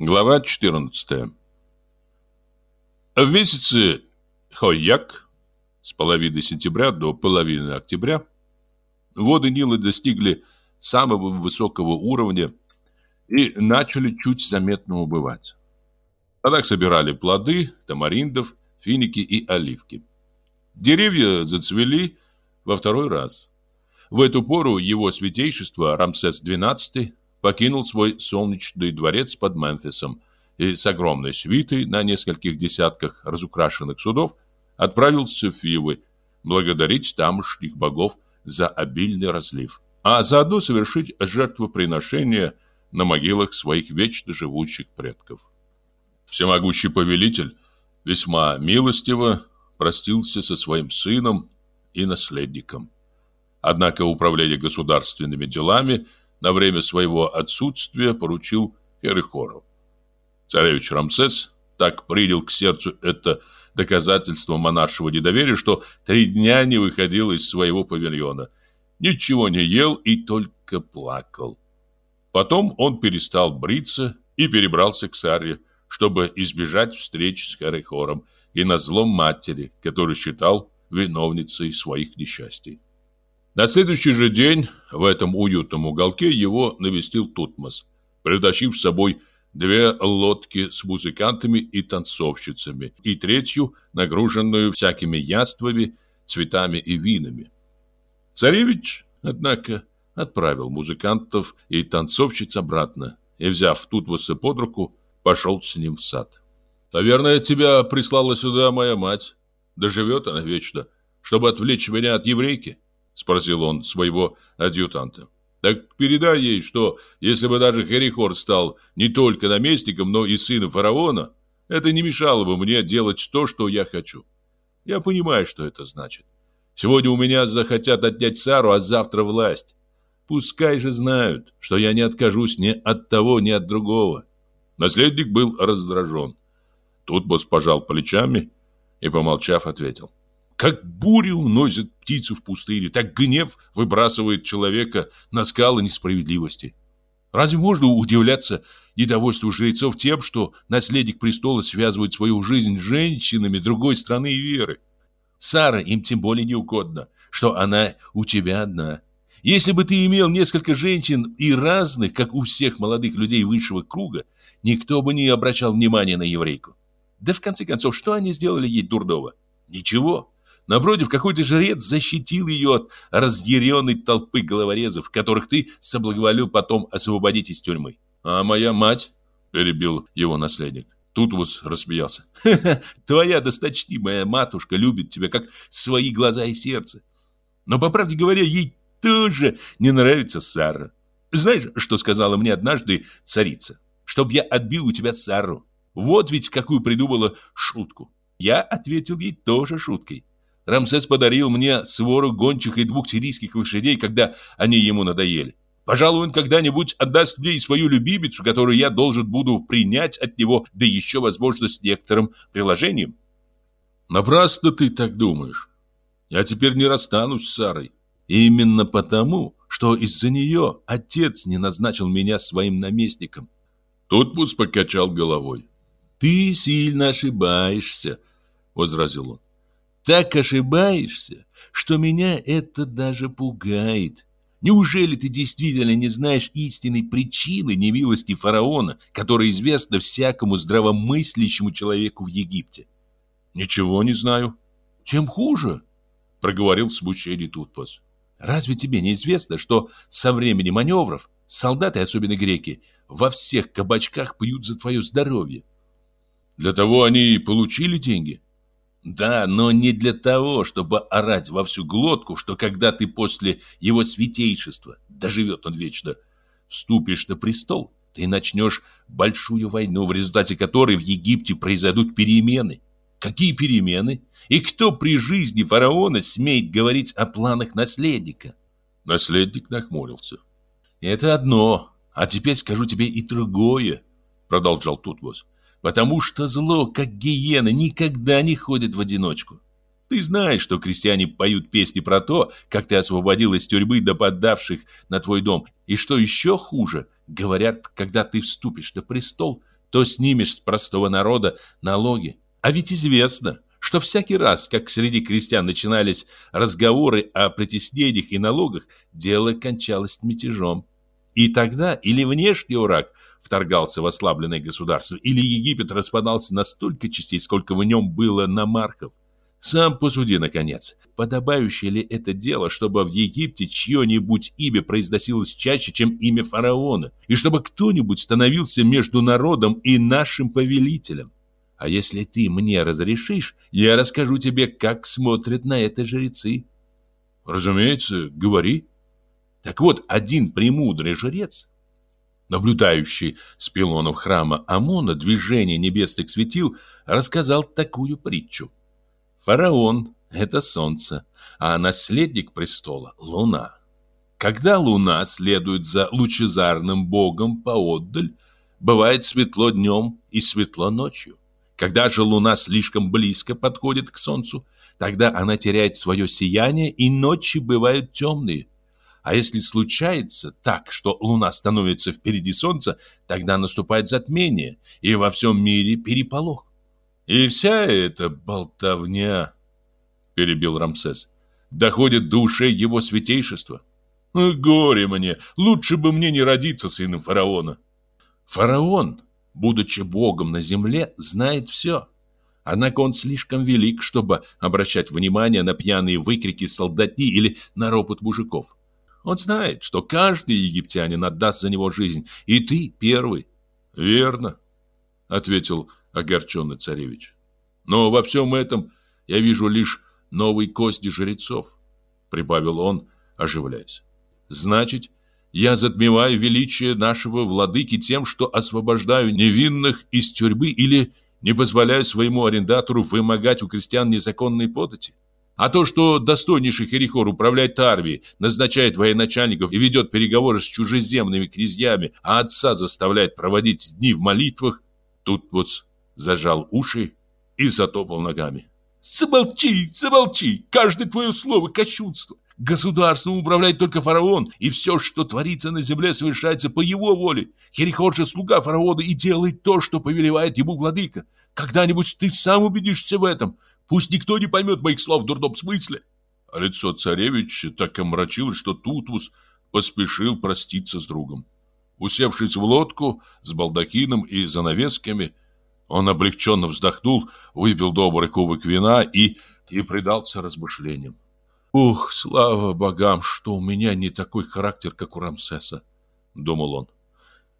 Глава 14 В месяце Хойяк с половины сентября до половины октября воды Нила достигли самого высокого уровня и начали чуть заметно убывать. Тогда собирали плоды, тамариндов, финики и оливки. Деревья зацвели во второй раз. В эту пору его святейшество Рамсес XII покинул свой солнечный дворец под Мемфисом и с огромной свитой на нескольких десятках разукрашенных судов отправился в Фивы благодарить тамошних богов за обильный разлив, а заодно совершить жертвоприношение на могилах своих вечно живущих предков. Всемогущий повелитель весьма милостиво простился со своим сыном и наследником. Однако управление государственными делами на время своего отсутствия поручил Херихору. Царевич Рамсес так принял к сердцу это доказательство монаршего недоверия, что три дня не выходил из своего павильона, ничего не ел и только плакал. Потом он перестал бриться и перебрался к Сарре, чтобы избежать встреч с Харихором и на злом матери, который считал виновницей своих несчастий. На следующий же день в этом уютном уголке его навестил Тутмос, притащив с собой две лодки с музыкантами и танцовщицами и третью, нагруженную всякими яствами, цветами и винами. Царевич, однако, отправил музыкантов и танцовщиц обратно и, взяв Тутмоса под руку, пошел с ним в сад. «Наверное, тебя прислала сюда моя мать. Доживет она вечно, чтобы отвлечь меня от еврейки?» Спросил он своего адъютанта. «Так передай ей, что если бы даже Херихор стал не только наместником, но и сыном фараона, это не мешало бы мне делать то, что я хочу. Я понимаю, что это значит. Сегодня у меня захотят отнять Сару, а завтра власть. Пускай же знают, что я не откажусь ни от того, ни от другого. Наследник был раздражен. Тут босс пожал плечами и, помолчав, ответил. Как буря уносит птицу в пустыне, так гнев выбрасывает человека на скалы несправедливости. Разве можно удивляться недовольству жрецов тем, что наследник престола связывает свою жизнь с женщинами другой страны и веры? Сара им тем более не угодно, что она у тебя одна. Если бы ты имел несколько женщин и разных, как у всех молодых людей высшего круга, никто бы не обращал внимания на еврейку. Да в конце концов, что они сделали ей дурного? Ничего. Напротив, какой-то жрец защитил ее от разъяренной толпы головорезов, которых ты соблаговолил потом освободить из тюрьмы. А моя мать, перебил его наследник, Тутвус рассмеялся. «Ха-ха, твоя досточтимая матушка любит тебя как свои глаза и сердце. Но, по правде говоря, ей тоже не нравится Сара. Знаешь, что сказала мне однажды царица? Чтоб я отбил у тебя Сару. Вот ведь какую придумала шутку. Я ответил ей тоже шуткой. Рамсес подарил мне свору гончих и двух сирийских лошадей, когда они ему надоели. Пожалуй, он когда-нибудь отдаст мне и свою любимицу, которую я должен буду принять от него, да еще, возможно, с некоторым приложением. Напрасно ты так думаешь. Я теперь не расстанусь с Сарой. Именно потому, что из-за нее отец не назначил меня своим наместником. Тут Пус покачал головой. «Ты сильно ошибаешься», — возразил он. «Так ошибаешься, что меня это даже пугает. Неужели ты действительно не знаешь истинной причины немилости фараона, которая известна всякому здравомыслящему человеку в Египте?» «Ничего не знаю». «Тем хуже», — проговорил в смущении Тутпос. «Разве тебе не известно, что со времени маневров солдаты, особенно греки, во всех кабачках пьют за твое здоровье?» Для того они и получили деньги. Да, но не для того, чтобы орать во всю глотку, что когда ты после его святейшества, доживет он вечно, вступишь на престол, ты начнешь большую войну, в результате которой в Египте произойдут перемены. Какие перемены? И кто при жизни фараона смеет говорить о планах наследника? Наследник нахмурился. Это одно, а теперь скажу тебе и другое, продолжал Тутмос потому что зло, как гиена, никогда не ходит в одиночку. Ты знаешь, что крестьяне поют песни про то, как ты освободил из тюрьмы нападавших на твой дом. И что еще хуже, говорят, когда ты вступишь на престол, то снимешь с простого народа налоги. А ведь известно, что всякий раз, как среди крестьян начинались разговоры о притеснениях и налогах, дело кончалось мятежом. И тогда или внешний враг вторгался в ослабленное государство, или Египет распадался на столько частей, сколько в нем было намарков. Сам посуди, наконец, подобающее ли это дело, чтобы в Египте чье-нибудь имя произносилось чаще, чем имя фараона, и чтобы кто-нибудь становился между народом и нашим повелителем? А если ты мне разрешишь, я расскажу тебе, как смотрят на это жрецы. Разумеется, говори. Так вот, один премудрый жрец, наблюдающий с пилонов храма Амона движение небесных светил, рассказал такую притчу. Фараон – это солнце, а наследник престола – луна. Когда луна следует за лучезарным богом поотдаль, бывает светло днем и светло ночью. Когда же луна слишком близко подходит к солнцу, тогда она теряет свое сияние, и ночи бывают темные. А если случается так, что луна становится впереди солнца, тогда наступает затмение, и во всем мире переполох. И вся эта болтовня, перебил Рамсес, доходит до ушей его святейшества. Горе мне, лучше бы мне не родиться сыном фараона. Фараон, будучи богом на земле, знает все. Однако он слишком велик, чтобы обращать внимание на пьяные выкрики солдатни или на ропот мужиков. Он знает, что каждый египтянин отдаст за него жизнь, и ты первый. Верно, ответил огорченный царевич. Но во всем этом я вижу лишь новые кости жрецов, прибавил он, оживляясь. Значит, я затмеваю величие нашего владыки тем, что освобождаю невинных из тюрьмы или не позволяю своему арендатору вымогать у крестьян незаконные подати. А то, что достойнейший Херихор управляет армией, назначает военачальников и ведет переговоры с чужеземными князьями, а отца заставляет проводить дни в молитвах, тут вот зажал уши и затопал ногами. «Замолчи, замолчи! Каждое твое слово – кощунство! Государством управляет только фараон, и все, что творится на земле, совершается по его воле. Херихор же слуга фараона и делает то, что повелевает ему владыка. Когда-нибудь ты сам убедишься в этом. Пусть никто не поймет моих слов в дурном смысле». А лицо царевича так омрачилось, что Тутус поспешил проститься с другом. Усевшись в лодку с балдахином и занавесками, он облегченно вздохнул, выпил добрый кубок вина и, и предался размышлениям. «Ух, слава богам, что у меня не такой характер, как у Рамсеса!» — думал он.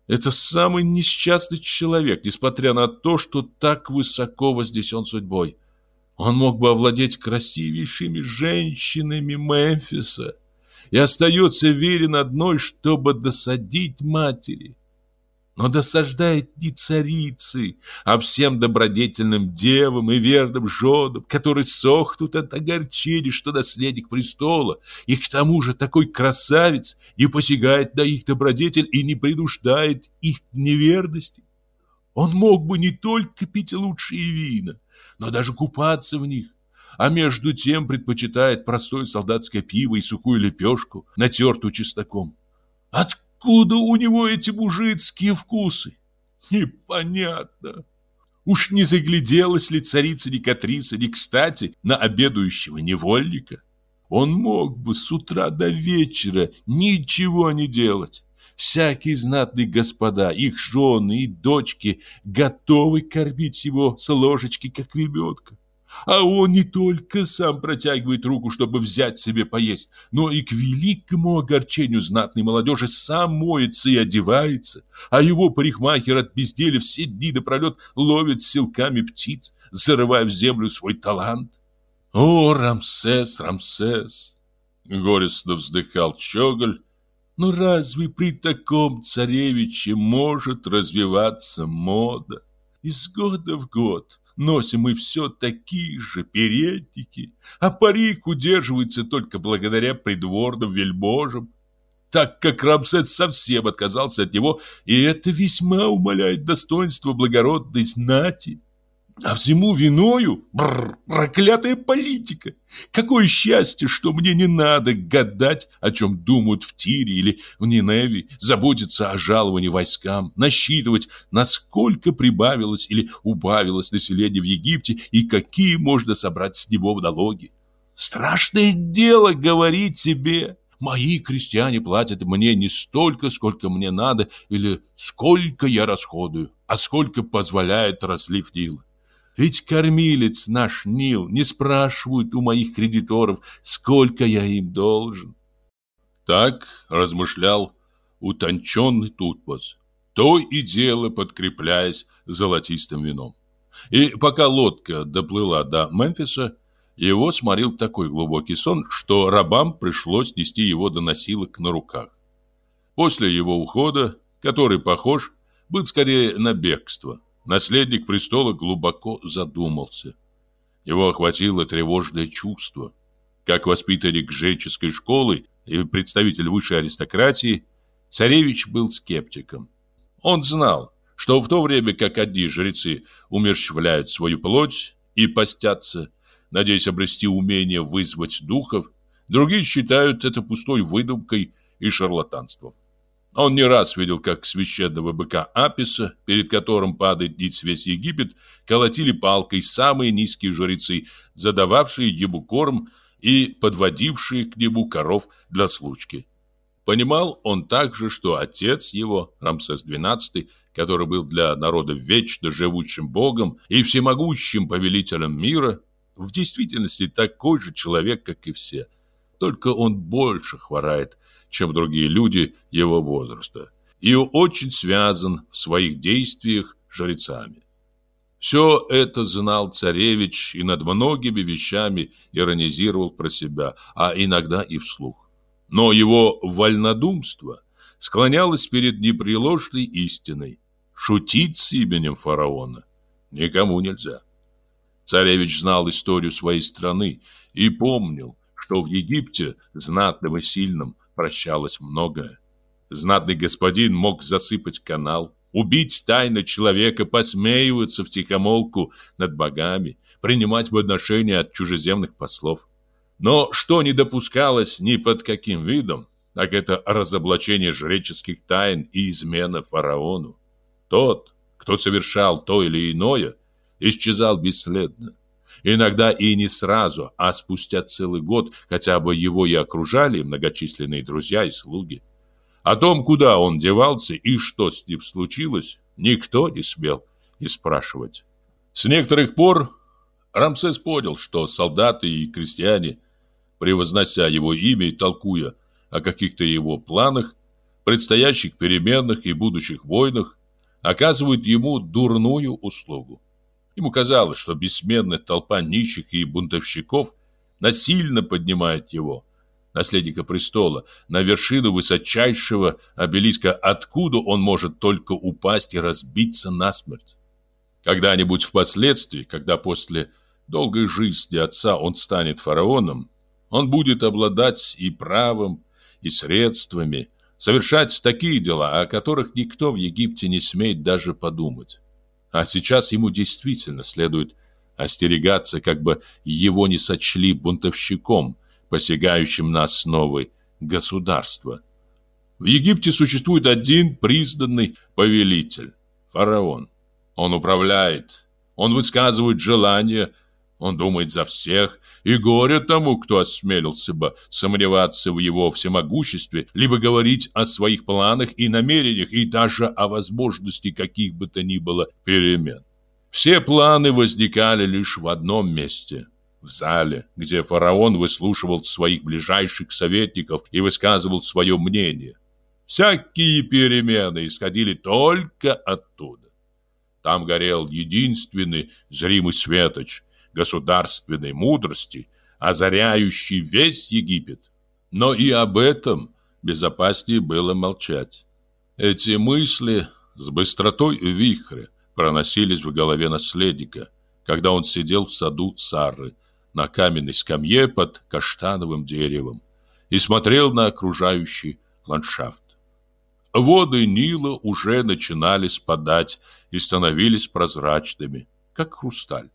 «Это самый несчастный человек, несмотря на то, что так высоко вознесен судьбой. Он мог бы овладеть красивейшими женщинами Мемфиса и остается верен одной, чтобы досадить матери но досаждает не царицы, а всем добродетельным девам и верным женам, которые сохнут от огорчения, что наследник престола, и к тому же такой красавец не посягает на их добродетель и не принуждает их неверности. Он мог бы не только пить лучшие вина, но даже купаться в них, а между тем предпочитает простое солдатское пиво и сухую лепешку, натертую чесноком. Откуда? У него эти мужицкие вкусы? Непонятно. Уж не загляделась ли царица Никатриса не кстати на обедающего невольника? Он мог бы с утра до вечера ничего не делать. Всякие знатные господа, их жены и дочки готовы кормить его с ложечки, как ребенка. А он не только сам протягивает руку, чтобы взять себе поесть, но и к великому огорчению знатной молодежи сам моется и одевается, а его парикмахер от безделия все дни напролет ловит силками птиц, зарывая в землю свой талант. О, Рамсес, Рамсес! Горестно вздыхал Чоголь. Но разве при таком царевиче может развиваться мода? Из года в год Носим мы все такие же передники, а парик удерживается только благодаря придворным вельможам, так как Рамсес совсем отказался от него, и это весьма умаляет достоинство благородной знати. А всему виною бррр, проклятая политика. Какое счастье, что мне не надо гадать, о чем думают в Тире или в Ниневе, заботиться о жаловании войскам, насчитывать, насколько прибавилось или убавилось население в Египте и какие можно собрать с него налоги. Страшное дело говорить себе, мои крестьяне платят мне не столько, сколько мне надо, или сколько я расходую, а сколько позволяет разлив Нила. Ведь кормилец наш Нил не спрашивает у моих кредиторов, сколько я им должен. Так размышлял утонченный Тутмос, то и дело подкрепляясь золотистым вином. И пока лодка доплыла до Мемфиса, его сморил такой глубокий сон, что рабам пришлось нести его до носилок на руках. После его ухода, который похож, был скорее на бегство – наследник престола глубоко задумался. Его охватило тревожное чувство. Как воспитанник жреческой школы и представитель высшей аристократии, царевич был скептиком. Он знал, что в то время как одни жрецы умерщвляют свою плоть и постятся, надеясь обрести умение вызвать духов, другие считают это пустой выдумкой и шарлатанством. Он не раз видел, как священного быка Аписа, перед которым падает ниц весь Египет, колотили палкой самые низкие жрецы, задававшие ему корм и подводившие к нему коров для случки. Понимал он также, что отец его, Рамсес XII, который был для народа вечно живущим богом и всемогущим повелителем мира, в действительности такой же человек, как и все. Только он больше хворает чем другие люди его возраста, и очень связан в своих действиях жрецами. Все это знал царевич и над многими вещами иронизировал про себя, а иногда и вслух. Но его вольнодумство склонялось перед непреложной истиной. Шутить с именем фараона никому нельзя. Царевич знал историю своей страны и помнил, что в Египте, знатным и сильным, прощалось многое. Знатный господин мог засыпать канал, убить тайно человека, посмеиваться в тихомолку над богами, принимать подношения от чужеземных послов. Но что не допускалось ни под каким видом, так это разоблачение жреческих тайн и измена фараону. Тот, кто совершал то или иное, исчезал бесследно. Иногда и не сразу, а спустя целый год хотя бы его и окружали многочисленные друзья и слуги. О том, куда он девался и что с ним случилось, никто не смел и спрашивать. С некоторых пор Рамсес понял, что солдаты и крестьяне, превознося его имя и толкуя о каких-то его планах, предстоящих переменах и будущих войнах, оказывают ему дурную услугу. Ему казалось, что бессменная толпа нищих и бунтовщиков насильно поднимает его, наследника престола, на вершину высочайшего обелиска, откуда он может только упасть и разбиться насмерть. Когда-нибудь впоследствии, когда после долгой жизни отца он станет фараоном, он будет обладать и правом, и средствами, совершать такие дела, о которых никто в Египте не смеет даже подумать. А сейчас ему действительно следует остерегаться, как бы его не сочли бунтовщиком, посягающим на основы государства. В Египте существует один признанный повелитель – фараон. Он управляет, он высказывает желания – он думает за всех, и горе тому, кто осмелился бы сомневаться в его всемогуществе, либо говорить о своих планах и намерениях, и даже о возможности каких бы то ни было перемен. Все планы возникали лишь в одном месте – в зале, где фараон выслушивал своих ближайших советников и высказывал свое мнение. Всякие перемены исходили только оттуда. Там горел единственный зримый светоч – государственной мудрости, озаряющий весь Египет. Но и об этом безопаснее было молчать. Эти мысли с быстротой вихря проносились в голове наследника, когда он сидел в саду Сары на каменной скамье под каштановым деревом и смотрел на окружающий ландшафт. Воды Нила уже начинали спадать и становились прозрачными как хрусталь.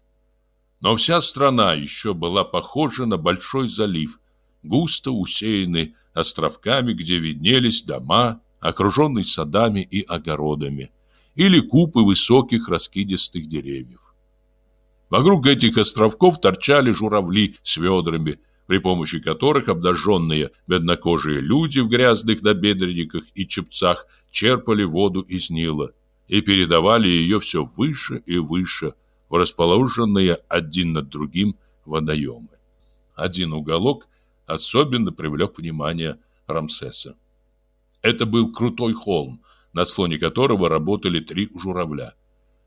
Но вся страна еще была похожа на большой залив, густо усеянный островками, где виднелись дома, окруженные садами и огородами, или купы высоких раскидистых деревьев. Вокруг этих островков торчали журавли с ведрами, при помощи которых обнаженные беднокожие люди в грязных набедренниках и чепцах черпали воду из Нила и передавали ее все выше и выше расположенные один над другим водоемы. Один уголок особенно привлек внимание Рамсеса. Это был крутой холм, на склоне которого работали три журавля.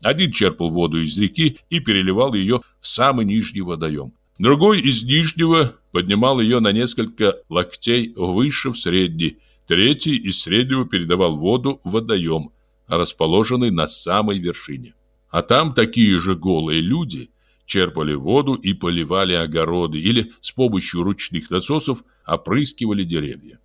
Один черпал воду из реки и переливал ее в самый нижний водоем. Другой из нижнего поднимал ее на несколько локтей выше в средний. Третий из среднего передавал воду в водоем, расположенный на самой вершине. А там такие же голые люди черпали воду и поливали огороды или с помощью ручных насосов опрыскивали деревья.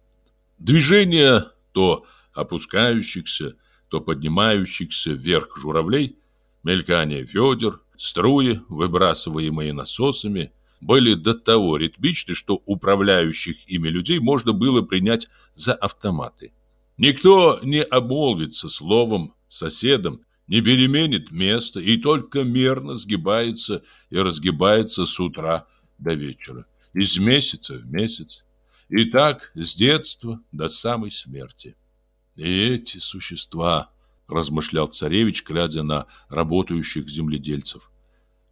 Движение то опускающихся, то поднимающихся вверх журавлей, мелькание ведер, струи, выбрасываемые насосами, были до того ритмичны, что управляющих ими людей можно было принять за автоматы. Никто не обмолвится словом соседом, не переменит место и только мерно сгибается и разгибается с утра до вечера, из месяца в месяц. И так с детства до самой смерти. И эти существа, размышлял царевич, глядя на работающих земледельцев,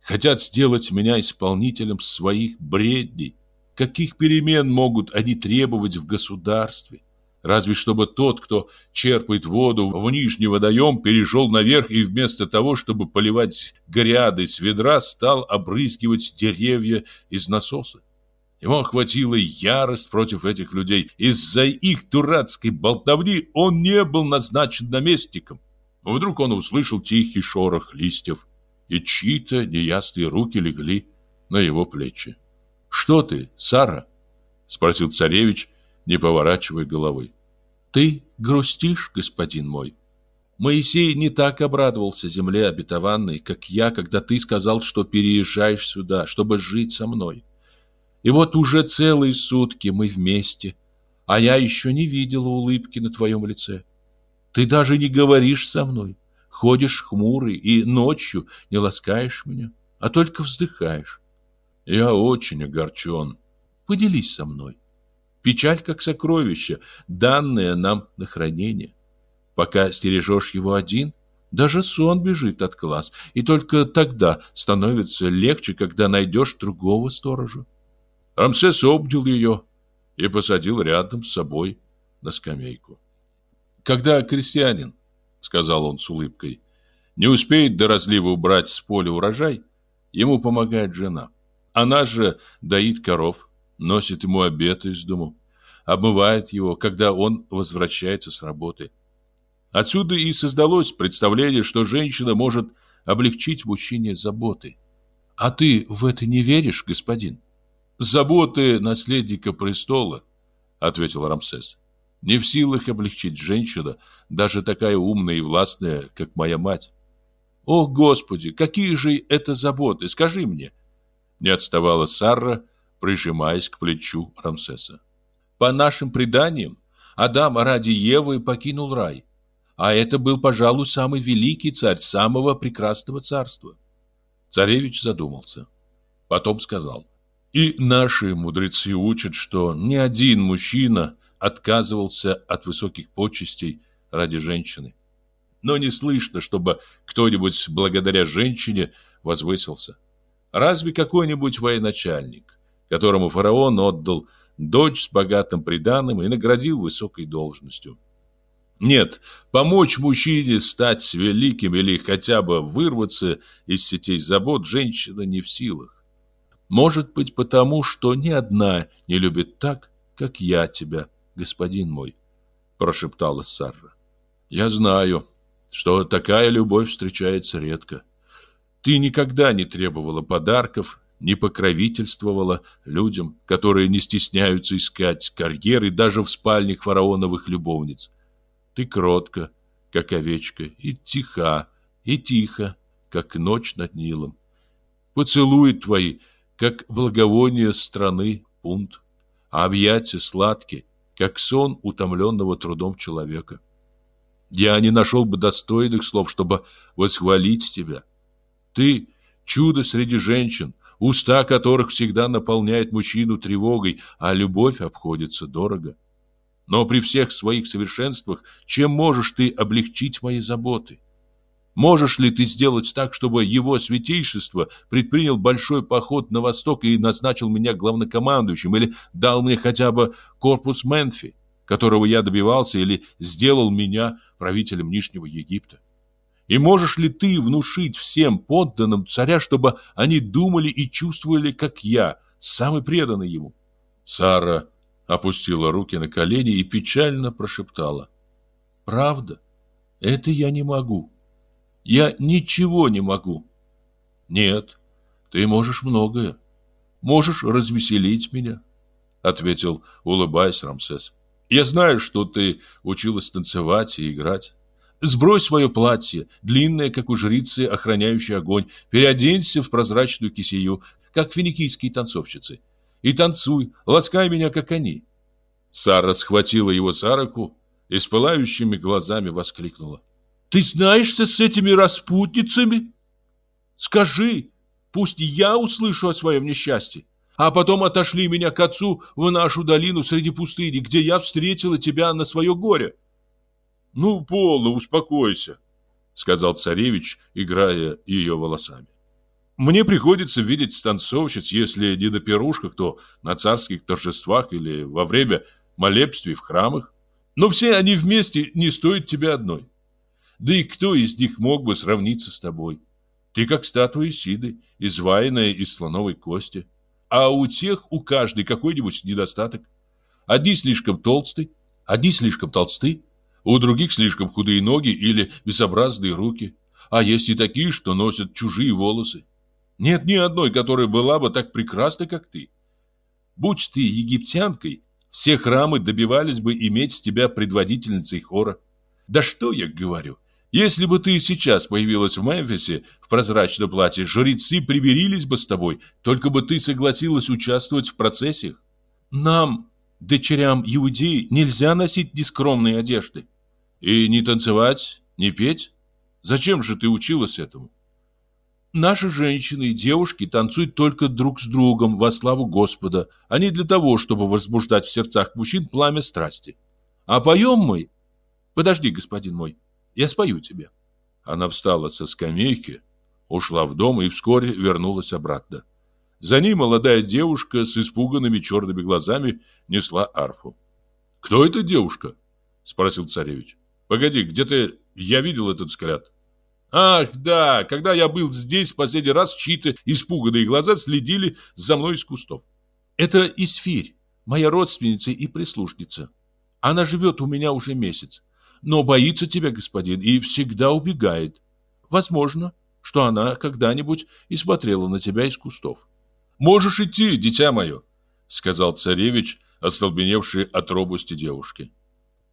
хотят сделать меня исполнителем своих бредней. Каких перемен могут они требовать в государстве? Разве чтобы тот, кто черпает воду в нижний водоем, перешел наверх и вместо того, чтобы поливать гряды с ведра, стал обрызгивать деревья из насоса. Ему охватила ярость против этих людей. Из-за их дурацкой болтовни он не был назначен наместником. Вдруг он услышал тихий шорох листьев, и чьи-то неясные руки легли на его плечи. «Что ты, Сара?» — спросил царевич, не поворачивая головы. «Ты грустишь, господин мой?» Моисей не так обрадовался земле обетованной, как я, когда ты сказал, что переезжаешь сюда, чтобы жить со мной. И вот уже целые сутки мы вместе, а я еще не видела улыбки на твоем лице. Ты даже не говоришь со мной, ходишь хмурый и ночью не ласкаешь меня, а только вздыхаешь. Я очень огорчен. Поделись со мной. Печаль как сокровище, данное нам на хранение. Пока стережешь его один, даже сон бежит от глаз, и только тогда становится легче, когда найдешь другого сторожа. Рамсес обнял ее и посадил рядом с собой на скамейку. «Когда крестьянин, — сказал он с улыбкой, — не успеет до разлива убрать с поля урожай, ему помогает жена. Она же доит коров, носит ему обед из дому, обмывает его, когда он возвращается с работы. Отсюда и создалось представление, что женщина может облегчить мужчине заботы. А ты в это не веришь, господин? заботы наследника престола, ответил Рамсес. Не в силах облегчить женщина, даже такая умная и властная, как моя мать. О, Господи, какие же это заботы, скажи мне. Не отставала Сарра, прижимаясь к плечу Рамсеса. По нашим преданиям, Адам ради Евы покинул рай, а это был, пожалуй, самый великий царь самого прекрасного царства. Царевич задумался. Потом сказал: и наши мудрецы учат, что ни один мужчина отказывался от высоких почестей ради женщины. Но не слышно, чтобы кто-нибудь благодаря женщине возвысился. Разве какой-нибудь военачальник, которому фараон отдал дочь с богатым приданым и наградил высокой должностью? Нет, помочь мужчине стать великим или хотя бы вырваться из сетей забот женщина не в силах. Может быть, потому, что ни одна не любит так, как я тебя, господин мой, прошептала Сарра. Я знаю, что такая любовь встречается редко. Ты никогда не требовала подарков, не покровительствовала людям, которые не стесняются искать карьеры даже в спальнях фараоновых любовниц. Ты кротка, как овечка, и тиха, и тихо, как ночь над Нилом. Поцелуи твои, как благовоние страны пункт, а объятия сладкие, как сон утомленного трудом человека. Я не нашел бы достойных слов, чтобы восхвалить тебя. Ты — чудо среди женщин, уста которых всегда наполняет мужчину тревогой, а любовь обходится дорого. Но при всех своих совершенствах, чем можешь ты облегчить мои заботы? Можешь ли ты сделать так, чтобы его святейшество предпринял большой поход на восток и назначил меня главнокомандующим или дал мне хотя бы корпус Менфи, которого я добивался, или сделал меня правителем Нижнего Египта? И можешь ли ты внушить всем подданным царя, чтобы они думали и чувствовали, как я, самый преданный ему? Сара опустила руки на колени и печально прошептала. Правда, это я не могу. Я ничего не могу. Нет, ты можешь многое. Можешь развеселить меня, ответил, улыбаясь Рамсес. Я знаю, что ты училась танцевать и играть. Сбрось свое платье, длинное, как у жрицы, охраняющее огонь, переоденься в прозрачную кисею, как финикийские танцовщицы, и танцуй, ласкай меня, как они. Сара схватила его за руку и с пылающими глазами воскликнула. «Ты знаешься с этими распутницами? Скажи, пусть я услышу о своем несчастье, а потом отошли меня к отцу в нашу долину среди пустыни, где я встретила тебя на свое горе». «Ну, полно, успокойся», — сказал царевич, играя ее волосами. «Мне приходится видеть танцовщиц, если не на пирушках, то на царских торжествах или во время молебствий в храмах. Но все они вместе не стоят тебя одной. Да и кто из них мог бы сравниться с тобой? Ты как статуя Сиды, изваянная из слоновой кости. А у тех, у каждой какой-нибудь недостаток. Одни слишком толстые, одни слишком толсты, у других слишком худые ноги или безобразные руки. А есть и такие, что носят чужие волосы. Нет ни одной, которая была бы так прекрасна, как ты. Будь ты египтянкой, все храмы добивались бы иметь с тебя предводительницей хора. Да что я говорю? Если бы ты сейчас появилась в Мемфисе в прозрачном платье, жрецы примирились бы с тобой, только бы ты согласилась участвовать в процессиях. Нам, дочерям Иудеи, нельзя носить нескромные одежды. И не танцевать, не петь? Зачем же ты училась этому? Наши женщины и девушки танцуют только друг с другом во славу Господа, а не для того, чтобы возбуждать в сердцах мужчин пламя страсти. А поем мы... Подожди, господин мой, я спою тебе. Она встала со скамейки, ушла в дом и вскоре вернулась обратно. За ней молодая девушка с испуганными черными глазами несла арфу. «Кто эта девушка?» — спросил царевич. «Погоди, где-то я видел этот взгляд». «Ах, да, когда я был здесь в последний раз, чьи-то испуганные глаза следили за мной из кустов. Это Исфирь, моя родственница и прислужница. Она живет у меня уже месяц, но боится тебя, господин, и всегда убегает. Возможно, что она когда-нибудь и смотрела на тебя из кустов. «Можешь идти, дитя мое», — сказал царевич, остолбеневший от робости девушки.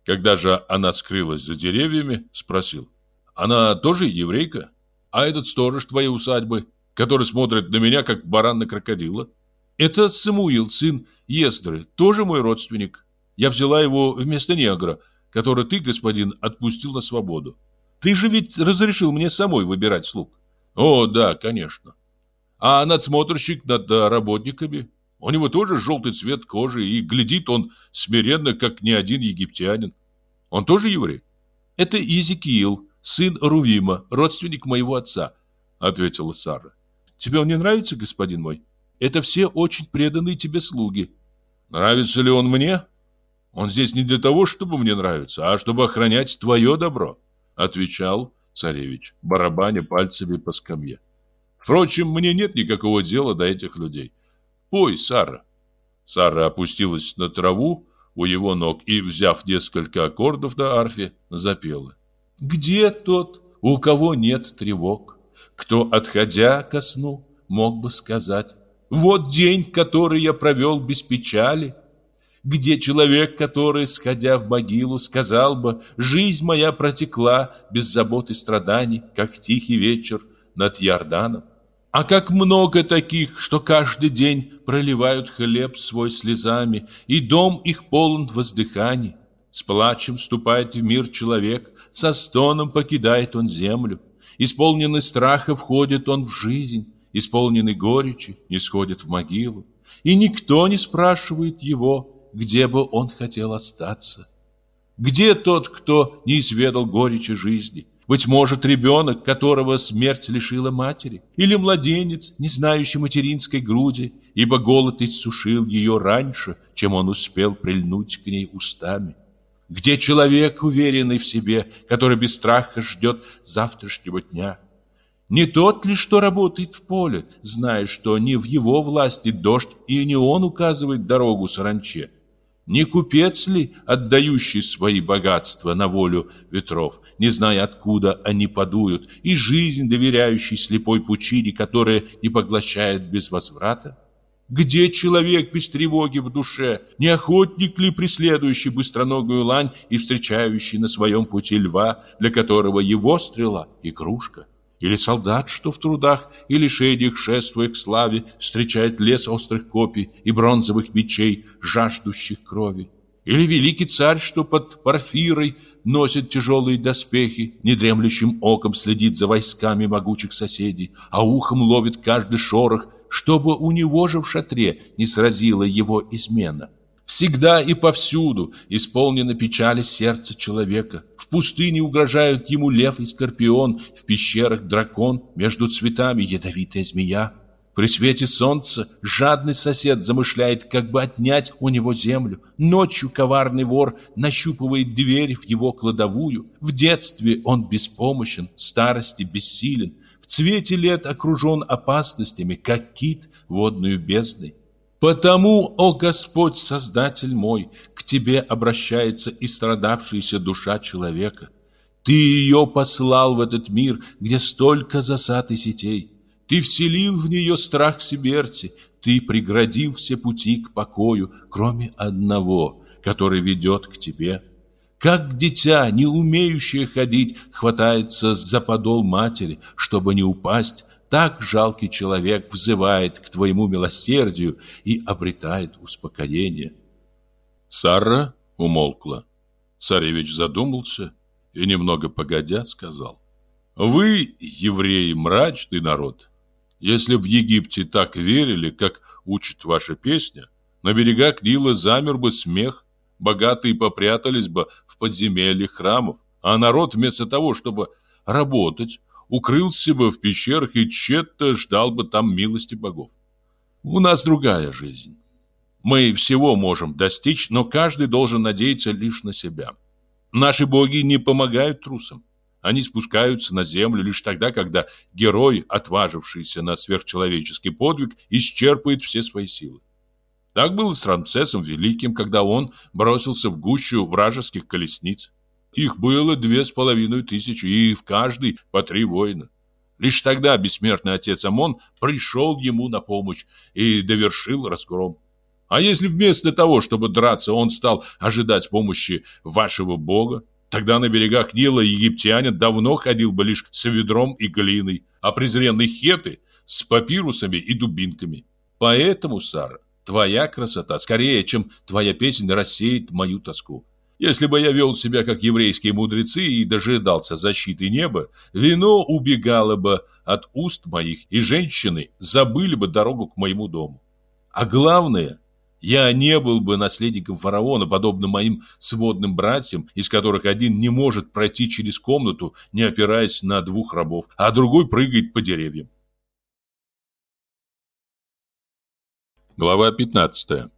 Когда же она скрылась за деревьями, спросил. Она тоже еврейка? А этот сторож твоей усадьбы, который смотрит на меня, как баран на крокодила? Это Самуил, сын Ездры, тоже мой родственник. Я взяла его вместо негра, который ты, господин, отпустил на свободу. Ты же ведь разрешил мне самой выбирать слуг. О, да, конечно. А надсмотрщик над работниками? У него тоже желтый цвет кожи, и глядит он смиренно, как ни один египтянин. Он тоже еврей? Это Езекиил, сын Рувима, родственник моего отца, ответила Сара. Тебе он не нравится, господин мой? Это все очень преданные тебе слуги. Нравится ли он мне? Он здесь не для того, чтобы мне нравиться, а чтобы охранять твое добро, отвечал царевич, барабаня пальцами по скамье. Впрочем, мне нет никакого дела до этих людей. Пой, Сара. Сара опустилась на траву у его ног и, взяв несколько аккордов на арфе, запела. Где тот, у кого нет тревог? Кто, отходя ко сну, мог бы сказать, Вот день, который я провел без печали. Где человек, который, сходя в могилу, сказал бы, Жизнь моя протекла без забот и страданий, как тихий вечер над Иорданом. А как много таких, что каждый день проливают хлеб свой слезами, и дом их полон воздыханий. С плачем вступает в мир человек, со стоном покидает он землю. Исполненный страха входит он в жизнь, исполненный горечи не сходит в могилу. И никто не спрашивает его, где бы он хотел остаться. Где тот, кто не изведал горечи жизни? Быть может, ребенок, которого смерть лишила матери, или младенец, не знающий материнской груди, ибо голод иссушил ее раньше, чем он успел прильнуть к ней устами. Где человек, уверенный в себе, который без страха ждет завтрашнего дня? Не тот ли, что работает в поле, зная, что не в его власти дождь, и не он указывает дорогу саранче? Не купец ли, отдающий свои богатства на волю ветров, не зная, откуда они подуют, и жизнь, доверяющий слепой пучине, которая не поглощает без возврата? Где человек без тревоги в душе? Не охотник ли, преследующий быстроногую лань и встречающий на своем пути льва, для которого его стрела – игрушка? Или солдат, что в трудах и лишениях, шествуя к славе, встречает лес острых копий и бронзовых мечей, жаждущих крови? Или великий царь, что под парфирой носит тяжелые доспехи, недремлющим оком следит за войсками могучих соседей, а ухом ловит каждый шорох, чтобы у него же в шатре не сразила его измена? Всегда и повсюду исполнено печали сердце человека. В пустыне угрожают ему лев и скорпион, в пещерах дракон, между цветами ядовитая змея. При свете солнца жадный сосед замышляет, как бы отнять у него землю. Ночью коварный вор нащупывает дверь в его кладовую. В детстве он беспомощен, в старости бессилен. В цвете лет окружен опасностями, как кит водную бездной. Потому, о Господь, Создатель мой, к Тебе обращается и страдавшаяся душа человека. Ты ее послал в этот мир, где столько засад и сетей. Ты вселил в нее страх смерти, Ты преградил все пути к покою, кроме одного, который ведет к Тебе. Как дитя, не умеющее ходить, хватается за подол матери, чтобы не упасть, так жалкий человек взывает к твоему милосердию и обретает успокоение. Сара умолкла. Царевич задумался и, немного погодя, сказал. Вы, евреи, мрачный народ. Если в Египте так верили, как учит ваша песня, на берегах Нила замер бы смех, богатые попрятались бы в подземельях храмов, а народ вместо того, чтобы работать, укрылся бы в пещерах и тщетно ждал бы там милости богов. У нас другая жизнь. Мы всего можем достичь, но каждый должен надеяться лишь на себя. Наши боги не помогают трусам. Они спускаются на землю лишь тогда, когда герой, отважившийся на сверхчеловеческий подвиг, исчерпывает все свои силы. Так было с Рамсесом Великим, когда он бросился в гущу вражеских колесниц. Их было две с половиной тысячи, и в каждой по три воина. Лишь тогда бессмертный отец Амон пришел ему на помощь и довершил разгром. А если вместо того, чтобы драться, он стал ожидать помощи вашего бога, тогда на берегах Нила египтянин давно ходил бы лишь с ведром и глиной, а презренные хеты с папирусами и дубинками. Поэтому, Сара, твоя красота скорее, чем твоя песня рассеет мою тоску. Если бы я вел себя как еврейские мудрецы и дожидался защиты неба, вино убегало бы от уст моих, и женщины забыли бы дорогу к моему дому. А главное, я не был бы наследником фараона, подобно моим сводным братьям, из которых один не может пройти через комнату, не опираясь на двух рабов, а другой прыгает по деревьям. Глава пятнадцатая.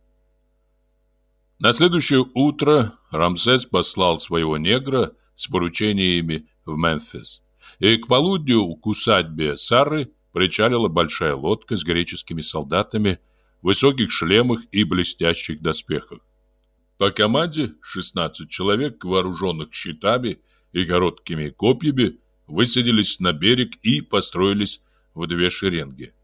На следующее утро Рамсес послал своего негра с поручениями в Мемфис. И к полудню к усадьбе Сары причалила большая лодка с греческими солдатами в высоких шлемах и блестящих доспехах. По команде 16 человек, вооруженных щитами и короткими копьями, высадились на берег и построились в две шеренги.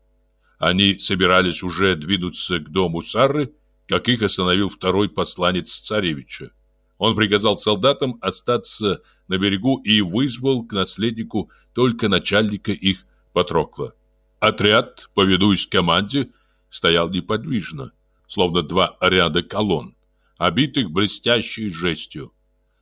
Они собирались уже двинуться к дому Сары, как их остановил второй посланец царевича. Он приказал солдатам остаться на берегу и вызвал к наследнику только начальника их Патрокла. Отряд, повинуясь команде, стоял неподвижно, словно два ряда колонн, обитых блестящей жестью.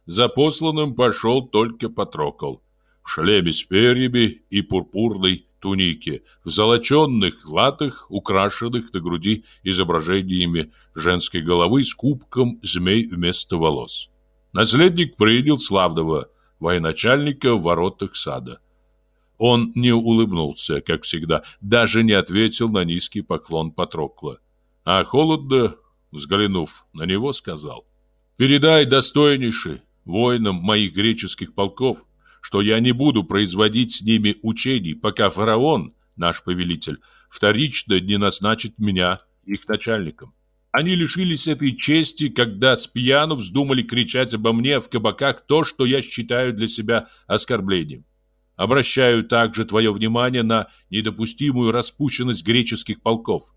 За посланным пошел только Патрокол, в шлеме с перьями и пурпурной тунике, в золоченных латах, украшенных на груди изображениями женской головы с кубком змей вместо волос. Наследник принял славного военачальника в воротах сада. Он не улыбнулся, как всегда, даже не ответил на низкий поклон Патрокла, а холодно, взглянув на него, сказал «Передай, достойнейший, воинам моих греческих полков, что я не буду производить с ними учений, пока фараон, наш повелитель, вторично не назначит меня их начальником. Они лишились этой чести, когда с пьяну вздумали кричать обо мне в кабаках то, что я считаю для себя оскорблением. Обращаю также твое внимание на недопустимую распущенность греческих полков.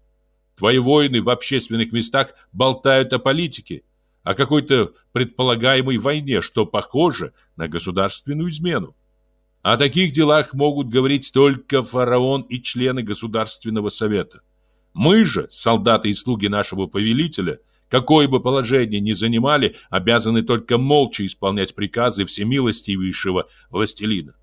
Твои воины в общественных местах болтают о политике, о какой-то предполагаемой войне, что похоже на государственную измену. О таких делах могут говорить только фараон и члены Государственного совета. Мы же, солдаты и слуги нашего повелителя, какое бы положение ни занимали, обязаны только молча исполнять приказы всемилостивейшего властелина.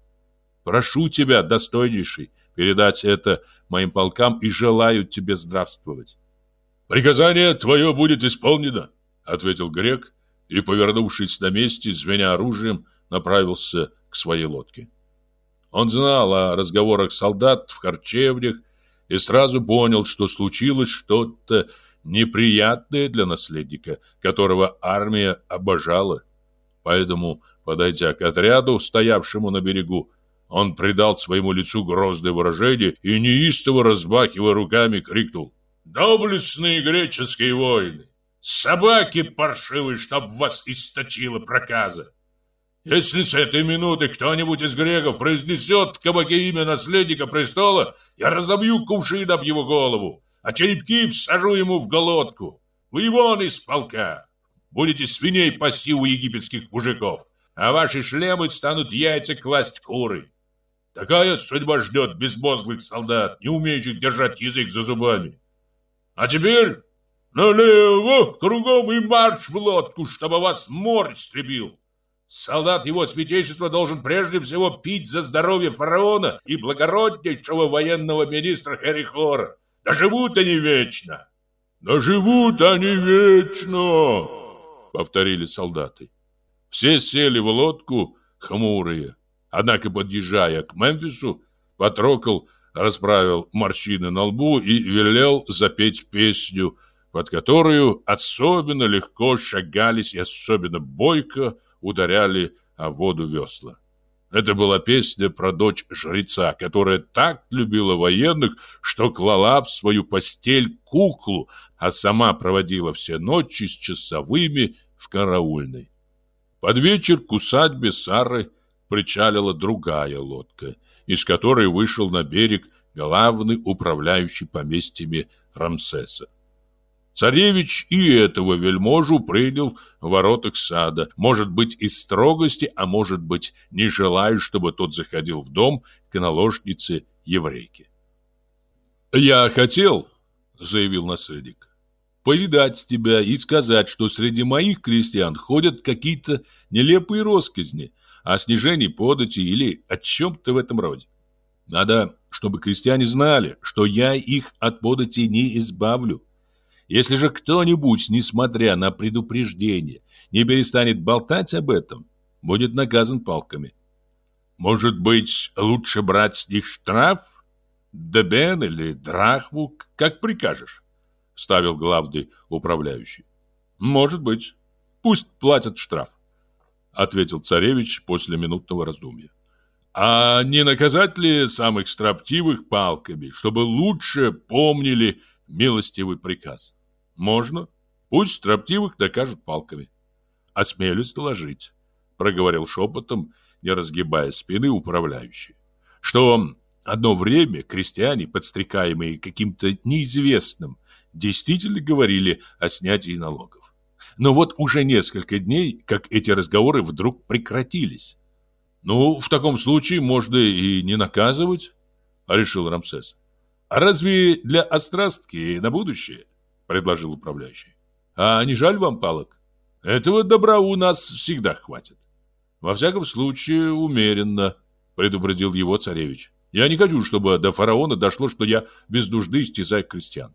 Прошу тебя, достойнейший, передать это моим полкам и желаю тебе здравствовать. Приказание твое будет исполнено, ответил грек и, повернувшись на месте, звеня оружием, направился к своей лодке. Он знал о разговорах солдат в харчевнях и сразу понял, что случилось что-то неприятное для наследника, которого армия обожала. Поэтому, подойдя к отряду, стоявшему на берегу, он придал своему лицу грозное выражение и, неистово разбахивая руками, крикнул «Доблестные греческие воины! Собаки паршивые, чтоб вас источила проказа. Если с этой минуты кто-нибудь из греков произнесет в кабаке имя наследника престола, я разобью кувшин об его голову, а черепки всажу ему в голодку. Вы вон из полка. Будете свиней пасти у египетских мужиков, а ваши шлемы станут яйца класть куры. Такая судьба ждет безмозглых солдат, не умеющих держать язык за зубами. А теперь Налево, кругом и марш в лодку, чтобы вас море стребил. Солдат его святейшества должен прежде всего пить за здоровье фараона и благороднейшего военного министра Херихора. Да живут они вечно! Да живут они вечно! Повторили солдаты. Все сели в лодку хмурые. Однако, подъезжая к Мемфису, Патрокол расправил морщины на лбу и велел запеть песню — под которую особенно легко шагались и особенно бойко ударяли о воду весла. Это была песня про дочь жреца, которая так любила военных, что клала в свою постель куклу, а сама проводила все ночи с часовыми в караульной. Под вечер к усадьбе Сары причалила другая лодка, из которой вышел на берег главный управляющий поместьями Рамсеса. Царевич и этого вельможу принял в воротах сада, может быть, из строгости, а может быть, не желая, чтобы тот заходил в дом к наложнице еврейке. «Я хотел, — заявил наследник, — повидать тебя и сказать, что среди моих крестьян ходят какие-то нелепые росказни о снижении подати или о чем-то в этом роде. Надо, чтобы крестьяне знали, что я их от подати не избавлю, если же кто-нибудь, несмотря на предупреждение, не перестанет болтать об этом, будет наказан палками. Может быть, лучше брать с них штраф? Дебен или драхму, как прикажешь, ставил главный управляющий. Может быть. Пусть платят штраф, ответил царевич после минутного раздумья. А не наказать ли самых строптивых палками, чтобы лучше помнили милостивый приказ? Можно. Пусть строптивых докажут палками. Осмелюсь доложить, проговорил шепотом, не разгибая спины управляющий, что одно время крестьяне, подстрекаемые каким-то неизвестным, действительно говорили о снятии налогов. Но вот уже несколько дней, как эти разговоры вдруг прекратились. Ну, в таком случае можно и не наказывать. решил Рамсес. Разве для острастки на будущее? Предложил управляющий. А не жаль вам палок? Этого добра у нас всегда хватит. Во всяком случае, умеренно, предупредил его царевич. Я не хочу, чтобы до фараона дошло, что я без нужды истязаю крестьян.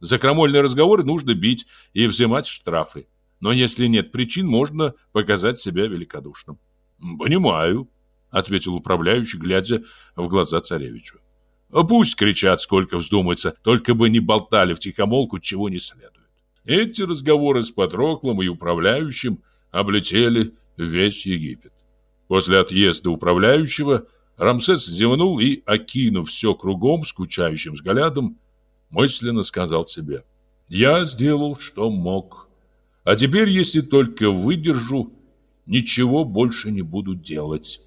За крамольные разговоры нужно бить и взимать штрафы. Но если нет причин, можно показать себя великодушным. Понимаю, ответил управляющий, глядя в глаза царевичу. Пусть кричат, сколько вздумается, только бы не болтали в тихомолку, чего не следует. Эти разговоры с Патроклом и управляющим облетели весь Египет. После отъезда управляющего Рамсес зевнул и, окинув все кругом скучающим взглядом, мысленно сказал себе «Я сделал, что мог, а теперь, если только выдержу, ничего больше не буду делать».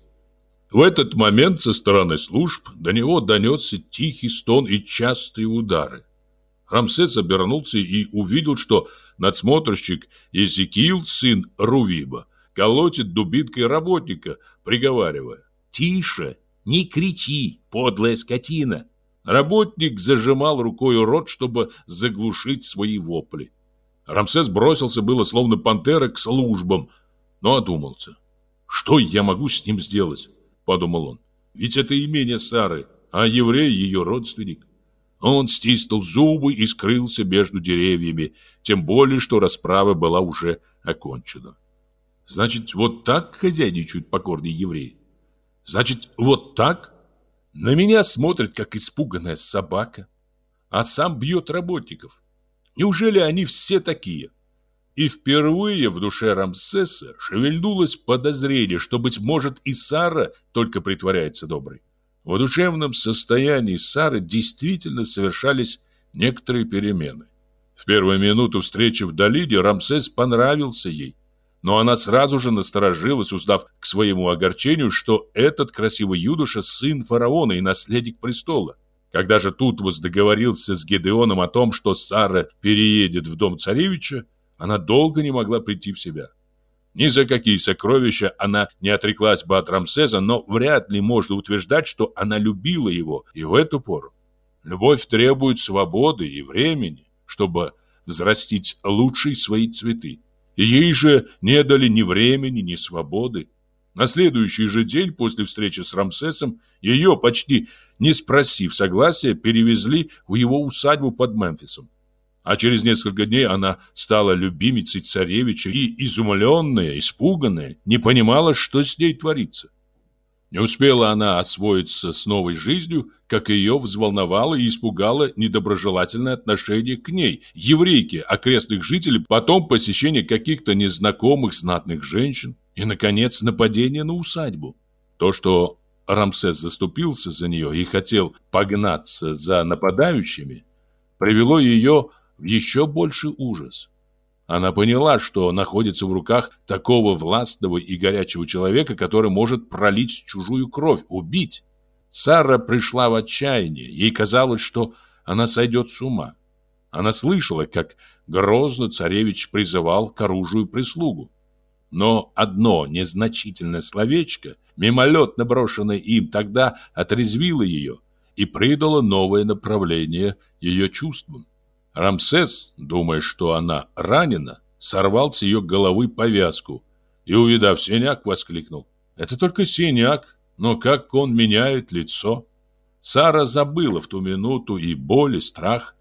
В этот момент со стороны служб до него донесся тихий стон и частые удары. Рамсес обернулся и увидел, что надсмотрщик Езекиил, сын Рувиба, колотит дубинкой работника, приговаривая «Тише, не кричи, подлая скотина!» Работник зажимал рукой рот, чтобы заглушить свои вопли. Рамсес бросился было, словно пантера, к службам, но одумался. «Что я могу с ним сделать?» – подумал он. «Ведь это имение Сары, а еврей – ее родственник». Он стиснул зубы и скрылся между деревьями, тем более, что расправа была уже окончена. Значит, вот так хозяйничают покорные евреи? Значит, вот так? На меня смотрит, как испуганная собака, а сам бьет работников. Неужели они все такие? И впервые в душе Рамсеса шевельнулось подозрение, что, быть может, и Сара только притворяется доброй. В душевном состоянии Сары действительно совершались некоторые перемены. В первую минуту встречи в долине Рамсес понравился ей. Но она сразу же насторожилась, узнав к своему огорчению, что этот красивый юноша – сын фараона и наследник престола. Когда же Тутмос договорился с Гедеоном о том, что Сара переедет в дом царевича, она долго не могла прийти в себя. Ни за какие сокровища она не отреклась бы от Рамсеса, но вряд ли можно утверждать, что она любила его и в эту пору. Любовь требует свободы и времени, чтобы взрастить лучшие свои цветы. Ей же не дали ни времени, ни свободы. На следующий же день после встречи с Рамсесом ее, почти не спросив согласия, перевезли в его усадьбу под Мемфисом. А через несколько дней она стала любимицей царевича и, изумленная, испуганная, не понимала, что с ней творится. Не успела она освоиться с новой жизнью, как ее взволновало и испугало недоброжелательное отношение к ней, еврейке, окрестных жителей, потом посещение каких-то незнакомых знатных женщин и, наконец, нападение на усадьбу. То, что Рамсес заступился за нее и хотел погнаться за нападающими, привело ее в еще больший ужас. Она поняла, что находится в руках такого властного и горячего человека, который может пролить чужую кровь, убить. Сара пришла в отчаяние. Ей казалось, что она сойдет с ума. Она слышала, как грозно царевич призывал к оружию прислугу. Но одно незначительное словечко, мимолетно брошенное им тогда, отрезвило ее и придало новое направление ее чувствам. Рамсес, думая, что она ранена, сорвал с ее головы повязку и, увидав синяк, воскликнул. «Это только синяк, но как он меняет лицо!» Сара забыла в ту минуту и боль, и страх.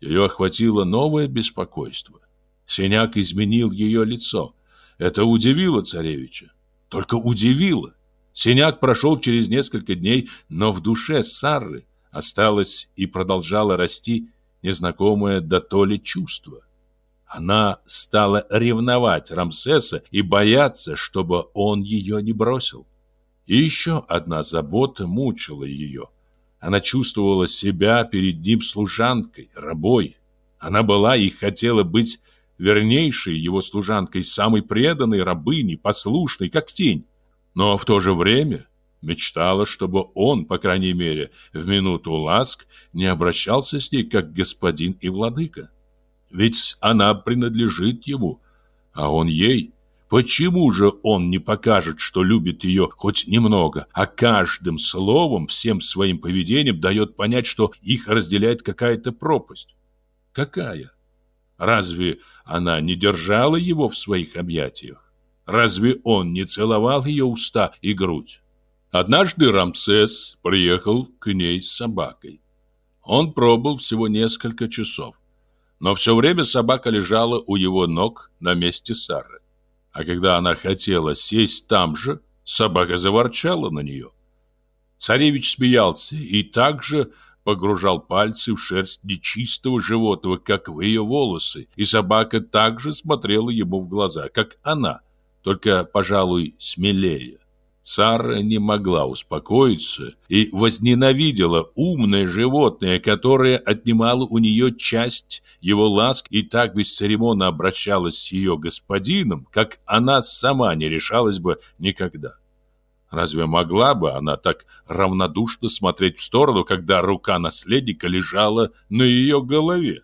Ее охватило новое беспокойство. Синяк изменил ее лицо. Это удивило царевича. Только удивило. Синяк прошел через несколько дней, но в душе Сары осталось и продолжало расти незнакомое до то ли чувство. Она стала ревновать Рамсеса и бояться, чтобы он ее не бросил. И еще одна забота мучила ее. Она чувствовала себя перед ним служанкой, рабой. Она была и хотела быть вернейшей его служанкой, самой преданной рабыней, послушной, как тень. Но в то же время Мечтала, чтобы он, по крайней мере, в минуту ласк не обращался с ней как господин и владыка. Ведь она принадлежит ему, а он ей. Почему же он не покажет, что любит ее хоть немного, а каждым словом, всем своим поведением дает понять, что их разделяет какая-то пропасть? Какая? Разве она не держала его в своих объятиях? Разве он не целовал ее уста и грудь? Однажды Рамсес приехал к ней с собакой. Он пробыл всего несколько часов, но все время собака лежала у его ног на месте Сары. А когда она хотела сесть там же, собака заворчала на нее. Царевич смеялся и также погружал пальцы в шерсть нечистого животного, как в ее волосы, и собака также смотрела ему в глаза, как она, только, пожалуй, смелее. Сара не могла успокоиться и возненавидела умное животное, которое отнимало у нее часть его ласк и так бесцеремонно обращалось с ее господином, как она сама не решалась бы никогда. Разве могла бы она так равнодушно смотреть в сторону, когда рука наследника лежала на ее голове?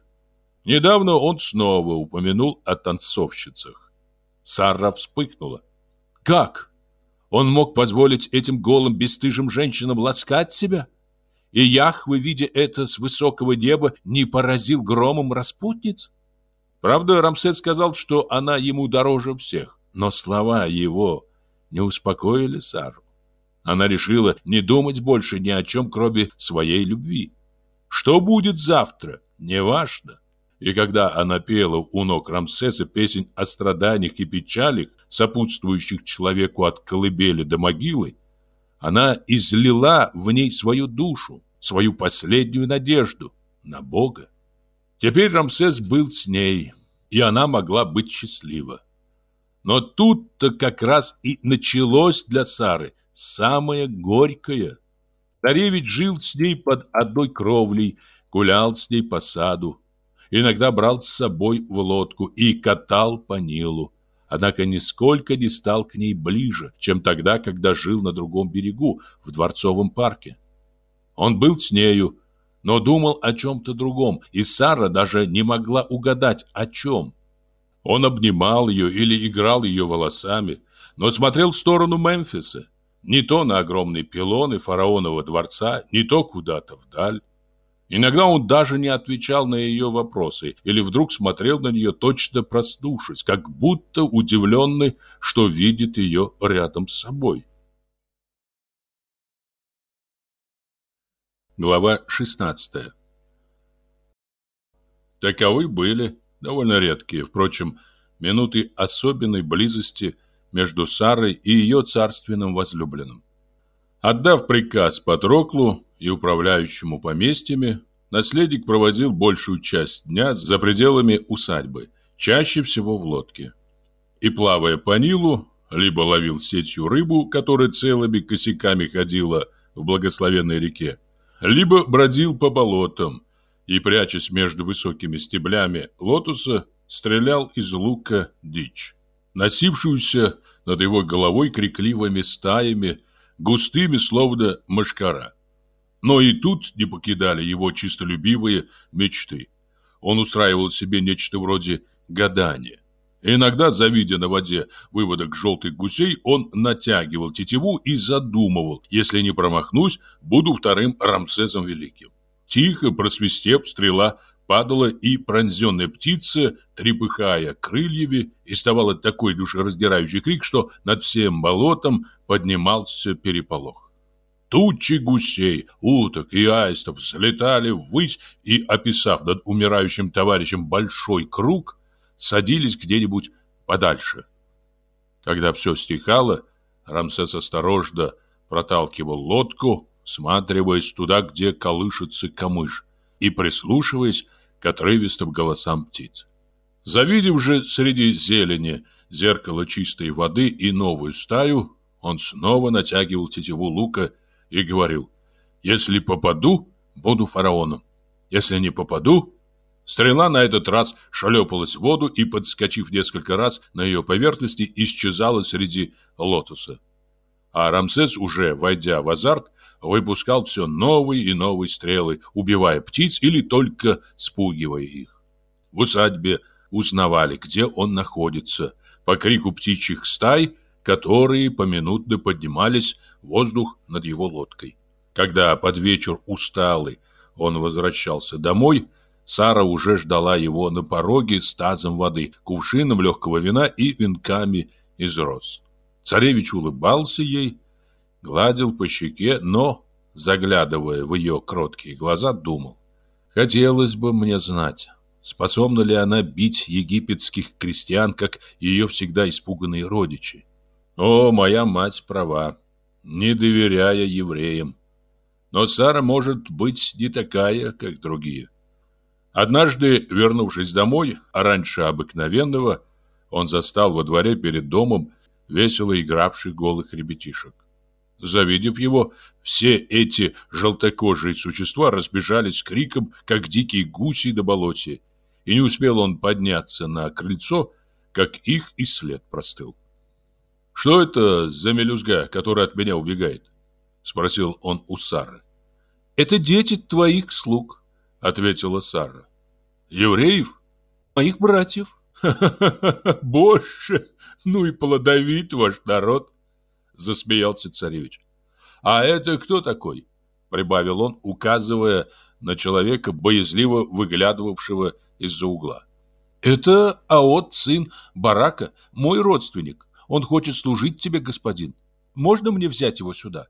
Недавно он снова упомянул о танцовщицах. Сара вспыхнула. «Как?» Он мог позволить этим голым, бесстыжим женщинам ласкать себя? И Яхве, видя это с высокого неба, не поразил громом распутниц? Правда, Рамсес сказал, что она ему дороже всех, но слова его не успокоили Сару. Она решила не думать больше ни о чем, кроме своей любви. Что будет завтра, неважно. И когда она пела у ног Рамсеса песнь о страданиях и печалях, сопутствующих человеку от колыбели до могилы, она излила в ней свою душу, свою последнюю надежду на Бога. Теперь Рамсес был с ней, и она могла быть счастлива. Но тут-то как раз и началось для Сары самое горькое. Царевич жил с ней под одной кровлей, гулял с ней по саду, иногда брал с собой в лодку и катал по Нилу. Однако нисколько не стал к ней ближе, чем тогда, когда жил на другом берегу, в Дворцовом парке. Он был с нею, но думал о чем-то другом, и Сара даже не могла угадать, о чем. Он обнимал ее или играл ее волосами, но смотрел в сторону Мемфиса, не то на огромные пилоны фараонового дворца, не то куда-то вдаль. Иногда он даже не отвечал на ее вопросы или вдруг смотрел на нее, точно проснувшись, как будто удивленный, что видит ее рядом с собой. Глава 16 Таковы были довольно редкие, впрочем, минуты особенной близости между Сарой и ее царственным возлюбленным. Отдав приказ Патроклу и управляющему поместьями, наследник проводил большую часть дня за пределами усадьбы, чаще всего в лодке. И плавая по Нилу, либо ловил сетью рыбу, которая целыми косяками ходила в благословенной реке, либо бродил по болотам и, прячась между высокими стеблями лотоса, стрелял из лука дичь, носившуюся над его головой крикливыми стаями густыми, словно мышкара. Но и тут не покидали его чистолюбивые мечты. Он устраивал себе нечто вроде гадания. Иногда, завидя на воде выводок желтых гусей, он натягивал тетиву и задумывал, если не промахнусь, буду вторым Рамсесом Великим. Тихо просвистев, стрела падала, и пронзенная птица, трепыхая крыльями, издавала такой душераздирающий крик, что над всем болотом поднимался переполох. Тучи гусей, уток и аистов взлетали ввысь и, описав над умирающим товарищем большой круг, садились где-нибудь подальше. Когда все стихало, Рамсес осторожно проталкивал лодку, всматриваясь туда, где колышется камыш, и прислушиваясь к отрывистым голосам птиц. Завидев же среди зелени зеркало чистой воды и новую стаю, он снова натягивал тетиву лука и говорил, «Если попаду, буду фараоном. Если не попаду...» Стрела на этот раз шлепалась в воду и, подскочив несколько раз на ее поверхности, исчезала среди лотоса. А Рамсес, уже войдя в азарт, выпускал все новые и новые стрелы, убивая птиц или только спугивая их. В усадьбе узнавали, где он находится, по крику птичьих стай, которые поминутно поднимались в воздух над его лодкой. Когда под вечер усталый он возвращался домой, Сара уже ждала его на пороге с тазом воды, кувшином легкого вина и венками из роз. Царевич улыбался ей, гладил по щеке, но, заглядывая в ее кроткие глаза, думал. Хотелось бы мне знать, способна ли она бить египетских крестьян, как ее всегда испуганные родичи. О, моя мать права, не доверяя евреям. Но Сара может быть не такая, как другие. Однажды, вернувшись домой, а раньше обыкновенного, он застал во дворе перед домом весело игравших голых ребятишек. Завидев его, все эти желтокожие существа разбежались с криком, как дикие гуси до болоте, и не успел он подняться на крыльцо, как их и след простыл. «Что это за мелюзга, которая от меня убегает?» — спросил он у Сары. «Это дети твоих слуг», — ответила Сара. «Евреев? Моих братьев». «Ха-ха-ха! Боже! Ну и плодовит ваш народ!» Засмеялся царевич. «А это кто такой?» Прибавил он, указывая на человека, боязливо выглядывавшего из-за угла. «Это Аот, сын Барака, мой родственник. Он хочет служить тебе, господин. Можно мне взять его сюда?»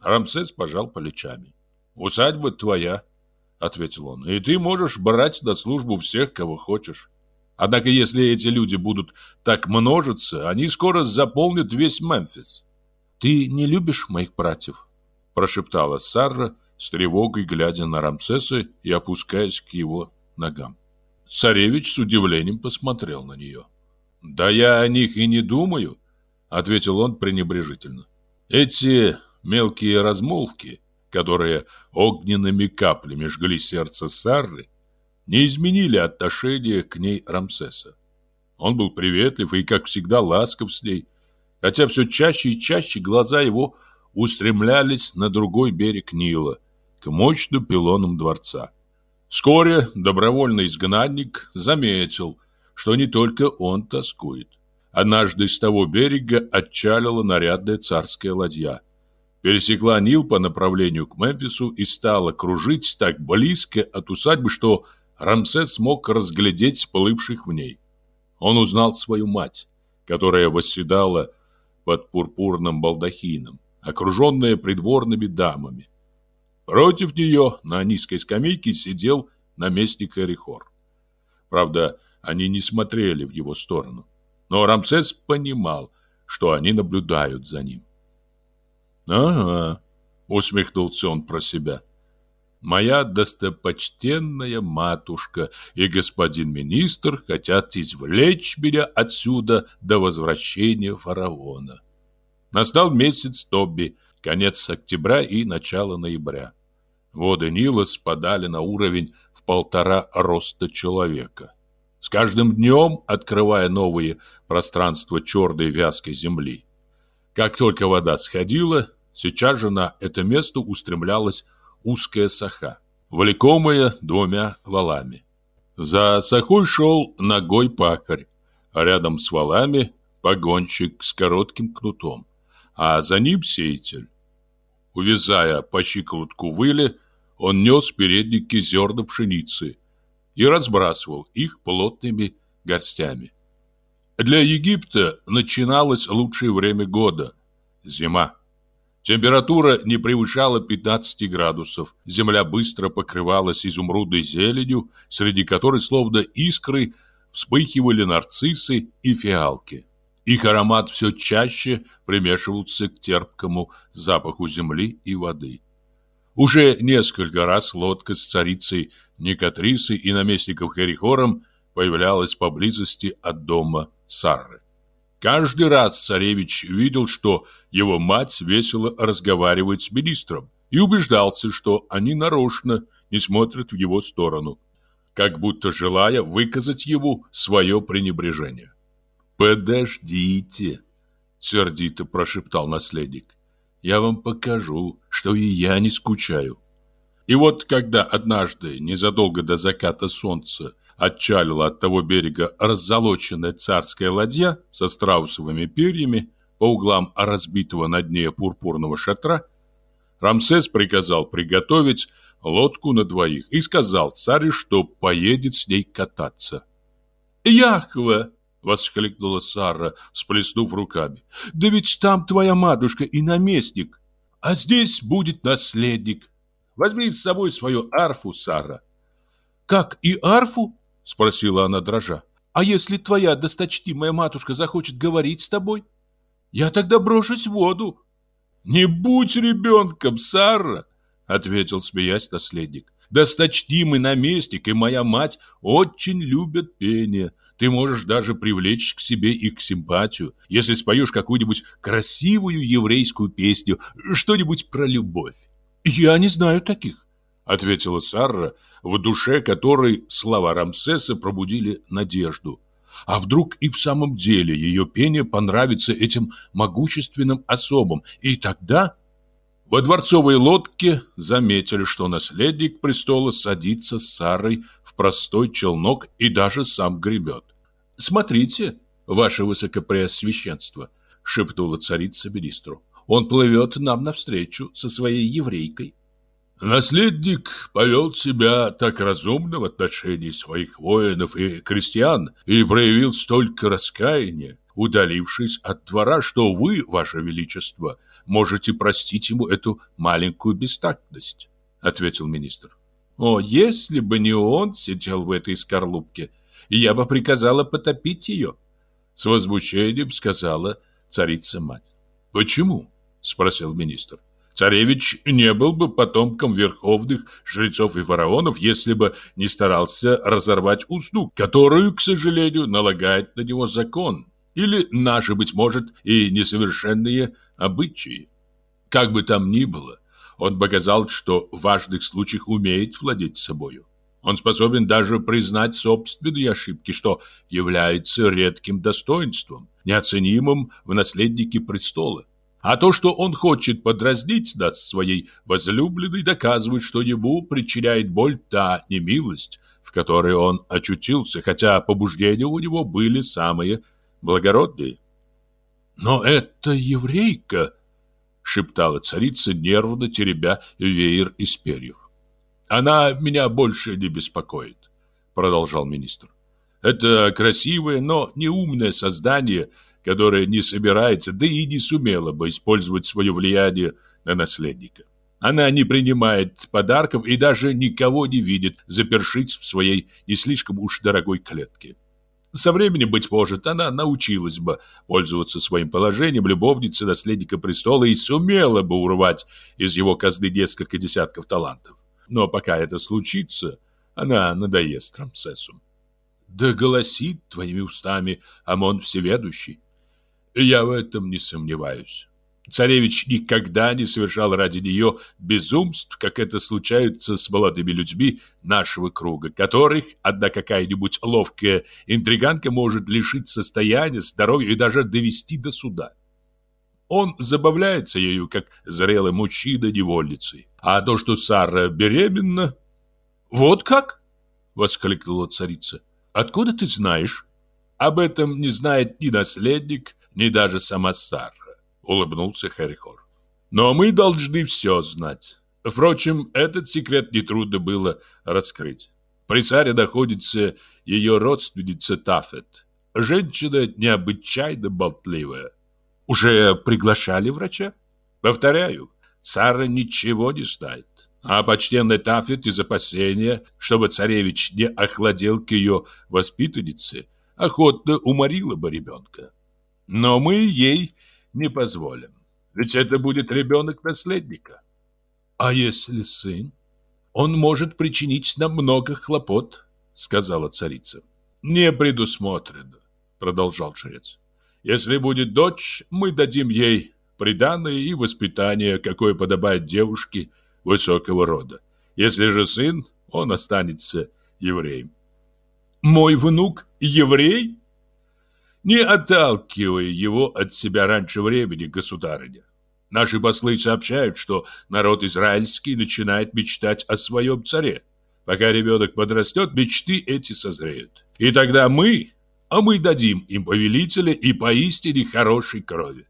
Рамсес пожал плечами. «Усадьба твоя», — ответил он, — «и ты можешь брать на службу всех, кого хочешь. Однако, если эти люди будут так множиться, они скоро заполнят весь Мемфис». «Ты не любишь моих братьев?» – прошептала Сара с тревогой, глядя на Рамсеса и опускаясь к его ногам. Царевич с удивлением посмотрел на нее. «Да я о них и не думаю», — ответил он пренебрежительно. «Эти мелкие размолвки, которые огненными каплями жгли сердце Сарры, не изменили отношение к ней Рамсеса. Он был приветлив и, как всегда, ласков с ней, хотя все чаще и чаще глаза его устремлялись на другой берег Нила, к мощным пилонам дворца. Вскоре добровольный изгнанник заметил, что не только он тоскует. Однажды с того берега отчалила нарядная царская ладья. Пересекла Нил по направлению к Мемфису и стала кружить так близко от усадьбы, что Рамсес смог разглядеть сплывших в ней. Он узнал свою мать, которая восседала под пурпурным балдахином, окруженная придворными дамами. Против нее на низкой скамейке сидел наместник Эрихор. Правда, они не смотрели в его сторону, но Рамсес понимал, что они наблюдают за ним. «Ага», — усмехнулся он про себя, — «моя достопочтенная матушка и господин министр хотят извлечь меня отсюда до возвращения фараона». Настал месяц Тобби, конец октября и начало ноября. Воды Нила спадали на уровень в полтора роста человека. С каждым днем открывая новые пространства черной вязкой земли. Как только вода сходила, сейчас же на это место устремлялась узкая саха, влекомая двумя валами. За сахой шел ногой пакарь, а рядом с валами погонщик с коротким кнутом а за ним сеятель. Увязая по щиколотку выли, он нес передники зерна пшеницы и разбрасывал их плотными горстями. Для Египта начиналось лучшее время года – зима. Температура не превышала 15 градусов. Земля быстро покрывалась изумрудной зеленью, среди которой словно искры вспыхивали нарциссы и фиалки. Их аромат все чаще примешивался к терпкому запаху земли и воды. Уже несколько раз лодка с царицей Никатрисой и наместником Херихором появлялась поблизости от дома Сарры. Каждый раз царевич видел, что его мать весело разговаривает с министром и убеждался, что они нарочно не смотрят в его сторону, как будто желая выказать ему свое пренебрежение. «Подождите!» — сердито прошептал наследник. «Я вам покажу, что и я не скучаю». И вот, когда однажды, незадолго до заката солнца, отчалила от того берега раззолоченная царская ладья со страусовыми перьями по углам разбитого на дне пурпурного шатра, Рамсес приказал приготовить лодку на двоих и сказал царю, что поедет с ней кататься. «Яхва!» — воскликнула Сара, всплеснув руками. «Да ведь там твоя матушка и наместник, а здесь будет наследник. Возьми с собой свою арфу, Сара». «Как, и арфу?» — спросила она дрожа. «А если твоя досточтимая матушка захочет говорить с тобой? Я тогда брошусь в воду». «Не будь ребенком, Сара!» — ответил, смеясь, наследник. «Досточтимый наместник и моя мать очень любят пение. Ты можешь даже привлечь к себе их симпатию, если споешь какую-нибудь красивую еврейскую песню, что-нибудь про любовь». «Я не знаю таких», — ответила Сарра, в душе которой слова Рамсеса пробудили надежду. А вдруг и в самом деле ее пение понравится этим могущественным особам, и тогда... Во дворцовой лодке заметили, что наследник престола садится с Сарой в простой челнок и даже сам гребет. «Смотрите, ваше высокопреосвященство», — шепнула царица министру. «Он плывет нам навстречу со своей еврейкой». Наследник повел себя так разумно в отношении своих воинов и крестьян и проявил столько раскаяния, удалившись от двора, что вы, ваше величество, можете простить ему эту маленькую бестактность, ответил министр. О, если бы не он сидел в этой скорлупке, я бы приказала потопить ее, с возмущением сказала царица-мать. Почему? спросил министр. Царевич не был бы потомком верховных жрецов и фараонов, если бы не старался разорвать узду, которую, к сожалению, налагает на него закон, или наши, быть может, и несовершенные обычаи. Как бы там ни было, он показал, что в важных случаях умеет владеть собою. Он способен даже признать собственные ошибки, что является редким достоинством, неоценимым в наследнике престола. А то, что он хочет подразнить нас своей возлюбленной, доказывает, что ему причиняет боль та немилость, в которой он очутился, хотя побуждения у него были самые благородные. «Но это еврейка!» — шептала царица, нервно теребя веер из перьев. «Она меня больше не беспокоит», — продолжал министр. «Это красивое, но неумное создание — которая не собирается, да и не сумела бы использовать свое влияние на наследника. Она не принимает подарков и даже никого не видит, запершись в своей не слишком уж дорогой клетке. Со временем, быть может, она научилась бы пользоваться своим положением любовницы наследника престола и сумела бы урвать из его казны несколько десятков талантов. Но пока это случится, она надоест Рамсесу. Да голосит твоими устами Амон Всеведущий. Я в этом не сомневаюсь. Царевич никогда не совершал ради нее безумств, как это случается с молодыми людьми нашего круга, которых одна какая-нибудь ловкая интриганка может лишить состояния, здоровья и даже довести до суда. Он забавляется ею, как зрелый мужчина невольницей. А то, что Сара беременна... «Вот как?» — воскликнула царица. «Откуда ты знаешь?» «Об этом не знает ни наследник, ни даже сама Сара, улыбнулся Харихор. Но мы должны все знать. Впрочем, этот секрет нетрудно было раскрыть. При царе находится ее родственница Тафет. Женщина необычайно болтливая. Уже приглашали врача? Повторяю, цара ничего не знает. А почтенный Тафет из опасения, чтобы царевич не охладел к ее воспитаннице, охотно уморила бы ребенка. Но мы ей не позволим. Ведь это будет ребенок наследника. А если сын? Он может причинить нам много хлопот, сказала царица. Не предусмотрено, продолжал жрец. Если будет дочь, мы дадим ей приданное и воспитание, какое подобает девушке высокого рода. Если же сын, он останется евреем. Мой внук еврей? Не отталкивай его от себя раньше времени, государыня. Наши послы сообщают, что народ израильский начинает мечтать о своем царе. Пока ребенок подрастет, мечты эти созреют. И тогда мы, а мы дадим им повелителя и поистине хорошей крови.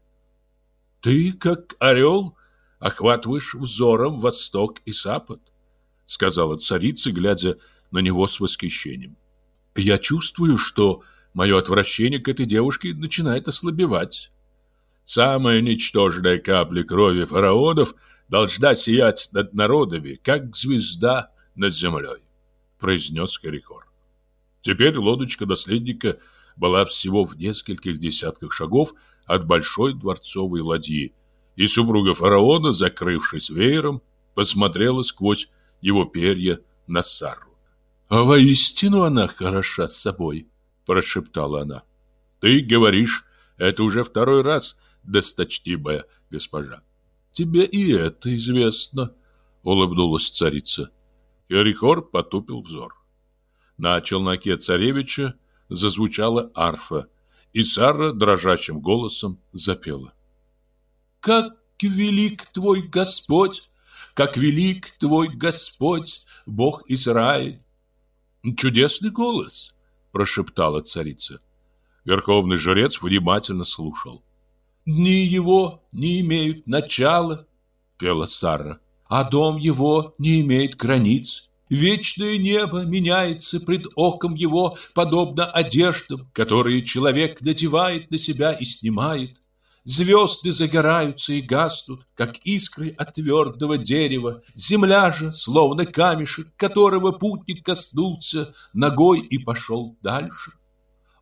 Ты, как орел, охватываешь взором восток и запад, сказала царица, глядя на него с восхищением. Я чувствую, что мое отвращение к этой девушке начинает ослабевать. Самая ничтожная капля крови фараонов должна сиять над народами, как звезда над землей, произнес Корихор. Теперь лодочка наследника была всего в нескольких десятках шагов от большой дворцовой ладьи, и супруга фараона, закрывшись веером, посмотрела сквозь его перья на Сару. «А воистину она хороша с собой», — прошептала она. «Ты говоришь, это уже второй раз, досточтимая госпожа». «Тебе и это известно», — улыбнулась царица. Ерихор потупил взор. На челноке царевича зазвучала арфа, и Сара дрожащим голосом запела. «Как велик твой Господь! Как велик твой Господь, Бог Израиль!» «Чудесный голос!» – прошептала царица. Верховный жрец внимательно слушал. «Дни его не имеют начала», – пела Сара, «а дом его не имеет границ. Вечное небо меняется пред оком его, подобно одеждам, которые человек надевает на себя и снимает. Звезды загораются и гаснут, как искры от твердого дерева. Земля же, словно камешек, которого путник коснулся ногой и пошел дальше.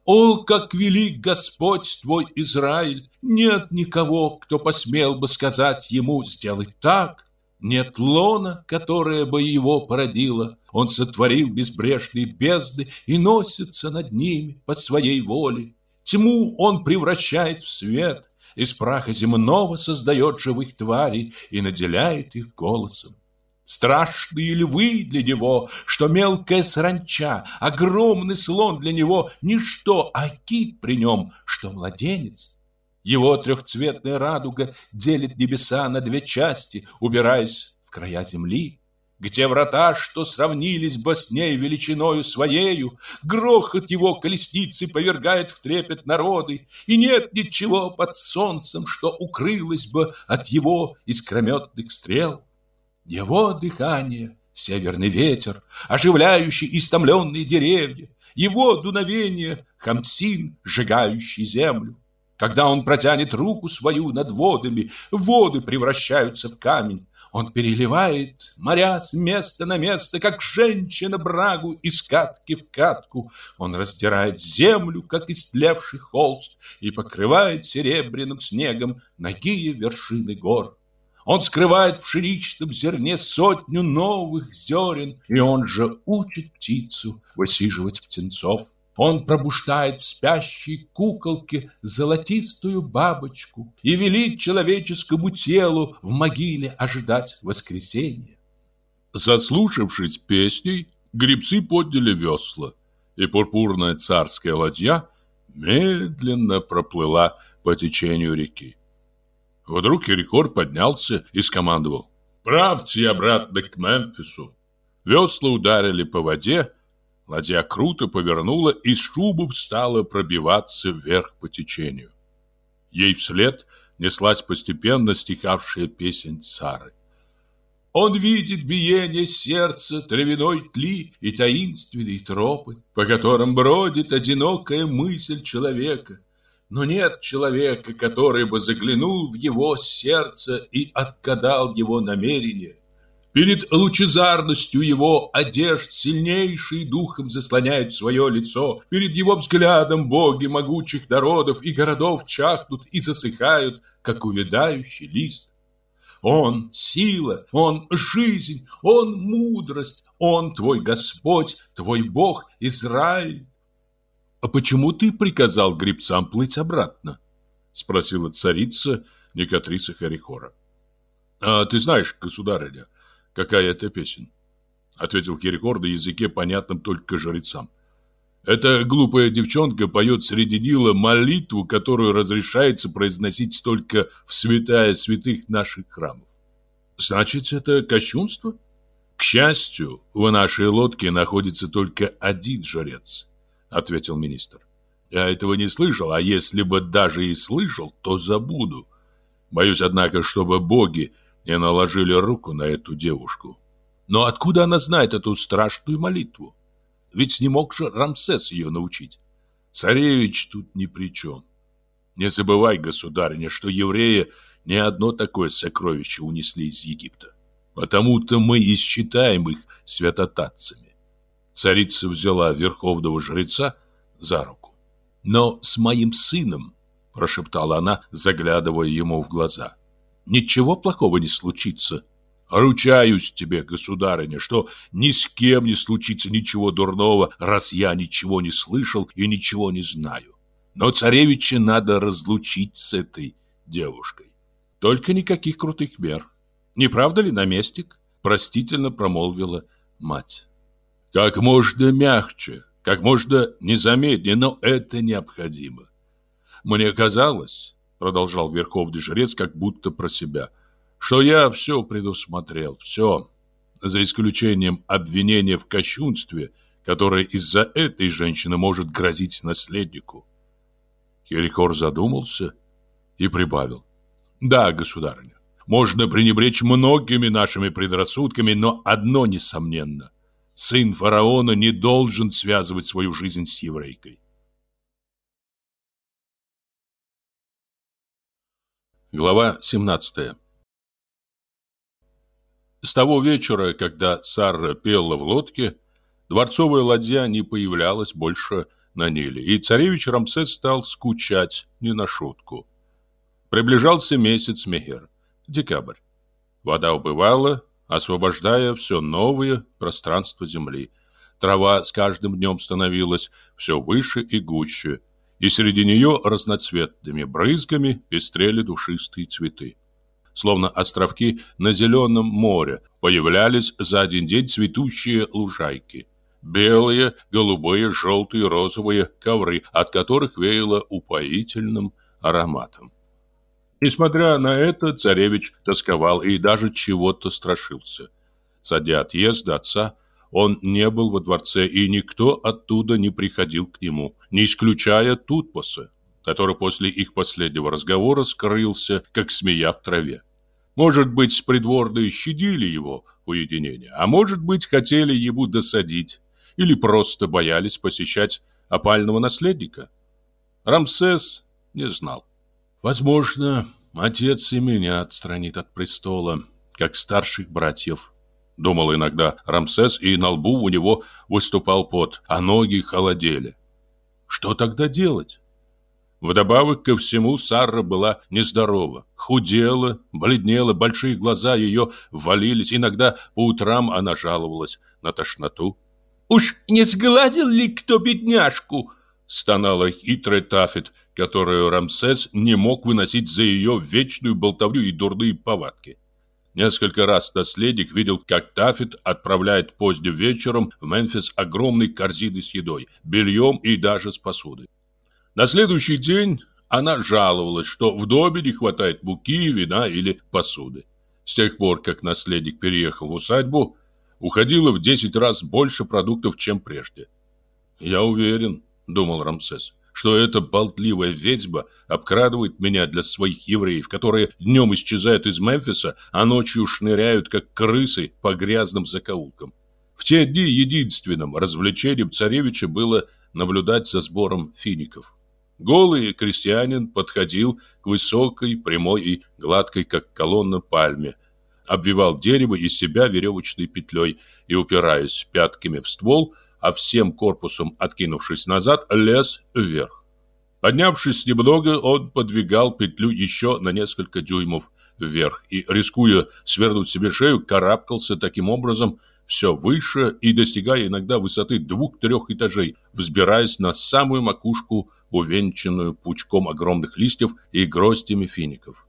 О, как велик Господь твой Израиль! Нет никого, кто посмел бы сказать ему сделать так, нет лона, которая бы его породила. Он сотворил безбрежные бездны и носится над ними по своей воле. Тьму он превращает в свет, из праха земного создает живых тварей и наделяет их голосом. Страшные львы для него, что мелкая саранча, огромный слон для него — ничто, а кит при нем, что младенец. Его трехцветная радуга делит небеса на две части, убираясь в края земли, где врата, что сравнились бы с ней величиною своею, грохот его колесницы повергает в трепет народы, и нет ничего под солнцем, что укрылось бы от его искрометных стрел. Его дыхание — северный ветер, оживляющий истомленные деревья, его дуновение — хамсин, сжигающий землю. Когда он протянет руку свою над водами, воды превращаются в камень. Он переливает моря с места на место, как женщина брагу из катки в катку. Он раздирает землю, как истлевший холст, и покрывает серебряным снегом ногие вершины гор. Он скрывает в пшеничном зерне сотню новых зерен, и он же учит птицу высиживать птенцов. Он пробуждает в спящей куколке золотистую бабочку и велит человеческому телу в могиле ожидать воскресения. Заслушавшись песней, гребцы подняли весла, и пурпурная царская ладья медленно проплыла по течению реки. Вдруг Ерикор поднялся и скомандовал «Правьте обратно к Мемфису!» Весла ударили по воде, Ладья круто повернула и с шубом стала пробиваться вверх по течению. Ей вслед неслась постепенно стихавшая песень цары. Он видит биение сердца, травяной тли и таинственные тропы, по которым бродит одинокая мысль человека. Но нет человека, который бы заглянул в его сердце и отгадал его намерения. Перед лучезарностью его одежд сильнейший духом заслоняют свое лицо. Перед его взглядом боги могучих народов и городов чахнут и засыхают, как увядающий лист. Он — сила, Он — жизнь, Он — мудрость, Он — твой Господь, твой Бог Израиль. — А почему ты приказал гребцам плыть обратно? — спросила царица Никатриса Харихора. — А ты знаешь, государыня, какая это песня, ответил Киркор на языке, понятном только жрецам. Эта глупая девчонка поет среди Нила молитву, которую разрешается произносить только в святая святых наших храмов. Значит, это кощунство? К счастью, в нашей лодке находится только один жрец, ответил министр. Я этого не слышал, а если бы даже и слышал, то забуду. Боюсь, однако, чтобы боги не наложили руку на эту девушку. Но откуда она знает эту страшную молитву? Ведь не мог же Рамсес ее научить. Царевич тут ни при чем. Не забывай, государиня, что евреи не одно такое сокровище унесли из Египта. Потому-то мы и считаем их святотатцами. Царица взяла верховного жреца за руку. Но с моим сыном, прошептала она, заглядывая ему в глаза, ничего плохого не случится. Ручаюсь тебе, государыня, что ни с кем не случится ничего дурного, раз я ничего не слышал и ничего не знаю. Но царевича надо разлучить с этой девушкой. Только никаких крутых мер. Не правда ли, наместник? Простительно промолвила мать. Как можно мягче, как можно незаметнее, но это необходимо. Мне казалось, продолжал верховный жрец как будто про себя, что я все предусмотрел, все, за исключением обвинения в кощунстве, которое из-за этой женщины может грозить наследнику. Хеликор задумался и прибавил. Да, государыня, можно пренебречь многими нашими предрассудками, но одно несомненно. Сын фараона не должен связывать свою жизнь с еврейкой. Глава 17 С того вечера, когда Сарра пела в лодке, дворцовая ладья не появлялась больше на Ниле, и царевич Рамсес стал скучать не на шутку. Приближался месяц Мехер, декабрь. Вода убывала, освобождая все новые пространства земли. Трава с каждым днем становилась все выше и гуще, и среди нее разноцветными брызгами пестрели душистые цветы. Словно островки на зеленом море появлялись за один день цветущие лужайки. Белые, голубые, желтые, розовые ковры, от которых веяло упоительным ароматом. Несмотря на это, царевич тосковал и даже чего-то страшился. Со дня отъезда отца он не был во дворце, и никто оттуда не приходил к нему, не исключая Тутпоса, который после их последнего разговора скрылся, как змея в траве. Может быть, придворные щадили его уединение, а может быть, хотели ему досадить, или просто боялись посещать опального наследника. Рамсес не знал. Возможно, отец и меня отстранит от престола, как старших братьев. Думал иногда Рамсес, и на лбу у него выступал пот, а ноги холодели. Что тогда делать? Вдобавок ко всему Сара была нездорова, худела, бледнела, большие глаза ее ввалились, иногда по утрам она жаловалась на тошноту. «Уж не сгладил ли кто бедняжку?» стонала хитрая Тафет, которую Рамсес не мог выносить за ее вечную болтовню и дурные повадки. Несколько раз наследник видел, как Тафет отправляет поздним вечером в Мемфис огромные корзины с едой, бельем и даже с посудой. На следующий день она жаловалась, что в доме не хватает муки, вина или посуды. С тех пор, как наследник переехал в усадьбу, уходило в 10 раз больше продуктов, чем прежде. Я уверен, думал Рамсес, что эта болтливая ведьма обкрадывает меня для своих евреев, которые днем исчезают из Мемфиса, а ночью шныряют, как крысы, по грязным закоулкам. В те дни единственным развлечением царевича было наблюдать за сбором фиников. Голый крестьянин подходил к высокой, прямой и гладкой, как колонна пальме, обвивал дерево из себя веревочной петлей и, упираясь пятками в ствол, а всем корпусом откинувшись назад, лез вверх. Поднявшись немного, он подвигал петлю еще на несколько дюймов вверх и, рискуя свернуть себе шею, карабкался таким образом все выше и достигая иногда высоты двух-трех этажей, взбираясь на самую макушку, увенчанную пучком огромных листьев и гроздями фиников.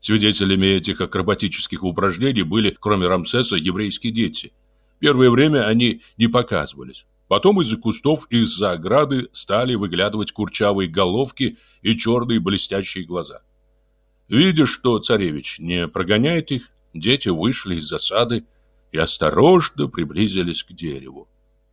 Свидетелями этих акробатических упражнений были, кроме Рамсеса, еврейские дети – Первое время они не показывались. Потом из-за кустов из-за ограды стали выглядывать курчавые головки и черные блестящие глаза. Видя, что царевич не прогоняет их, дети вышли из засады и осторожно приблизились к дереву.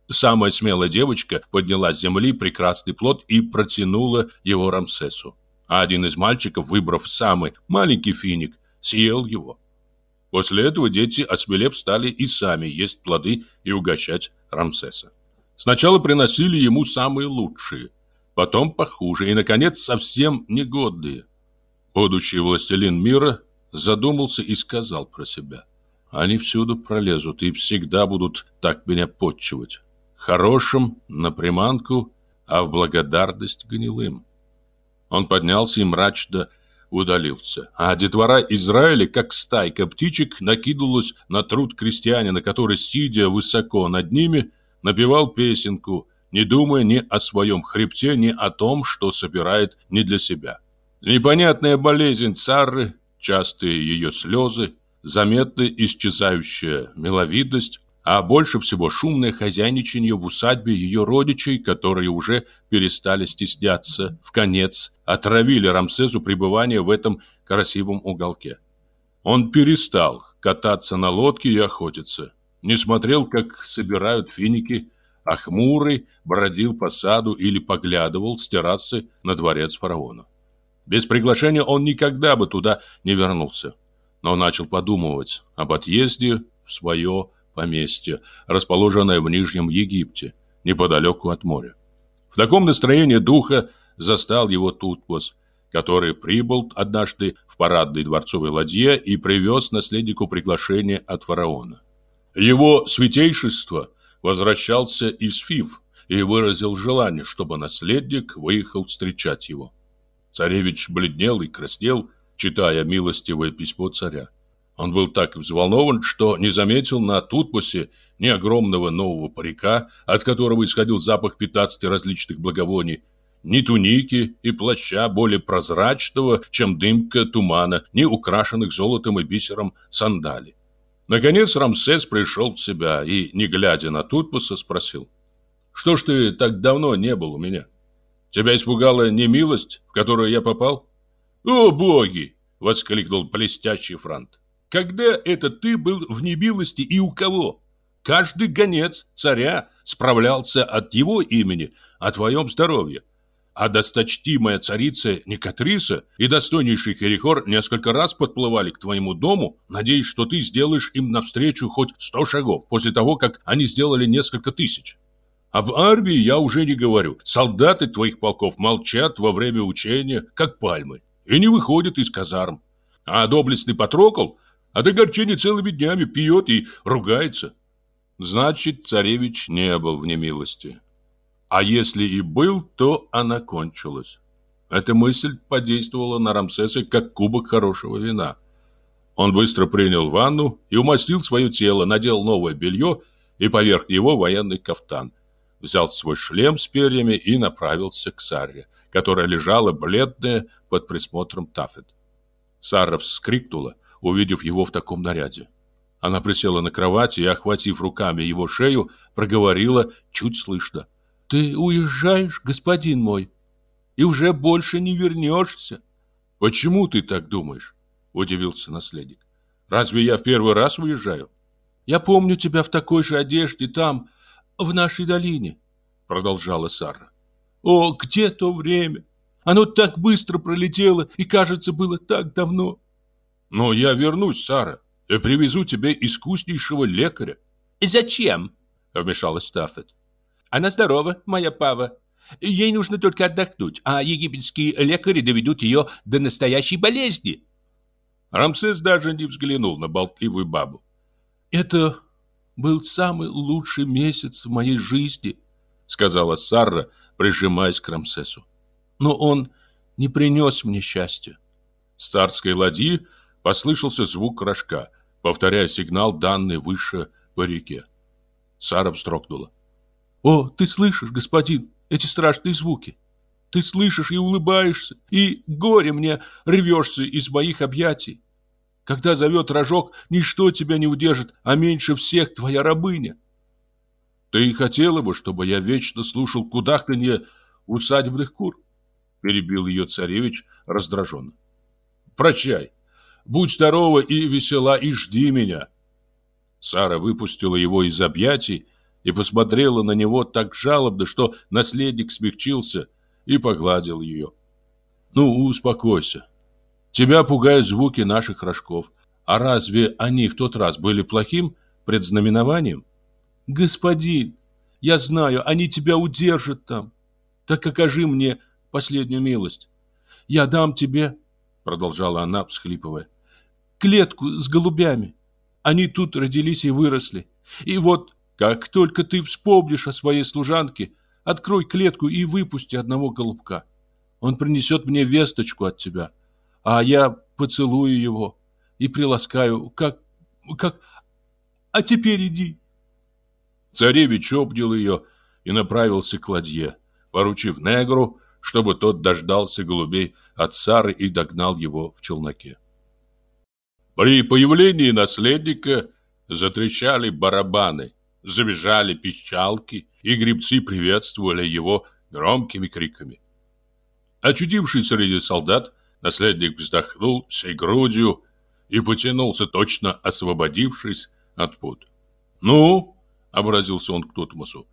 Самая смелая девочка подняла с земли прекрасный плод и протянула его Рамсесу. А один из мальчиков, выбрав самый маленький финик, съел его. После этого дети, осмелев, стали и сами есть плоды и угощать Рамсеса. Сначала приносили ему самые лучшие, потом похуже и, наконец, совсем негодные. Будущий властелин мира задумался и сказал про себя. Они всюду пролезут и всегда будут так меня подчивать. Хорошим на приманку, а в благодарность гнилым. Он поднялся и мрачно удалился. А детвора Израиля, как стайка птичек, накидывалась на труд крестьянина, который, сидя высоко над ними, напевал песенку, не думая ни о своем хребте, ни о том, что собирает не для себя. Непонятная болезнь Цары, частые ее слезы, заметная исчезающая миловидность, а больше всего шумное хозяйничание в усадьбе ее родичей, которые уже перестали стесняться, в конец отравили Рамсезу пребывание в этом красивом уголке. Он перестал кататься на лодке и охотиться, не смотрел, как собирают финики, а хмурый бродил по саду или поглядывал с террасы на дворец фараона. Без приглашения он никогда бы туда не вернулся, но начал подумывать об отъезде в свое поместье, расположенное в Нижнем Египте, неподалеку от моря. В таком настроении духа застал его Тутмос, который прибыл однажды в парадной дворцовой ладье и привез наследнику приглашение от фараона. Его святейшество возвращался из Фив и выразил желание, чтобы наследник выехал встречать его. Царевич бледнел и краснел, читая милостивое письмо царя. Он был так взволнован, что не заметил на Тутмосе ни огромного нового парика, от которого исходил запах 15 различных благовоний, ни туники и плаща более прозрачного, чем дымка тумана, ни украшенных золотом и бисером сандали. Наконец Рамсес пришел в себя и, не глядя на Тутмоса, спросил. «Что ж ты так давно не был у меня? Тебя испугала немилость, в которую я попал?» «О, боги!» — воскликнул блестящий франт. Когда это ты был в небилости и у кого? Каждый гонец царя справлялся от его имени о твоем здоровье. А досточтимая царица Никатриса и достойнейший Херихор несколько раз подплывали к твоему дому, надеясь, что ты сделаешь им навстречу хоть сто шагов, после того, как они сделали несколько тысяч. Об армии я уже не говорю. Солдаты твоих полков молчат во время учения, как пальмы, и не выходят из казарм. А доблестный Патрокол от огорчения целыми днями пьет и ругается. Значит, царевич не был в немилости. А если и был, то она кончилась. Эта мысль подействовала на Рамсеса, как кубок хорошего вина. Он быстро принял ванну и умастил свое тело, надел новое белье и поверх него военный кафтан. Взял свой шлем с перьями и направился к Сарре, которая лежала бледная под присмотром Тафет. Сара вскрикнула, увидев его в таком наряде. Она присела на кровати и, охватив руками его шею, проговорила чуть слышно. «Ты уезжаешь, господин мой, и уже больше не вернешься». «Почему ты так думаешь?» – удивился наследник. «Разве я в первый раз уезжаю?» «Я помню тебя в такой же одежде там, в нашей долине», – продолжала Сара. «О, где то время? Оно так быстро пролетело и, кажется, было так давно. Но я вернусь, Сара, и привезу тебе искуснейшего лекаря. Зачем? Вмешалась Таффет. Она здорова, моя пава. Ей нужно только отдохнуть, а египетские лекари доведут ее до настоящей болезни. Рамсес даже не взглянул на болтливую бабу. Это был самый лучший месяц в моей жизни, сказала Сара, прижимаясь к Рамсесу. Но он не принес мне счастья. С царской ладьи Послышался звук рожка, повторяя сигнал, данный выше по реке. Сара вздрогнула. «О, ты слышишь, господин, эти страшные звуки? Ты слышишь и улыбаешься, и горе мне рвешься из моих объятий. Когда зовет рожок, ничто тебя не удержит, а меньше всех твоя рабыня». «Ты хотела бы, чтобы я вечно слушал кудахтанье усадебных кур?» Перебил ее царевич раздраженно. «Прощай!» Будь здорова и весела, и жди меня. Сара выпустила его из объятий и посмотрела на него так жалобно, что наследник смягчился и погладил ее. «Ну, успокойся. Тебя пугают звуки наших рожков. А разве они в тот раз были плохим предзнаменованием?» «Господин, я знаю, они тебя удержат там. Так окажи мне последнюю милость. Я дам тебе, продолжала она, всхлипывая, клетку с голубями. Они тут родились и выросли. И вот, как только ты вспомнишь о своей служанке, открой клетку и выпусти одного голубка. Он принесет мне весточку от тебя, а я поцелую его и приласкаю, как... как... А теперь иди. Царевич обнял ее и направился к ладье, поручив негру, чтобы тот дождался голубей от Сары и догнал его в челноке. При появлении наследника затрещали барабаны, забежали пищалки, и гребцы приветствовали его громкими криками. Очудившись среди солдат, наследник вздохнул всей грудью и потянулся, точно освободившись от пут. «Ну, обратился он к Тутмосу.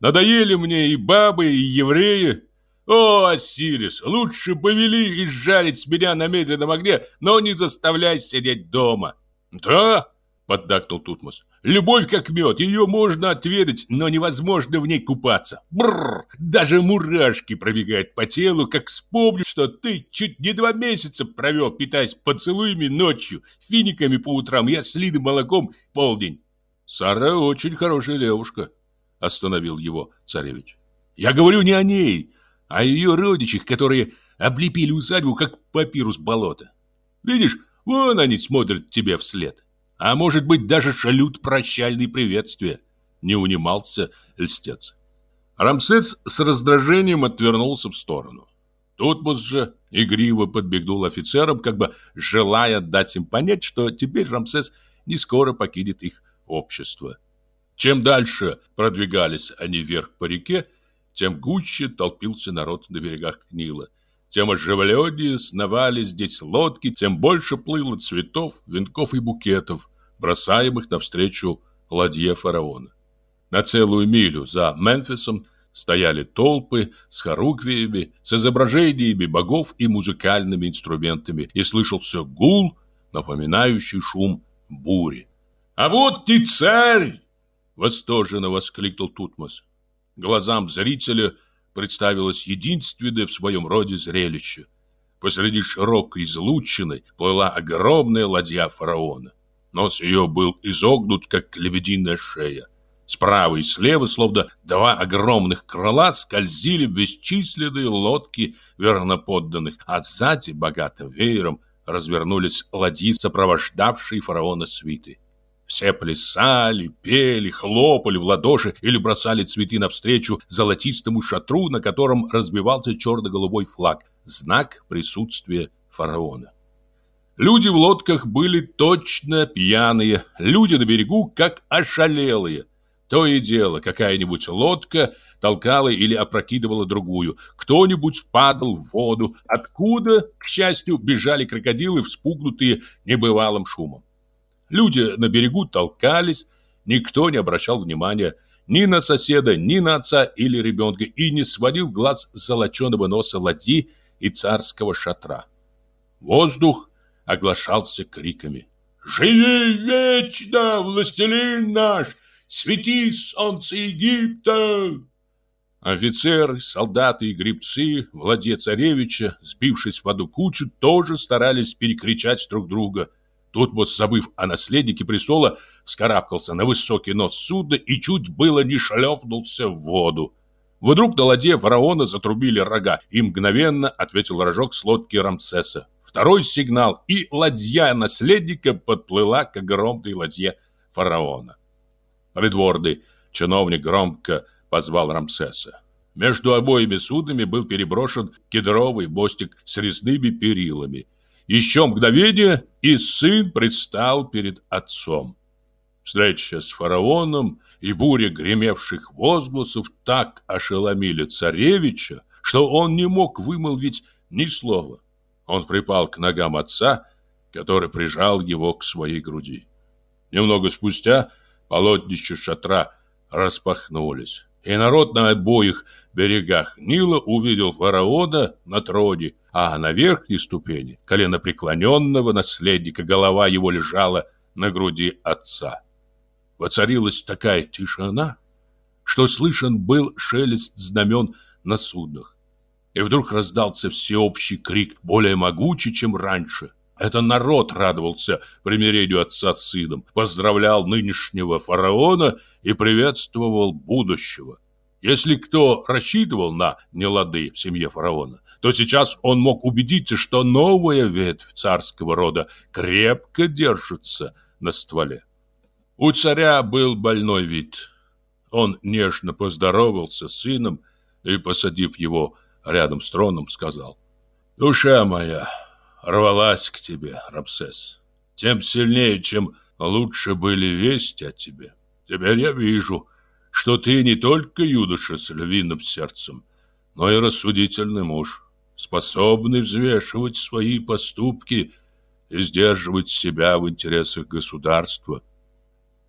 Надоели мне и бабы, и евреи. О, Осирис, лучше повели и жарить меня на медленном огне, но не заставляй сидеть дома. Да, поддакнул Тутмос. Любовь как мед, ее можно отведать, но невозможно в ней купаться. Бррр, даже мурашки пробегают по телу, как вспомню, что ты чуть не два месяца провел, питаясь поцелуями ночью, финиками по утрам и ослиным молоком полдень. Сара очень хорошая девушка, остановил его царевич. Я говорю не о ней, о ее родичах, которые облепили усадьбу, как папирус болота. Видишь, вон они смотрят тебе вслед. А может быть, даже шлют прощальные приветствия. Не унимался льстец. Рамсес с раздражением отвернулся в сторону. Тутмос же игриво подбегнул офицерам, как бы желая дать им понять, что теперь Рамсес не скоро покинет их общества. Чем дальше продвигались они вверх по реке, тем гуще толпился народ на берегах Нила. Тем оживленнее сновали здесь лодки, тем больше плыло цветов, венков и букетов, бросаемых навстречу ладье фараона. На целую милю за Мемфисом стояли толпы с хоруквиями, с изображениями богов и музыкальными инструментами, и слышался гул, напоминающий шум бури. «А вот ты царь!» — восторженно воскликнул Тутмос. Глазам зрителя представилось единственное в своем роде зрелище. Посреди широкой излучины плыла огромная ладья фараона. Нос ее был изогнут, как лебединая шея. Справа и слева, словно два огромных крыла, скользили бесчисленные лодки верноподданных, а сзади богатым веером развернулись ладьи, сопровождавшие фараона свиты. Все плясали, пели, хлопали в ладоши или бросали цветы навстречу золотистому шатру, на котором разбивался черно-голубой флаг, знак присутствия фараона. Люди в лодках были точно пьяные, люди на берегу как ошалелые. То и дело, какая-нибудь лодка толкала или опрокидывала другую, кто-нибудь падал в воду, откуда, к счастью, бежали крокодилы, вспугнутые небывалым шумом. Люди на берегу толкались, никто не обращал внимания ни на соседа, ни на отца или ребенка и не сводил глаз с золоченого носа ладьи и царского шатра. Воздух оглашался криками. «Живи вечно, властелин наш! Свети солнце Египта!» Офицеры, солдаты и гребцы, владе царевича, сбившись в одну кучу, тоже старались перекричать друг друга – Тут вот, забыв о наследнике престола, вскарабкался на высокий нос судна и чуть было не шлепнулся в воду. Вдруг на ладье фараона затрубили рога, и мгновенно ответил рожок с лодки Рамсеса. Второй сигнал, и ладья наследника подплыла к огромной ладье фараона. Придворный чиновник громко позвал Рамсеса. Между обоими судами был переброшен кедровый мостик с резными перилами, еще мгновение, и сын предстал перед отцом. Встреча с фараоном и буря гремевших возгласов так ошеломили царевича, что он не мог вымолвить ни слова. Он припал к ногам отца, который прижал его к своей груди. Немного спустя полотнища шатра распахнулись, и народ на обоих берегах Нила увидел фараона на троне, а на верхней ступени коленопреклоненного наследника голова его лежала на груди отца. Воцарилась такая тишина, что слышен был шелест знамен на суднах. И вдруг раздался всеобщий крик, более могучий, чем раньше. Это народ радовался примирению отца с сыном, поздравлял нынешнего фараона и приветствовал будущего. Если кто рассчитывал на нелады в семье фараона, то сейчас он мог убедиться, что новая ветвь царского рода крепко держится на стволе. У царя был больной вид. Он нежно поздоровался с сыном и, посадив его рядом с троном, сказал, «Душа моя рвалась к тебе, Рамсес, тем сильнее, чем лучше были вести о тебе. Теперь я вижу, что ты не только юноша с львиным сердцем, но и рассудительный муж, способный взвешивать свои поступки и сдерживать себя в интересах государства».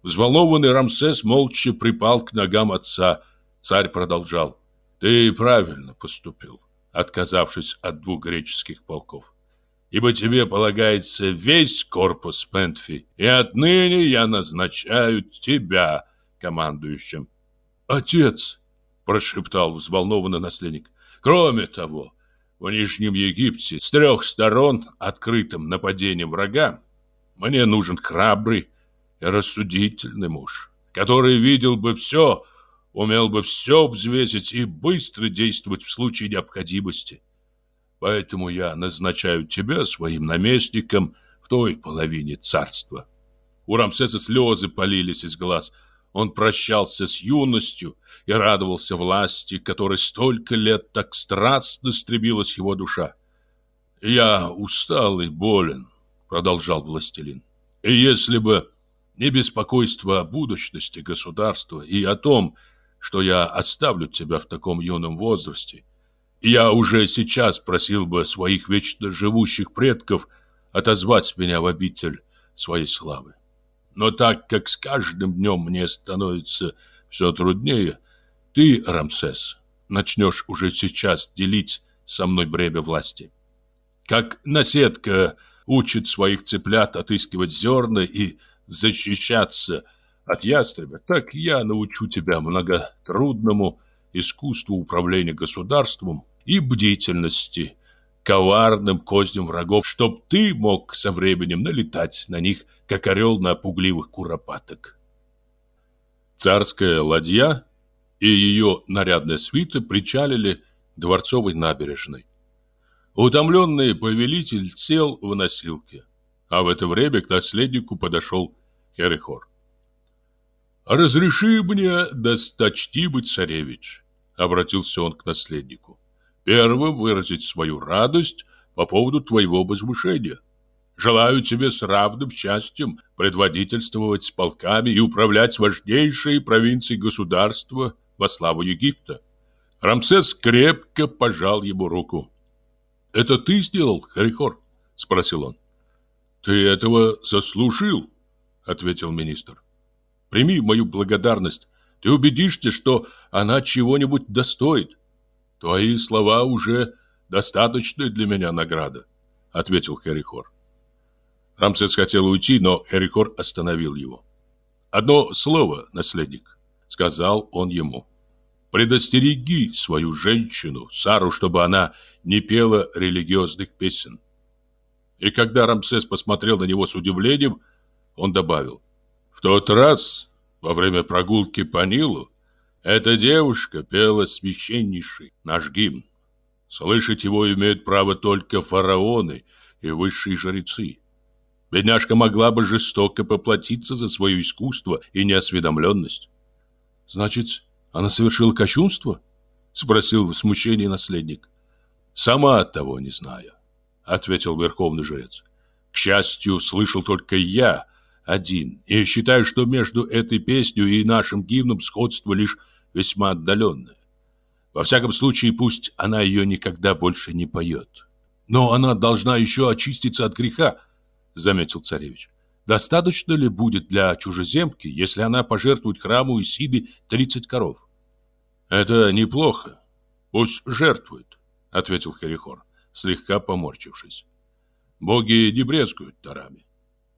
Взволнованный Рамсес молча припал к ногам отца. Царь продолжал. «Ты правильно поступил, отказавшись от двух греческих полков. Ибо тебе полагается весь корпус Пентфи, и отныне я назначаю тебя командующим». «Отец!» – прошептал взволнованный наследник. «Кроме того, в Нижнем Египте с трех сторон открытым нападением врага мне нужен храбрый, рассудительный муж, который видел бы все, умел бы все взвесить и быстро действовать в случае необходимости. Поэтому я назначаю тебя своим наместником в той половине царства. У Рамсеса слезы полились из глаз. Он прощался с юностью и радовался власти, которой столько лет так страстно стремилась его душа. «Я устал и болен», — продолжал властелин. «И если бы не беспокойство о будущности государства и о том, что я оставлю тебя в таком юном возрасте. Я уже сейчас просил бы своих вечно живущих предков отозвать меня в обитель своей славы. Но так как с каждым днем мне становится все труднее, ты, Рамсес, начнешь уже сейчас делить со мной бремя власти. Как наседка учит своих цыплят отыскивать зерна и защищаться от ястреба, так я научу тебя многотрудному искусству управления государством и бдительности, коварным козням врагов, чтоб ты мог со временем налетать на них, как орел на пугливых куропаток. Царская ладья и ее нарядная свита причалили дворцовой набережной. Утомленный повелитель сел в носилке. А в это время к наследнику подошел Херихор. «Разреши мне, досточтимый царевич», — обратился он к наследнику, «первым выразить свою радость по поводу твоего возвышения. Желаю тебе с равным счастьем предводительствовать с полками и управлять важнейшей провинцией государства во славу Египта». Рамсес крепко пожал ему руку. «Это ты сделал, Харихор?» — спросил он. «Ты этого заслужил», — ответил министр. «Прими мою благодарность. Ты убедишься, что она чего-нибудь достоит. Твои слова уже достаточная для меня награда», — ответил Херихор. Рамсес хотел уйти, но Херихор остановил его. «Одно слово, наследник», — сказал он ему. «Предостереги свою женщину, Сару, чтобы она не пела религиозных песен. И когда Рамсес посмотрел на него с удивлением, он добавил. В тот раз, во время прогулки по Нилу, эта девушка пела священнейший наш гимн. Слышать его имеют право только фараоны и высшие жрецы. Бедняжка могла бы жестоко поплатиться за свое искусство и неосведомленность. «Значит, она совершила кощунство?» — спросил в смущении наследник. «Сама от того не знаю ответил верховный жрец. К счастью, слышал только я один, и считаю, что между этой песней и нашим гимном сходство лишь весьма отдаленное. Во всяком случае, пусть она ее никогда больше не поет. Но она должна еще очиститься от греха, заметил царевич. Достаточно ли будет для чужеземки, если она пожертвует храму Исиды 30 коров? Это неплохо. Пусть жертвует, ответил Херихор, слегка поморщившись. Боги не брезгуют дарами.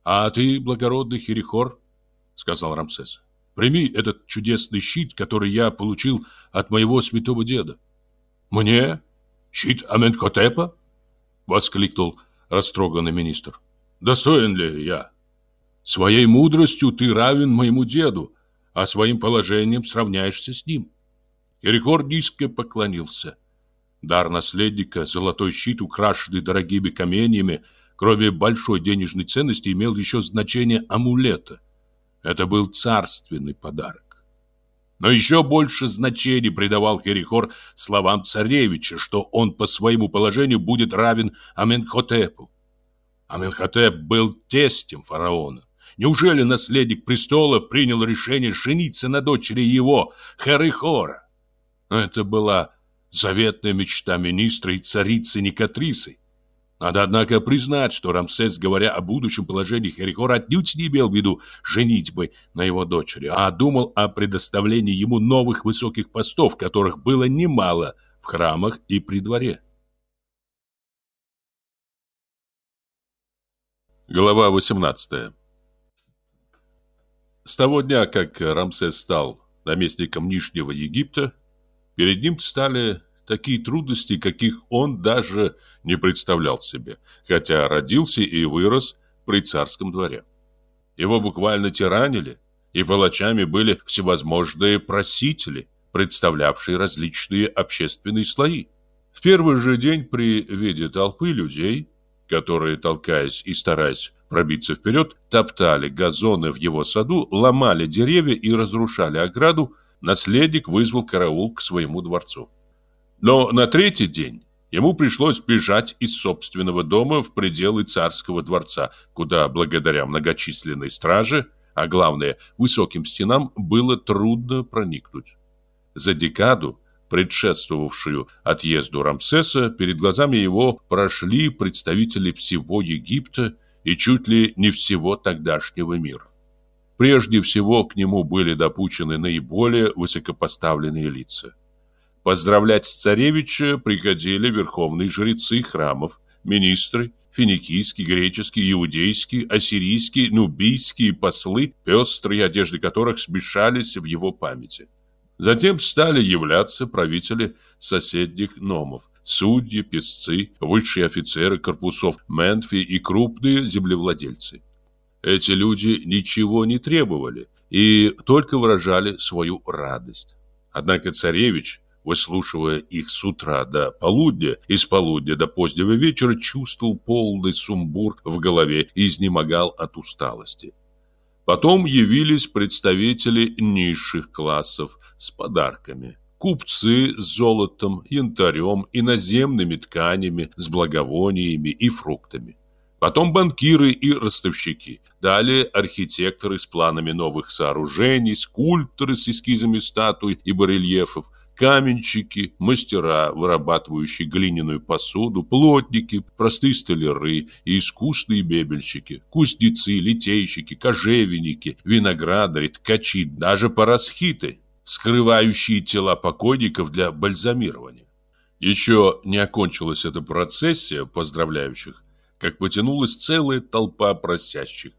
А ты, благородный Херихор, сказал Рамсес, прими этот чудесный щит, который я получил от моего святого деда. Мне? Щит Аменхотепа? воскликнул растроганный министр. Достоин ли я? Своей мудростью ты равен моему деду, а своим положением сравняешься с ним. Кирикор низко поклонился. Дар наследника, золотой щит, украшенный дорогими каменьями, кроме большой денежной ценности, имел еще значение амулета. Это был царственный подарок. Но еще больше значений придавал Херихор словам царевича, что он по своему положению будет равен Аменхотепу. Аменхотеп был тестем фараона. Неужели наследник престола принял решение жениться на дочери его, Херихора? Это была заветная мечта министра и царицы Никатрисы. Надо, однако, признать, что Рамсес, говоря о будущем положении Херихора, отнюдь не имел в виду женитьбы на его дочери, а думал о предоставлении ему новых высоких постов, которых было немало в храмах и при дворе. Глава 18 С того дня, как Рамсес стал наместником Нижнего Египта, перед ним стали такие трудности, каких он даже не представлял себе, хотя родился и вырос при царском дворе. Его буквально тиранили, и палачами были всевозможные просители, представлявшие различные общественные слои. В первый же день при виде толпы людей, которые, толкаясь и стараясь пробиться вперед, топтали газоны в его саду, ломали деревья и разрушали ограду, наследник вызвал караул к своему дворцу. Но на третий день ему пришлось бежать из собственного дома в пределы царского дворца, куда благодаря многочисленной страже, а главное высоким стенам, было трудно проникнуть. За декаду, предшествовавшую отъезду Рамсеса, перед глазами его прошли представители всего Египта и чуть ли не всего тогдашнего мира. Прежде всего к нему были допущены наиболее высокопоставленные лица – Поздравлять царевича приходили верховные жрецы храмов, министры, финикийские, греческие, иудейские, ассирийские, нубийские послы, пестрые одежды которых смешались в его памяти. Затем стали являться правители соседних номов, судьи, песцы, высшие офицеры корпусов Менфи и крупные землевладельцы. Эти люди ничего не требовали и только выражали свою радость. Однако царевич выслушивая их с утра до полудня и с полудня до позднего вечера, чувствовал полный сумбур в голове и изнемогал от усталости. Потом явились представители низших классов с подарками. Купцы с золотом, янтарем, иноземными тканями, с благовониями и фруктами. Потом банкиры и ростовщики. Далее архитекторы с планами новых сооружений, скульпторы с эскизами статуй и барельефов, каменщики, мастера, вырабатывающие глиняную посуду, плотники, простые столяры и искусные мебельщики, кузнецы, литейщики, кожевенники, виноградари, ткачи, даже парасхиты, скрывающие тела покойников для бальзамирования. Еще не окончилась эта процессия поздравляющих, как потянулась целая толпа просящих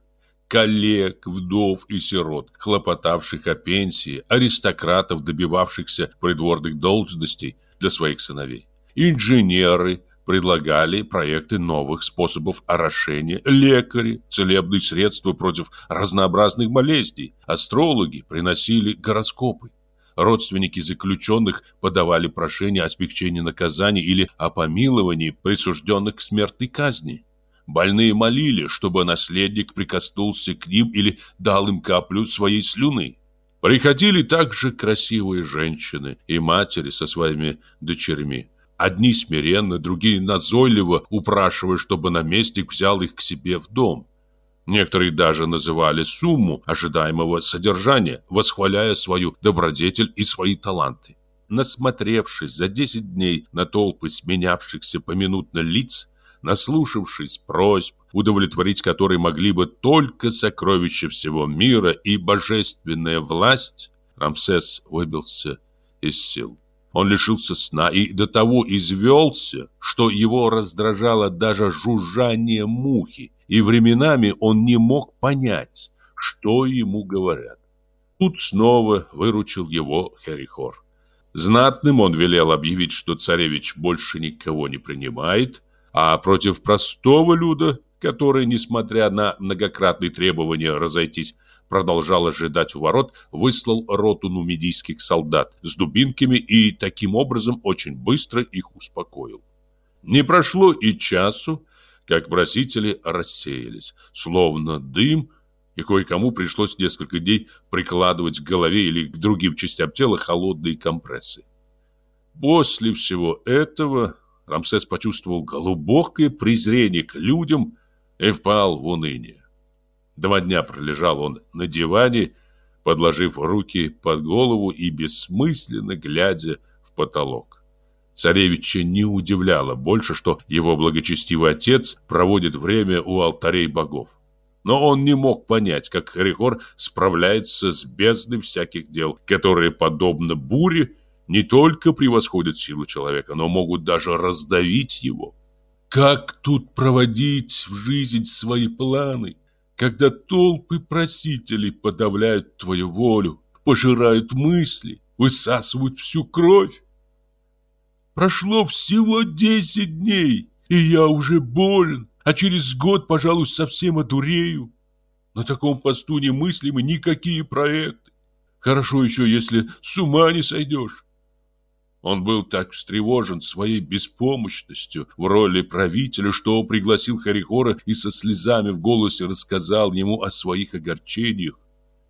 коллег, вдов и сирот, хлопотавших о пенсии, аристократов, добивавшихся придворных должностей для своих сыновей. Инженеры предлагали проекты новых способов орошения, лекари, целебные средства против разнообразных болезней, астрологи приносили гороскопы. Родственники заключенных подавали прошение о смягчении наказаний или о помиловании присужденных к смертной казни. Больные молили, чтобы наследник прикоснулся к ним или дал им каплю своей слюны. Приходили также красивые женщины и матери со своими дочерьми. Одни смиренно, другие назойливо упрашивая, чтобы наместник взял их к себе в дом. Некоторые даже называли сумму ожидаемого содержания, восхваляя свою добродетель и свои таланты. Насмотревшись за 10 дней на толпы сменявшихся поминутно лиц, наслушавшись просьб, удовлетворить который могли бы только сокровища всего мира и божественная власть, Рамсес выбился из сил. Он лишился сна и до того извелся, что его раздражало даже жужжание мухи, и временами он не мог понять, что ему говорят. Тут снова выручил его Херихор. Знатным он велел объявить, что царевич больше никого не принимает, а против простого люда, который, несмотря на многократные требования разойтись, продолжал ожидать у ворот, выслал роту нумидийских солдат с дубинками и таким образом очень быстро их успокоил. Не прошло и часу, как просители рассеялись, словно дым, и кое-кому пришлось несколько дней прикладывать к голове или к другим частям тела холодные компрессы. После всего этого Рамсес почувствовал глубокое презрение к людям и впал в уныние. Два дня пролежал он на диване, подложив руки под голову и бессмысленно глядя в потолок. Царевича не удивляло больше, что его благочестивый отец проводит время у алтарей богов. Но он не мог понять, как Харихор справляется с бездной всяких дел, которые, подобно буре, не только превосходят силу человека, но могут даже раздавить его. Как тут проводить в жизнь свои планы? когда толпы просителей подавляют твою волю, пожирают мысли, высасывают всю кровь. Прошло всего десять дней, и я уже болен, а через год, пожалуй, совсем одурею. На таком посту немыслимы никакие проекты. Хорошо еще, если с ума не сойдешь. Он был так встревожен своей беспомощностью в роли правителя, что пригласил Харихора и со слезами в голосе рассказал ему о своих огорчениях.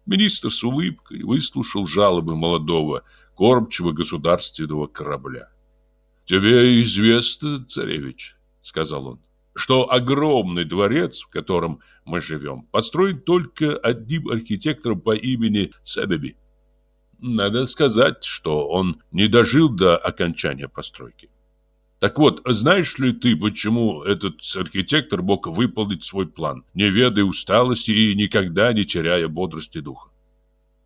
Министр с улыбкой выслушал жалобы молодого, кормчего государственного корабля. «Тебе известно, царевич, — сказал он, — что огромный дворец, в котором мы живем, построен только одним архитектором по имени Себеби. Надо сказать, что он не дожил до окончания постройки. Так вот, знаешь ли ты, почему этот архитектор мог выполнить свой план, не ведая усталости и никогда не теряя бодрости духа?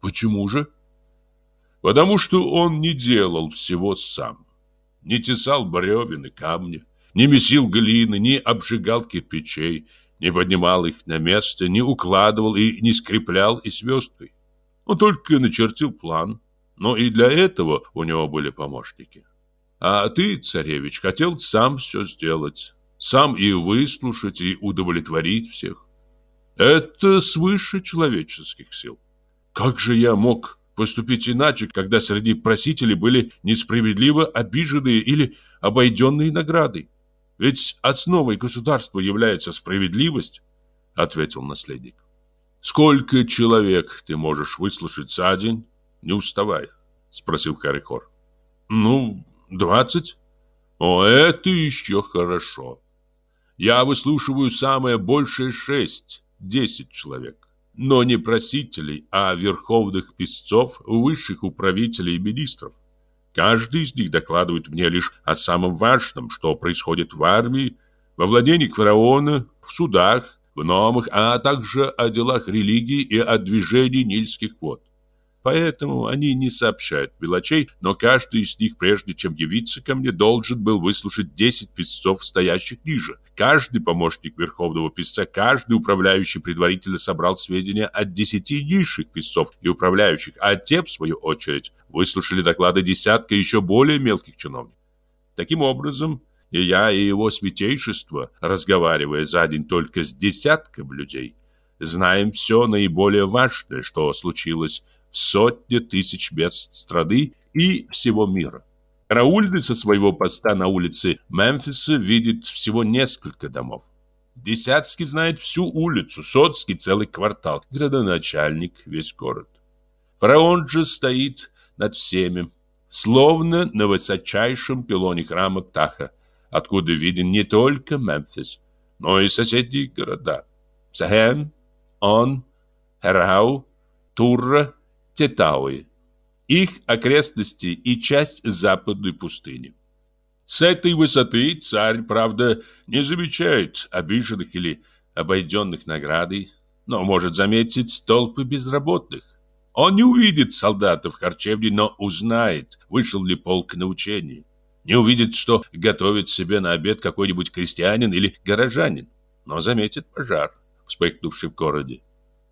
Почему же? Потому что он не делал всего сам. Не тесал бревен и камни, не месил глины, не обжигал кирпичей, не поднимал их на место, не укладывал и не скреплял и звездкой. Он только начертил план, но и для этого у него были помощники. А ты, царевич, хотел сам все сделать, сам и выслушать, и удовлетворить всех. Это свыше человеческих сил. Как же я мог поступить иначе, когда среди просителей были несправедливо обиженные или обойденные наградой? Ведь основой государства является справедливость, ответил наследник. «Сколько человек ты можешь выслушать за день, не уставая?» — спросил Харихор. «Ну, двадцать». «О, это еще хорошо. Я выслушиваю самое большее шесть, десять человек. Но не просителей, а верховных писцов, высших управителей и министров. Каждый из них докладывает мне лишь о самом важном, что происходит в армии, во владении фараона, в судах, гномах, а также о делах религии и о движении нильских вод. Поэтому они не сообщают мелочей, но каждый из них, прежде чем явиться ко мне, должен был выслушать 10 писцов, стоящих ниже. Каждый помощник верховного писца, каждый управляющий предварительно собрал сведения от 10 низших писцов и управляющих, а те, в свою очередь, выслушали доклады десятка еще более мелких чиновников. Таким образом, и я, и его святейшество, разговаривая за день только с десятком людей, знаем все наиболее важное, что случилось в сотне тысяч мест страны и всего мира. Раульды со своего поста на улице Мемфиса видит всего несколько домов. Десятский знает всю улицу, Соцкий целый квартал, градоначальник весь город. Фараон же стоит над всеми, словно на высочайшем пилоне храма Птаха, откуда виден не только Мемфис, но и соседние города. Сахен, Он, Херау, Турра, Тетауи. Их окрестности и часть западной пустыни. С этой высоты царь, правда, не замечает обиженных или обойденных наградой, но может заметить толпы безработных. Он не увидит солдатов в харчевне, но узнает, вышел ли полк на учение. Не увидит, что готовит себе на обед какой-нибудь крестьянин или горожанин, но заметит пожар, вспыхнувший в городе.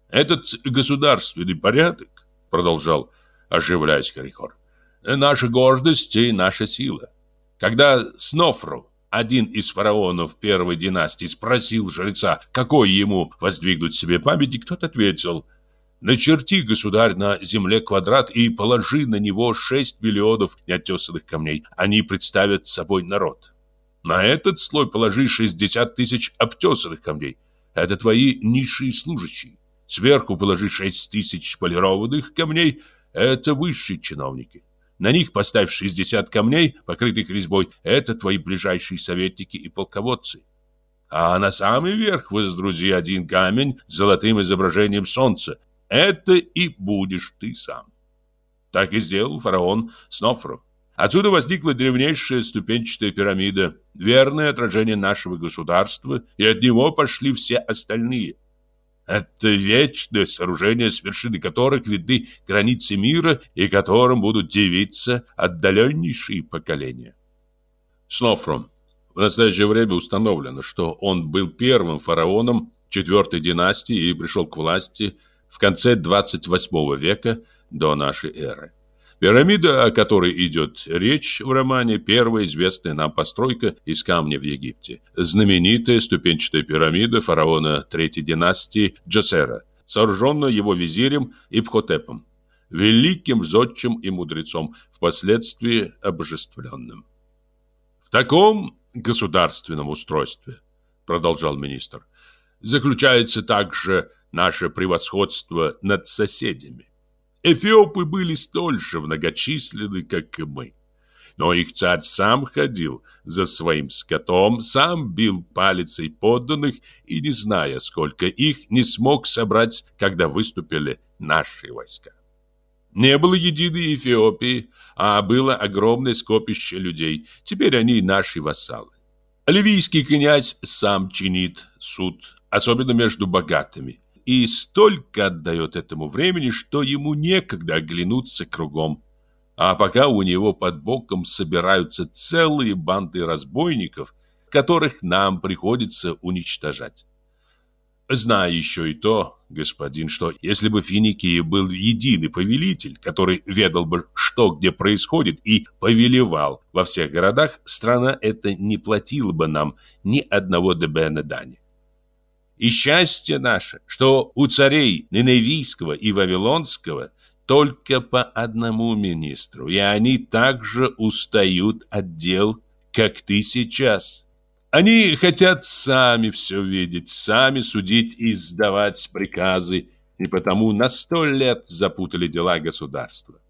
Этот государственный порядок, продолжал, оживляясь Корихор, наша гордость и наша сила. Когда Снофру, один из фараонов первой династии, спросил жреца, какой ему воздвигнуть себе памятник, тот ответил – Начерти, государь, на земле квадрат и положи на него 6 миллионов неотесанных камней. Они представят собой народ. На этот слой положи 60 тысяч обтесанных камней. Это твои низшие служащие. Сверху положи 6 тысяч полированных камней. Это высшие чиновники. На них поставь 60 камней, покрытых резьбой. Это твои ближайшие советники и полководцы. А на самый верх воздрузи один камень с золотым изображением солнца это и будешь ты сам. Так и сделал фараон Снофру. Отсюда возникла древнейшая ступенчатая пирамида, верное отражение нашего государства, и от него пошли все остальные. Это вечное сооружение, с вершины которых видны границы мира, и которым будут дивиться отдаленнейшие поколения. Снофром. В настоящее время установлено, что он был первым фараоном четвертой династии и пришел к власти – в конце 28 века до нашей эры. Пирамида, о которой идет речь в романе, первая известная нам постройка из камня в Египте. Знаменитая ступенчатая пирамида фараона третьей династии Джосера, сооруженная его визирем Ипхотепом, великим зодчим и мудрецом, впоследствии обожествленным. В таком государственном устройстве, продолжал министр, заключается также наше превосходство над соседями. Эфиопы были столь же многочисленны, как и мы. Но их царь сам ходил за своим скотом, сам бил палицей подданных и, не зная, сколько их, не смог собрать, когда выступили наши войска. Не было единой Эфиопии, а было огромное скопище людей. Теперь они наши вассалы. Ливийский князь сам чинит суд, особенно между богатыми и столько отдает этому времени, что ему некогда оглянуться кругом. А пока у него под боком собираются целые банды разбойников, которых нам приходится уничтожать. Знаю еще и то, господин, что если бы Финикии был единый повелитель, который ведал бы, что где происходит, и повелевал во всех городах, страна эта не платила бы нам ни одного дебена дани. И счастье наше, что у царей Ниневийского и Вавилонского только по одному министру, и они также устают от дел, как ты сейчас. Они хотят сами все видеть, сами судить и сдавать приказы, и потому на сто лет запутали дела государства.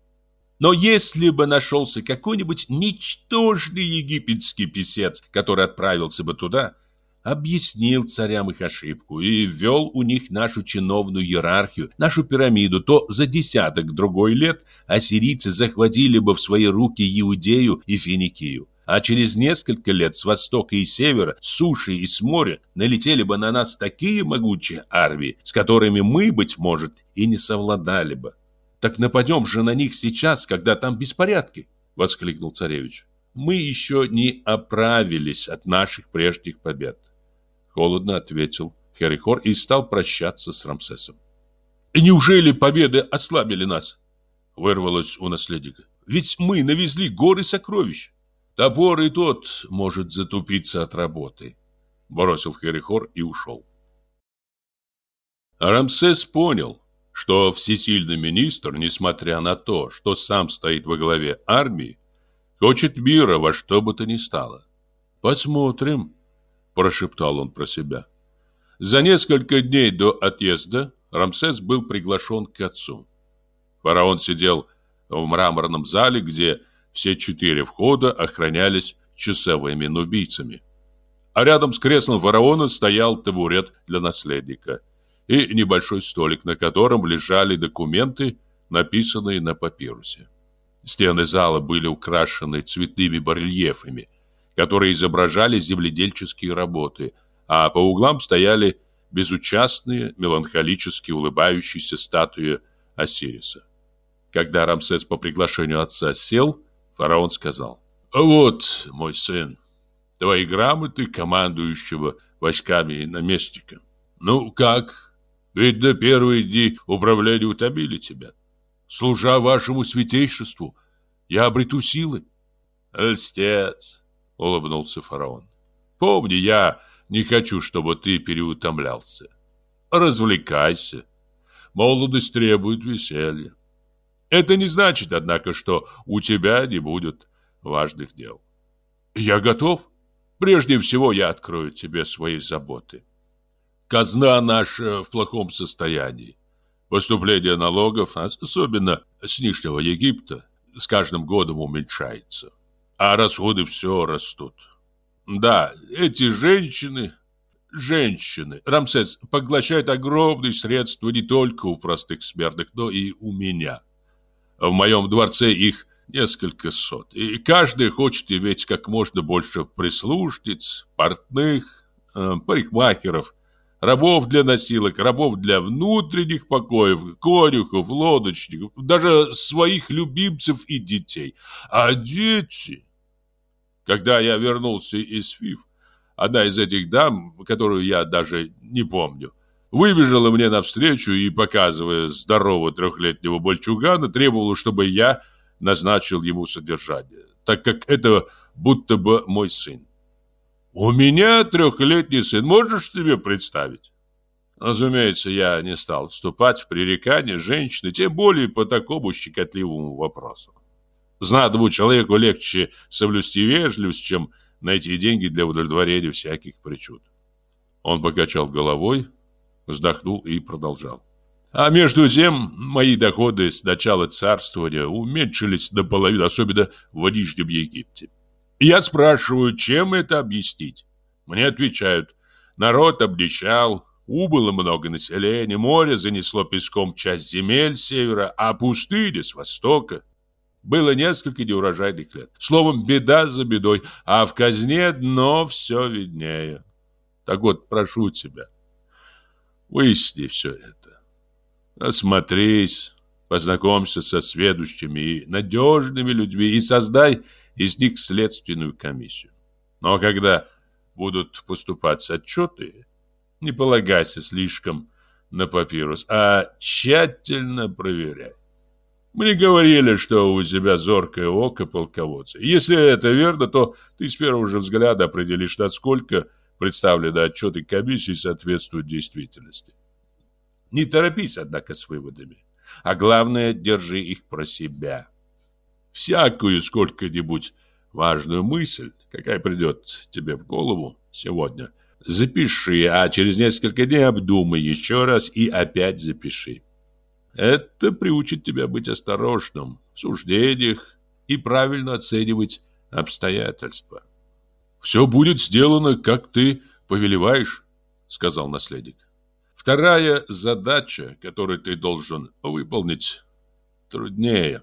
Но если бы нашелся какой-нибудь ничтожный египетский писец, который отправился бы туда, объяснил царям их ошибку и ввел у них нашу чиновную иерархию, нашу пирамиду, то за десяток другой лет ассирийцы захватили бы в свои руки Иудею и Финикию. А через несколько лет с востока и севера, с суши и с моря налетели бы на нас такие могучие армии, с которыми мы, быть может, и не совладали бы. «Так нападем же на них сейчас, когда там беспорядки!» — воскликнул царевич мы еще не оправились от наших прежних побед. Холодно ответил Херихор и стал прощаться с Рамсесом. И неужели победы ослабили нас? Вырвалось у наследника. Ведь мы навезли горы сокровищ. Топор и тот может затупиться от работы. Бросил Херихор и ушел. Рамсес понял, что всесильный министр, несмотря на то, что сам стоит во главе армии, Хочет мира во что бы то ни стало. Посмотрим, прошептал он про себя. За несколько дней до отъезда Рамсес был приглашен к отцу. Фараон сидел в мраморном зале, где все четыре входа охранялись часовыми нубийцами. А рядом с креслом фараона стоял табурет для наследника и небольшой столик, на котором лежали документы, написанные на папирусе. Стены зала были украшены цветными барельефами, которые изображали земледельческие работы, а по углам стояли безучастные, меланхолически улыбающиеся статуи Осириса. Когда Рамсес по приглашению отца сел, фараон сказал, «Вот, мой сын, твои грамоты командующего войсками наместника. Ну, как? Ведь до первые дни управления утомили тебя. Служа вашему святейшеству, я обрету силы. Льстец, улыбнулся фараон. Помни, я не хочу, чтобы ты переутомлялся. Развлекайся. Молодость требует веселья. Это не значит, однако, что у тебя не будет важных дел. Я готов. Прежде всего я открою тебе свои заботы. Казна наша в плохом состоянии. Поступление налогов, особенно с Нижнего Египта, с каждым годом уменьшается. А расходы все растут. Да, эти женщины, женщины, Рамсес, поглощают огромные средства не только у простых смертных, но и у меня. В моем дворце их несколько сот, и каждый хочет иметь как можно больше прислужниц, портных, э, парикмахеров, рабов для носилок, рабов для внутренних покоев, конюхов, лодочников, даже своих любимцев и детей. А дети... Когда я вернулся из ФИФ, одна из этих дам, которую я даже не помню, выбежала мне навстречу и, показывая здорового трехлетнего больчугана, требовала, чтобы я назначил ему содержание, так как это будто бы мой сын. У меня трехлетний сын, можешь себе представить? Разумеется, я не стал вступать в пререкание женщины, тем более по такому щекотливому вопросу. Знатному человеку легче соблюсти вежливость, чем найти деньги для удовлетворения всяких причуд. Он покачал головой, вздохнул и продолжал. А между тем, мои доходы с начала царствования уменьшились до половины, особенно в Нижнем Египте. Я спрашиваю, чем это объяснить? Мне отвечают, народ обнищал, убыло много населения, море занесло песком часть земель севера, а пустыня с востока. Было несколько неурожайных лет. Словом, беда за бедой, а в казне дно все виднее. Так вот, прошу тебя, выясни все это. Осмотрись, познакомься со сведущими и надежными людьми и создай из них следственную комиссию. Но когда будут поступать отчеты, не полагайся слишком на папирус, а тщательно проверяй. Мне говорили, что у тебя зоркое око полководца. Если это верно, то ты с первого же взгляда определишь, насколько представленные отчеты комиссии соответствуют действительности. Не торопись, однако, с выводами. А главное, держи их про себя. Всякую сколько-нибудь важную мысль, какая придет тебе в голову сегодня, запиши, а через несколько дней обдумай еще раз и опять запиши. Это приучит тебя быть осторожным в суждениях и правильно оценивать обстоятельства. «Все будет сделано, как ты повелеваешь», — сказал наследник. Вторая задача, которую ты должен выполнить, труднее.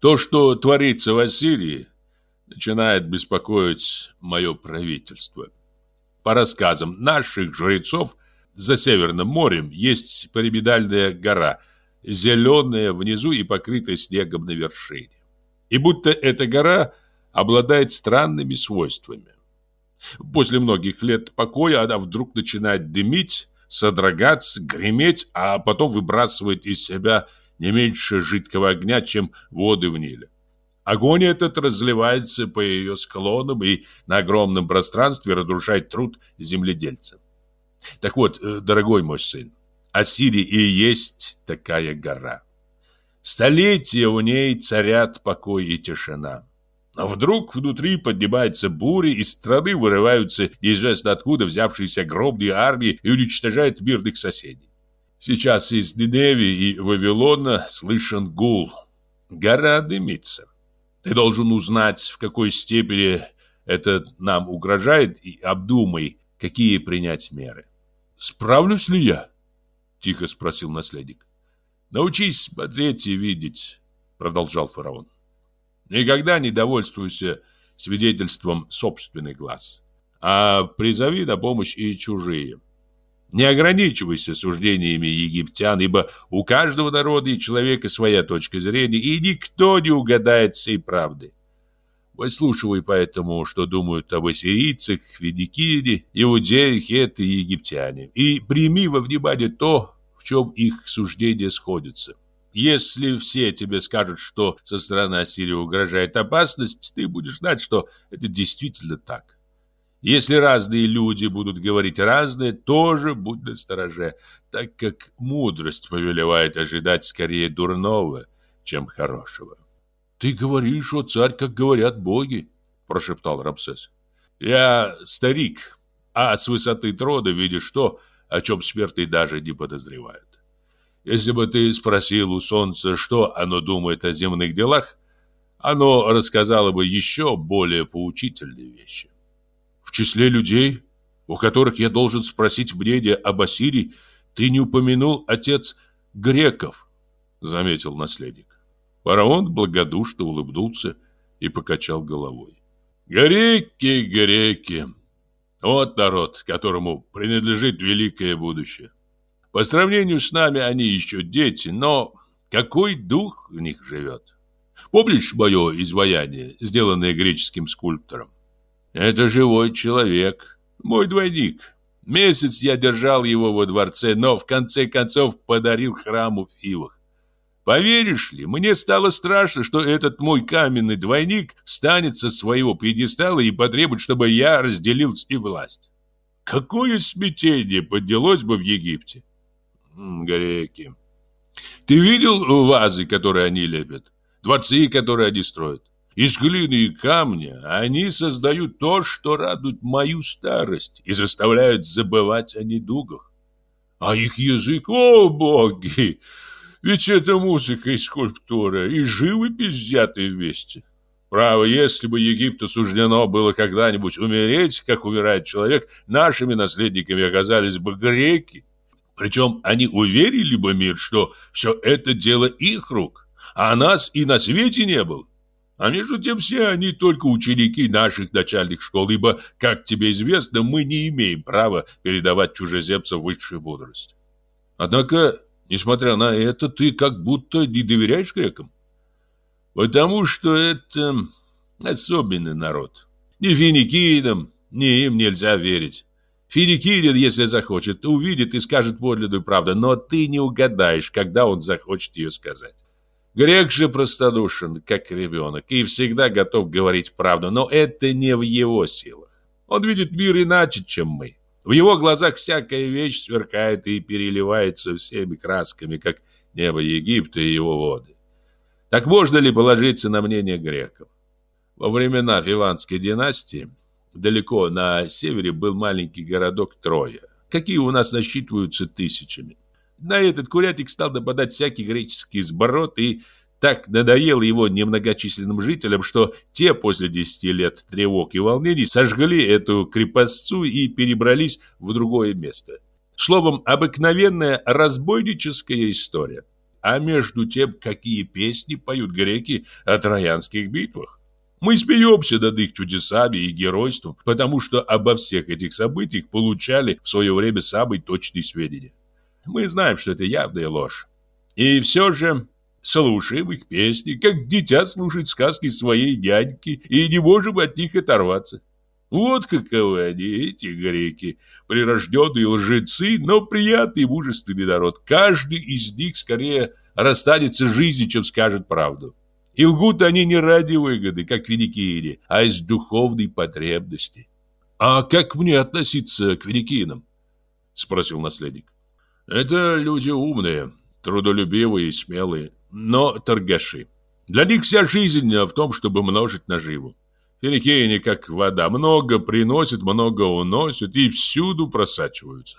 То, что творится в Ассирии, начинает беспокоить мое правительство. По рассказам наших жрецов, за Северным морем есть пирамидальная гора, зеленая внизу и покрытая снегом на вершине. И будто эта гора обладает странными свойствами. После многих лет покоя она вдруг начинает дымить, содрогаться, греметь, а потом выбрасывает из себя не меньше жидкого огня, чем воды в Ниле. Огонь этот разливается по ее склонам и на огромном пространстве разрушает труд земледельца. Так вот, э, дорогой мой сын, Ассирия и есть такая гора. Столетия в ней царят покой и тишина. А вдруг внутри поднимается буря, из страны вырываются неизвестно откуда взявшиеся огромные армии и уничтожают мирных соседей. Сейчас из Ниневи и Вавилона слышен гул. Гора дымится. Ты должен узнать, в какой степени это нам угрожает, и обдумай, какие принять меры. «Справлюсь ли я?» — тихо спросил наследник. «Научись смотреть и видеть», — продолжал фараон. Никогда не довольствуйся свидетельством собственных глаз, а призови на помощь и чужие. Не ограничивайся суждениями египтян, ибо у каждого народа и человека своя точка зрения, и никто не угадает всей правды. Выслушивай поэтому, что думают об ассирийцах, Федикине, иудеях, это египтяне, и прими во внимание то, в чем их суждения сходятся. Если все тебе скажут, что со стороны Ассирии угрожает опасность, ты будешь знать, что это действительно так. Если разные люди будут говорить разное, тоже будь настороже, так как мудрость повелевает ожидать скорее дурного, чем хорошего. «Ты говоришь, о царь, как говорят боги», – прошептал Рамсес. «Я старик, а с высоты трода видишь то, о чем смертные даже не подозревают. Если бы ты спросил у солнца, что оно думает о земных делах, оно рассказало бы еще более поучительные вещи. В числе людей, у которых я должен спросить мнение об Ассирии, ты не упомянул отец греков, заметил наследник. Фараон благодушно улыбнулся и покачал головой. Греки, греки, вот народ, которому принадлежит великое будущее. По сравнению с нами они еще дети, но какой дух в них живет? Помнишь мое изваяние, сделанное греческим скульптором? Это живой человек, мой двойник. Месяц я держал его во дворце, но в конце концов подарил храму в. Поверишь ли, мне стало страшно, что этот мой каменный двойник встанет со своего пьедестала и потребует, чтобы я разделил с ним власть. Какое смятение поднялось бы в Египте? Греки. Ты видел вазы, которые они лепят? Дворцы, которые они строят? Из глины и камня они создают то, что радует мою старость и заставляют забывать о недугах. А их язык, о боги! Ведь это музыка и скульптура, и живопись взятые вместе. Право, если бы Египту суждено было когда-нибудь умереть, как умирает человек, нашими наследниками оказались бы греки. Причем они уверили бы мир, что все это дело их рук, а нас и на свете не было. А между тем все они только ученики наших начальных школ, ибо, как тебе известно, мы не имеем права передавать чужеземцам высшую мудрость. Однако, несмотря на это, ты как будто не доверяешь грекам. Потому что это особенный народ. Ни финикийным, ни им нельзя верить. Финикийин, если захочет, увидит и скажет подлинную правду, но ты не угадаешь, когда он захочет ее сказать. Грек же простодушен, как ребенок, и всегда готов говорить правду, но это не в его силах. Он видит мир иначе, чем мы. В его глазах всякая вещь сверкает и переливается всеми красками, как небо Египта и его воды. Так можно ли положиться на мнение греков? Во времена Фиванской династии далеко на севере был маленький городок Троя, какие у нас насчитываются тысячами. На этот курятник стал нападать всякий греческий сброд и так надоел его немногочисленным жителям, что те после десяти лет тревог и волнений сожгли эту крепостцу и перебрались в другое место. Словом, обыкновенная разбойническая история. А между тем, какие песни поют греки о троянских битвах. Мы смеемся над их чудесами и геройством, потому что обо всех этих событиях получали в свое время самые точные сведения. Мы знаем, что это явная ложь. И все же слушаем их песни, как дитя слушает сказки своей дядьки, и не можем от них оторваться. Вот каковы они, эти греки, прирожденные лжецы, но приятный и мужественный народ. Каждый из них скорее расстанется с жизнью, чем скажет правду. И лгут они не ради выгоды, как финикийне, а из духовной потребности. «А как мне относиться к финикийнам?» — спросил наследник. Это люди умные, трудолюбивые и смелые, но торгаши. Для них вся жизнь в том, чтобы множить наживу. Финикийни, как вода, много приносят, много уносят и всюду просачиваются.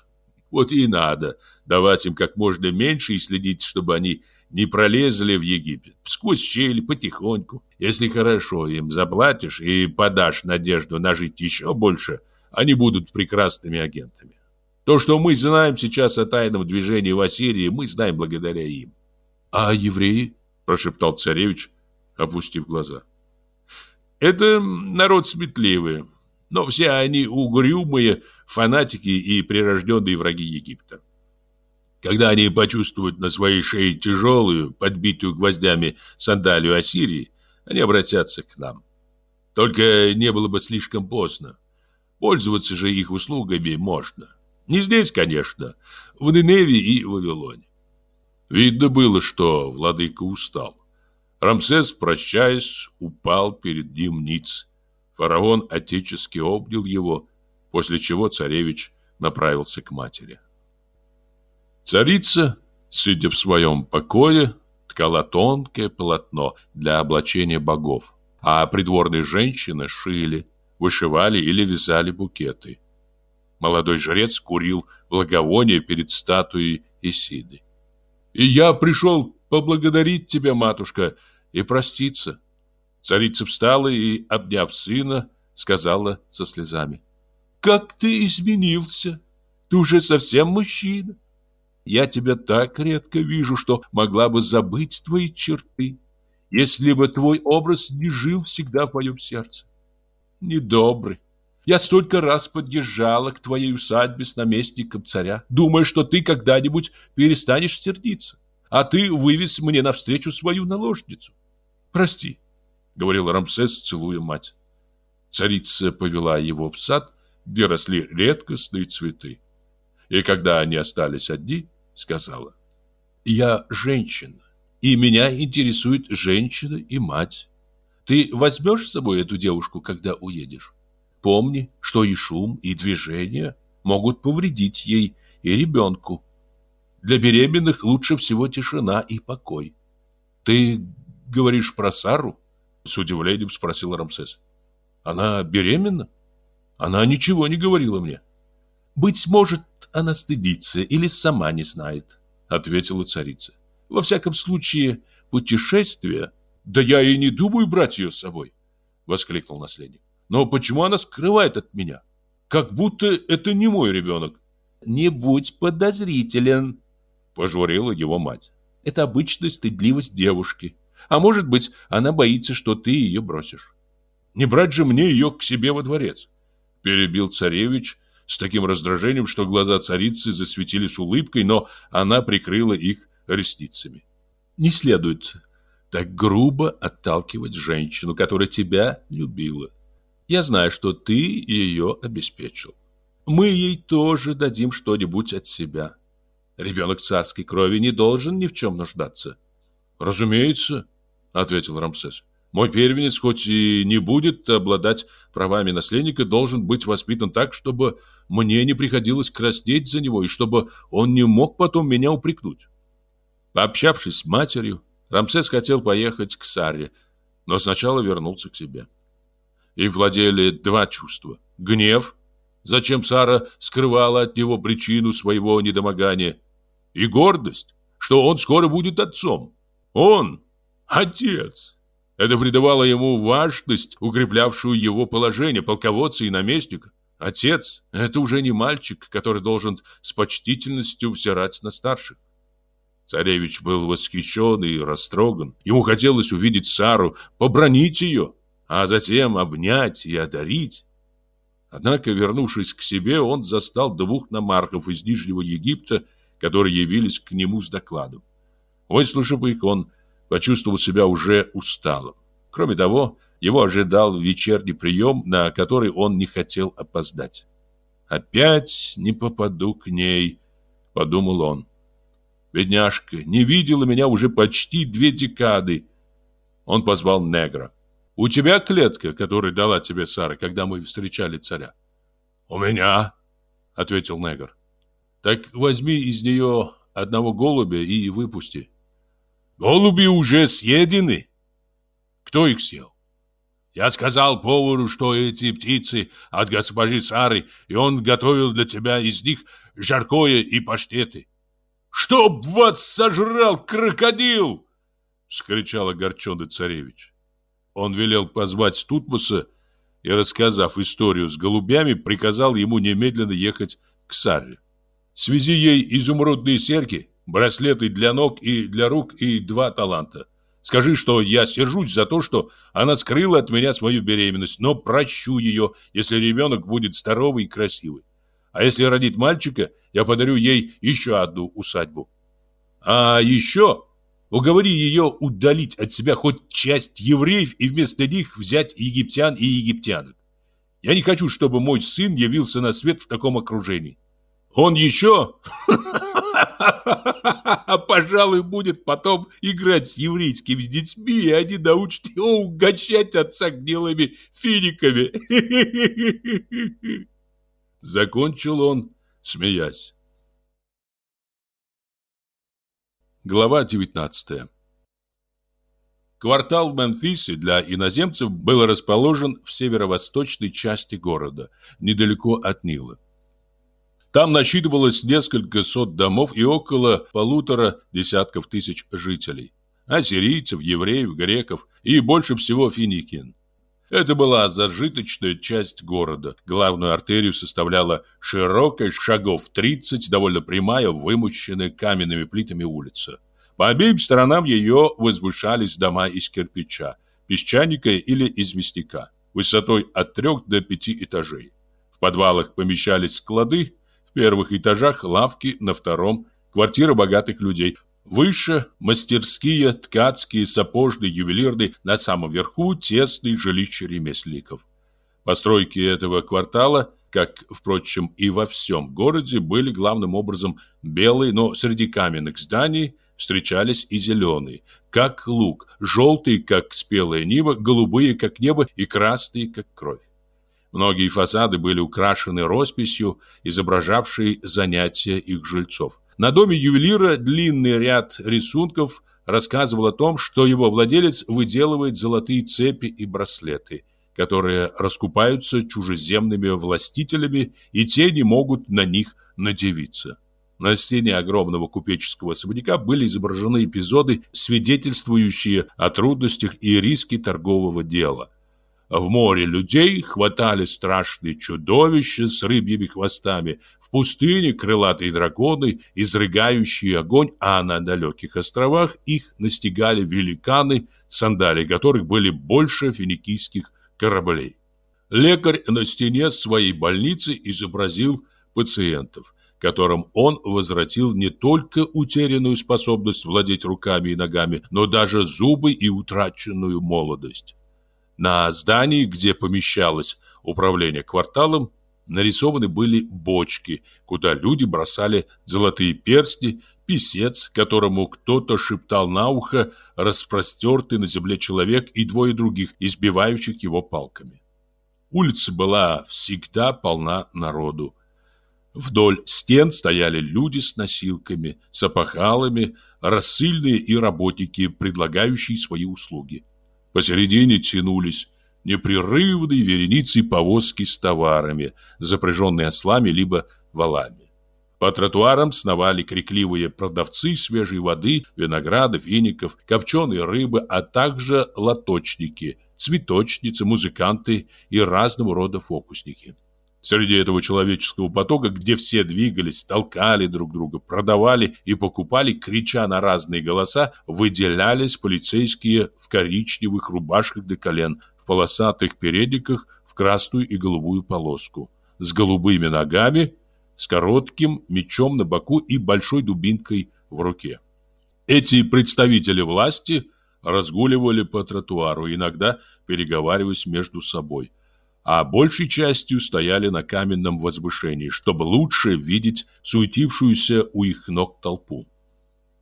Вот и надо давать им как можно меньше и следить, чтобы они не пролезли в Египет. Сквозь щели, потихоньку. Если хорошо им заплатишь и подашь надежду нажить еще больше, они будут прекрасными агентами. То, что мы знаем сейчас о тайном движении в Ассирии, мы знаем благодаря им. А евреи? Прошептал царевич, опустив глаза. Это народ сметливый. но все они угрюмые фанатики и прирожденные враги Египта. Когда они почувствуют на своей шее тяжелую, подбитую гвоздями сандалию Ассирии, они обратятся к нам. Только не было бы слишком поздно. Пользоваться же их услугами можно. Не здесь, конечно, в Ниневе и Вавилоне. Видно было, что владыка устал. Рамсес, прощаясь, упал перед ним ниц. Фараон отечески обнял его, после чего царевич направился к матери. Царица, сидя в своем покое, ткала тонкое полотно для облачения богов, а придворные женщины шили, вышивали или вязали букеты. Молодой жрец курил благовоние перед статуей Исиды. «И я пришел поблагодарить тебя, матушка, и проститься». Царица встала и, обняв сына, сказала со слезами. «Как ты изменился! Ты уже совсем мужчина. Я тебя так редко вижу, что могла бы забыть твои черты, если бы твой образ не жил всегда в моем сердце. Недобрый. Я столько раз подъезжала к твоей усадьбе с наместником царя, думая, что ты когда-нибудь перестанешь сердиться, а ты вывез мне навстречу свою наложницу. Прости, — говорил Рамсес, целуя мать. Царица повела его в сад, где росли редкостные цветы. И когда они остались одни, сказала, «Я женщина, и меня интересует женщина и мать. Ты возьмешь с собой эту девушку, когда уедешь? Помни, что и шум, и движение могут повредить ей и ребенку. Для беременных лучше всего тишина и покой. Ты говоришь про Сару? С удивлением спросил Рамсес. Она беременна? Она ничего не говорила мне. Быть может, она стыдится или сама не знает, ответила царица. Во всяком случае, путешествие... Да я и не думаю брать ее с собой, воскликнул наследник. Но почему она скрывает от меня? Как будто это не мой ребенок. Не будь подозрителен, пожурила его мать. Это обычная стыдливость девушки. А может быть, она боится, что ты ее бросишь. Не брать же мне ее к себе во дворец, перебил царевич с таким раздражением, что глаза царицы засветились улыбкой, но она прикрыла их ресницами. Не следует так грубо отталкивать женщину, которая тебя любила. Я знаю, что ты ее обеспечил. Мы ей тоже дадим что-нибудь от себя. Ребенок царской крови не должен ни в чем нуждаться. Разумеется, ответил Рамсес. Мой первенец, хоть и не будет обладать правами наследника, должен быть воспитан так, чтобы мне не приходилось краснеть за него и чтобы он не мог потом меня упрекнуть. Пообщавшись с матерью, Рамсес хотел поехать к Саре, но сначала вернулся к себе. И владели два чувства. Гнев, зачем Сара скрывала от него причину своего недомогания, и гордость, что он скоро будет отцом. Он, отец, это придавало ему важность, укреплявшую его положение полководца и наместника. Отец – это уже не мальчик, который должен с почтительностью взирать на старших. Царевич был восхищен и растроган. Ему хотелось увидеть Сару, побронить ее, а затем обнять и одарить. Однако, вернувшись к себе, он застал двух намархов из Нижнего Египта, которые явились к нему с докладом. Выслушав их, он почувствовал себя уже усталым. Кроме того, его ожидал вечерний прием, на который он не хотел опоздать. «Опять не попаду к ней», — подумал он. «Бедняжка не видела меня уже почти две декады». Он позвал негра. «У тебя клетка, которую дала тебе Сара, когда мы встречали царя?» «У меня», — ответил негр. «Так возьми из нее одного голубя и выпусти». Голуби уже съедены. Кто их съел? Я сказал повару, что эти птицы от госпожи Сары, и он готовил для тебя из них жаркое и паштеты. «Чтоб вас сожрал крокодил!» — вскричал огорченный царевич. Он велел позвать Тутмоса и, рассказав историю с голубями, приказал ему немедленно ехать к Саре. «Связи ей изумрудные серьги, браслеты для ног и для рук и два таланта. Скажи, что я сержусь за то, что она скрыла от меня свою беременность, но прощу ее, если ребенок будет здоровый и красивый. А если родит мальчика, я подарю ей еще одну усадьбу. А еще уговори ее удалить от себя хоть часть евреев и вместо них взять египтян и египтянок. Я не хочу, чтобы мой сын явился на свет в таком окружении. Он еще, пожалуй, будет потом играть с еврейскими детьми, и они научат его угощать отца гнилыми финиками. Закончил он, смеясь. Глава 19 Квартал в Мемфисе для иноземцев был расположен в северо-восточной части города, недалеко от Нила. Там насчитывалось несколько сот домов и около полутора десятков тысяч жителей. Ассирийцев, евреев, греков и больше всего финикин. Это была зажиточная часть города. Главную артерию составляла широкая, шагов 30, довольно прямая, вымощенная каменными плитами улица. По обеим сторонам ее возвышались дома из кирпича, песчаника или известняка, высотой от трех до пяти этажей. В подвалах помещались склады, в первых этажах лавки, на втором – квартиры богатых людей, Выше – мастерские, ткацкие, сапожные, ювелирные, на самом верху – тесные жилища ремесленников. Постройки этого квартала, как, впрочем, и во всем городе, были главным образом белые, но среди каменных зданий встречались и зеленые, как лук, желтые, как спелая нива, голубые, как небо, и красные, как кровь. Многие фасады были украшены росписью, изображавшей занятия их жильцов. На доме ювелира длинный ряд рисунков рассказывал о том, что его владелец выделывает золотые цепи и браслеты, которые раскупаются чужеземными властителями, и те не могут на них надевиться. На стене огромного купеческого особняка были изображены эпизоды, свидетельствующие о трудностях и риске торгового дела – в море людей хватали страшные чудовища с рыбьими хвостами, в пустыне крылатые драконы, изрыгающие огонь, а на далеких островах их настигали великаны, сандали которых были больше финикийских кораблей. Лекарь на стене своей больницы изобразил пациентов, которым он возвратил не только утерянную способность владеть руками и ногами, но даже зубы и утраченную молодость. На здании, где помещалось управление кварталом, нарисованы были бочки, куда люди бросали золотые перстни, писец, которому кто-то шептал на ухо распростертый на земле человек и двое других, избивающих его палками. Улица была всегда полна народу. Вдоль стен стояли люди с носилками, с опахалами, рассыльные и работники, предлагающие свои услуги. Посередине тянулись непрерывные вереницы повозки с товарами, запряженные ослами либо валами. По тротуарам сновали крикливые продавцы свежей воды, винограда, фиников, копченой рыбы, а также лоточники, цветочницы, музыканты и разного рода фокусники. Среди этого человеческого потока, где все двигались, толкали друг друга, продавали и покупали, крича на разные голоса, выделялись полицейские в коричневых рубашках до колен, в полосатых передниках, в красную и голубую полоску, с голубыми ногами, с коротким мечом на боку и большой дубинкой в руке. Эти представители власти разгуливали по тротуару, иногда переговариваясь между собой – а большей частью стояли на каменном возвышении, чтобы лучше видеть суетившуюся у их ног толпу.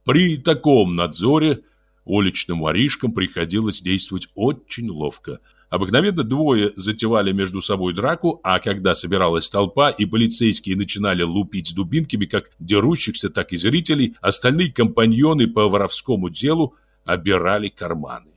При таком надзоре уличным воришкам приходилось действовать очень ловко. Обыкновенно двое затевали между собой драку, а когда собиралась толпа и полицейские начинали лупить дубинками как дерущихся, так и зрителей, остальные компаньоны по воровскому делу обирали карманы.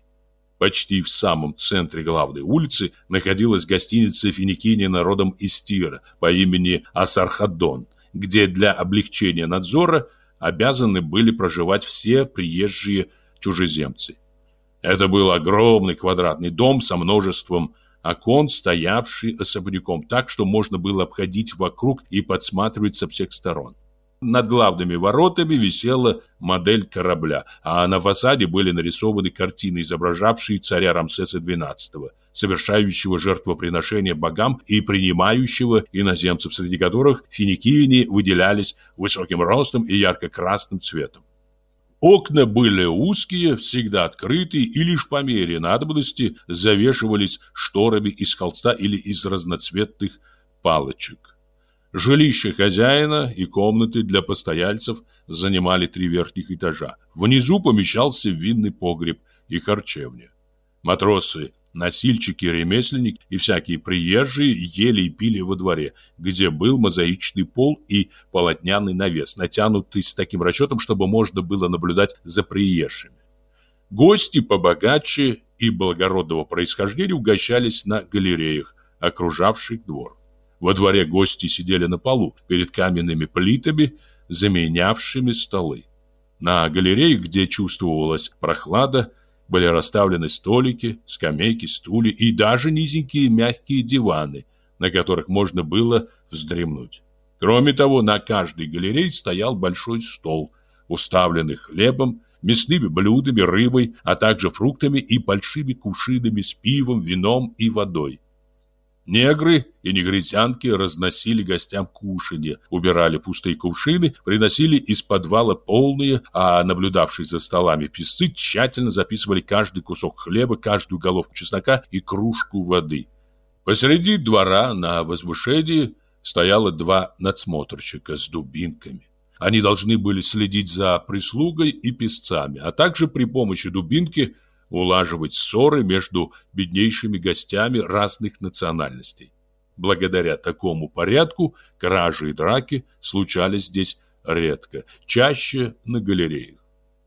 Почти в самом центре главной улицы находилась гостиница финикини народом из Тира по имени Асархаддон, где для облегчения надзора обязаны были проживать все приезжие чужеземцы. Это был огромный квадратный дом со множеством окон, стоявший особняком так, что можно было обходить вокруг и подсматривать со всех сторон. Над главными воротами висела модель корабля, а на фасаде были нарисованы картины, изображавшие царя Рамсеса XII, совершающего жертвоприношения богам и принимающего иноземцев, среди которых финикийне выделялись высоким ростом и ярко-красным цветом. Окна были узкие, всегда открытые и лишь по мере надобности завешивались шторами из холста или из разноцветных палочек. Жилище хозяина и комнаты для постояльцев занимали три верхних этажа. Внизу помещался винный погреб и харчевня. Матросы, носильщики, ремесленники и всякие приезжие ели и пили во дворе, где был мозаичный пол и полотняный навес, натянутый с таким расчетом, чтобы можно было наблюдать за приезжими. Гости побогаче и благородного происхождения угощались на галереях, окружавших двор. Во дворе гости сидели на полу, перед каменными плитами, заменявшими столы. На галерее, где чувствовалась прохлада, были расставлены столики, скамейки, стулья и даже низенькие мягкие диваны, на которых можно было вздремнуть. Кроме того, на каждой галерее стоял большой стол, уставленный хлебом, мясными блюдами, рыбой, а также фруктами и большими кувшинами с пивом, вином и водой. Негры и негритянки разносили гостям кушанье, убирали пустые кувшины, приносили из подвала полные, а наблюдавшие за столами писцы тщательно записывали каждый кусок хлеба, каждую головку чеснока и кружку воды. Посреди двора на возвышении стояло два надсмотрщика с дубинками. Они должны были следить за прислугой и писцами, а также при помощи дубинки – улаживать ссоры между беднейшими гостями разных национальностей. Благодаря такому порядку кражи и драки случались здесь редко, чаще на галереях.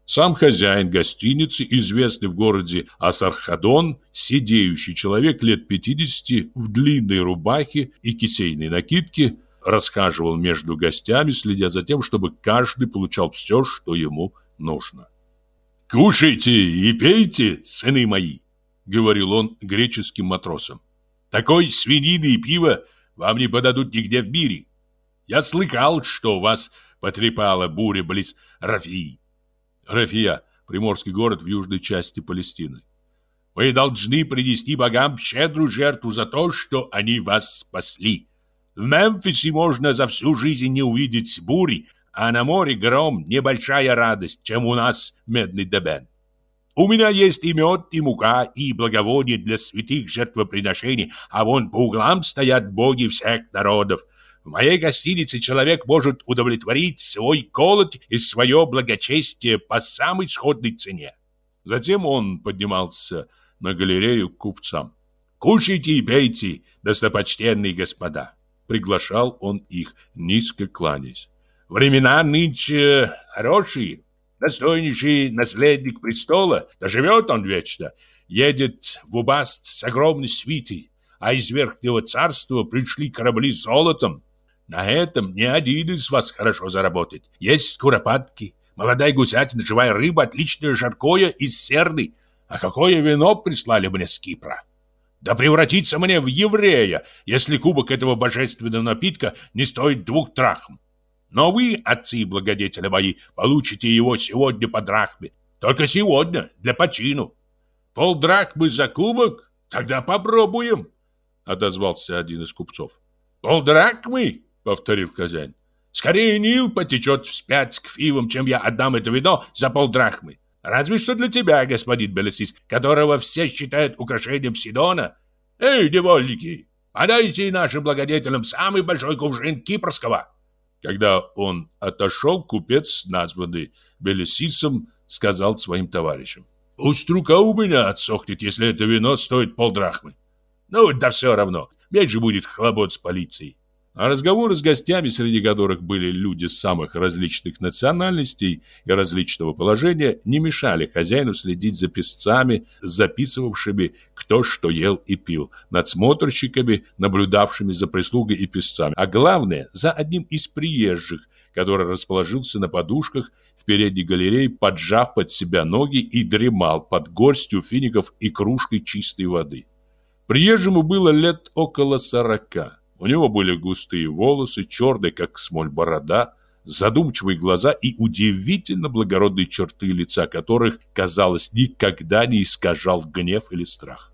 Сам хозяин гостиницы, известный в городе Асархадон, сидеющий человек лет 50 в длинной рубахе и кисейной накидке, расхаживал между гостями, следя за тем, чтобы каждый получал все, что ему нужно. «Кушайте и пейте, сыны мои», — говорил он греческим матросам. «Такой свинины и пива вам не подадут нигде в мире. Я слыхал, что у вас потрепала буря близ Рафии». Рафия — приморский город в южной части Палестины. «Вы должны принести богам щедрую жертву за то, что они вас спасли. В Мемфисе можно за всю жизнь не увидеть бури, а на море гром небольшая радость, чем у нас медный дебен. У меня есть и мед, и мука, и благовония для святых жертвоприношений, а вон по углам стоят боги всех народов. В моей гостинице человек может удовлетворить свой голод и свое благочестие по самой сходной цене. Затем он поднимался на галерею к купцам. «Кушайте и пейте, достопочтенные господа!» Приглашал он их, низко кланяясь. Времена нынче хорошие. Достойнейший наследник престола, доживет он вечно, едет в Убаст с огромной свитой, а из Верхнего Царства пришли корабли с золотом. На этом ни один из вас хорошо заработает. Есть куропатки, молодая гусятина, живая рыба, отличное жаркое из серды. А какое вино прислали мне с Кипра? Да превратиться мне в еврея, если кубок этого божественного напитка не стоит двух драхм. Но вы, отцы и благодетели мои, получите его сегодня по драхме. Только сегодня, для почину. Пол драхмы за кубок? Тогда попробуем, отозвался один из купцов. Пол драхмы, повторил хозяин. Скорее Нил потечет вспять к фивам, чем я отдам это вино за полдрахмы. Разве что для тебя, господин Белесис, которого все считают украшением Сидона. Эй, невольники, подайте нашим благодетелям самый большой кувшин кипрского. Когда он отошел, купец, названный Белесисом, сказал своим товарищам. «Пусть рука у меня отсохнет, если это вино стоит полдрахмы. Ну, да все равно, меньше будет хлопот с полицией». А разговоры с гостями, среди которых были люди самых различных национальностей и различного положения, не мешали хозяину следить за песцами, записывавшими, кто что ел и пил, надсмотрщиками, наблюдавшими за прислугой и песцами, а главное, за одним из приезжих, который расположился на подушках в передней галерее, поджав под себя ноги и дремал под горстью фиников и кружкой чистой воды. Приезжему было лет около сорока. У него были густые волосы, черные, как смоль борода, задумчивые глаза и удивительно благородные черты лица которых, казалось, никогда не искажал гнев или страх.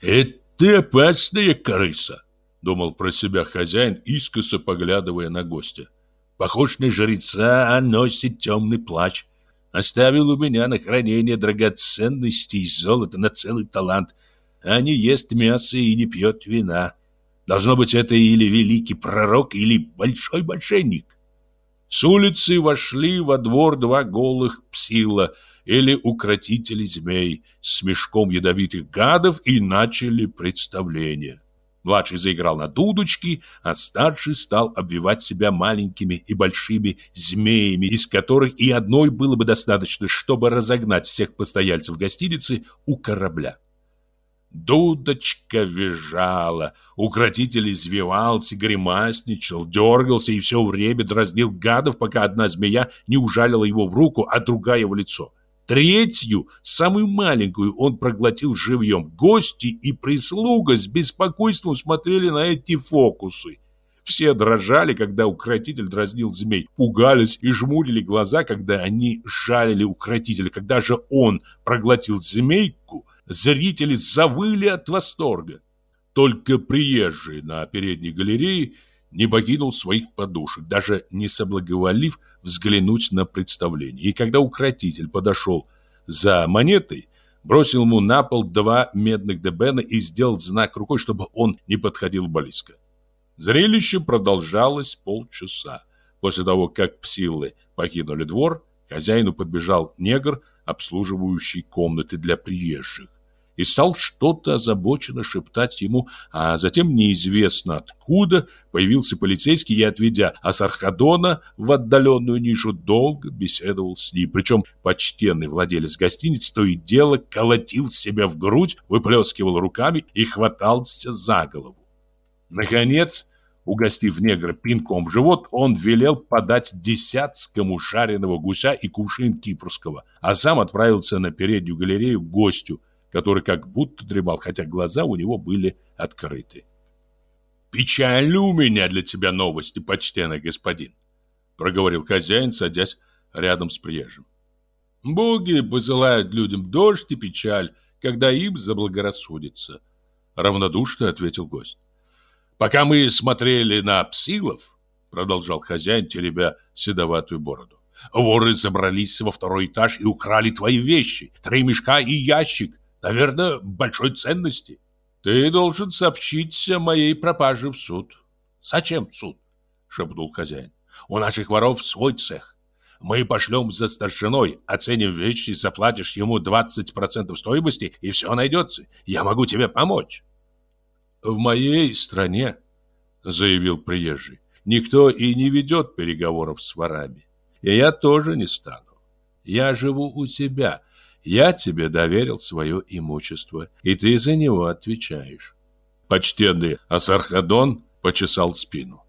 «Это опасная крыса!» — думал про себя хозяин, искоса поглядывая на гостя. «Похож на жреца, а носит темный плащ. Оставил у меня на хранение драгоценности и золото на целый талант, а не ест мясо и не пьет вина. Должно быть, это или великий пророк, или большой мошенник». С улицы вошли во двор два голых псила или укротители змей с мешком ядовитых гадов и начали представление. Младший заиграл на дудочке, а старший стал обвивать себя маленькими и большими змеями, из которых и одной было бы достаточно, чтобы разогнать всех постояльцев гостиницы у корабля. Дудочка визжала, укротитель извивался, гримасничал, дергался и все время дразнил гадов, пока одна змея не ужалила его в руку, а другая в лицо. Третью, самую маленькую, он проглотил живьем. Гости и прислуга с беспокойством смотрели на эти фокусы. Все дрожали, когда укротитель дразнил змей, пугались и жмурили глаза, когда они жалили укротителя. Когда же он проглотил змейку, Зрители завыли от восторга. Только приезжий на передней галерее не покинул своих подушек, даже не соблаговолив взглянуть на представление. И когда укротитель подошел за монетой, бросил ему на пол два медных дебена и сделал знак рукой, чтобы он не подходил близко. Зрелище продолжалось полчаса. После того, как псилы покинули двор, хозяину подбежал негр, обслуживающий комнаты для приезжих и стал что-то озабоченно шептать ему, а затем неизвестно откуда появился полицейский и, отведя Асархадона в отдаленную нишу, долго беседовал с ним. Причем почтенный владелец гостиницы то и дело колотил себя в грудь, выплескивал руками и хватался за голову. Наконец, угостив негра пинком в живот, он велел подать десятскому жареного гуся и кувшин кипрского, а сам отправился на переднюю галерею к гостю, который как будто дремал, хотя глаза у него были открыты. «Печальны у меня для тебя новости, почтенный господин», — проговорил хозяин, садясь рядом с приезжим. «Боги посылают людям дождь и печаль, когда им заблагорассудится», — равнодушно ответил гость. «Пока мы смотрели на псилов», — продолжал хозяин, теребя седоватую бороду, Воры забрались во второй этаж и украли твои вещи, три мешка и ящик, наверное, большой ценности. Ты должен сообщить о моей пропаже в суд. Зачем суд? шепнул хозяин. У наших воров свой цех. Мы пошлем за старшиной, оценим вещи, заплатишь ему 20% стоимости, и все найдется. Я могу тебе помочь. В моей стране, заявил приезжий, никто и не ведет переговоров с ворами. И я тоже не стану. Я живу у тебя, я тебе доверил свое имущество, и ты за него отвечаешь. Почтенный Асархадон почесал спину.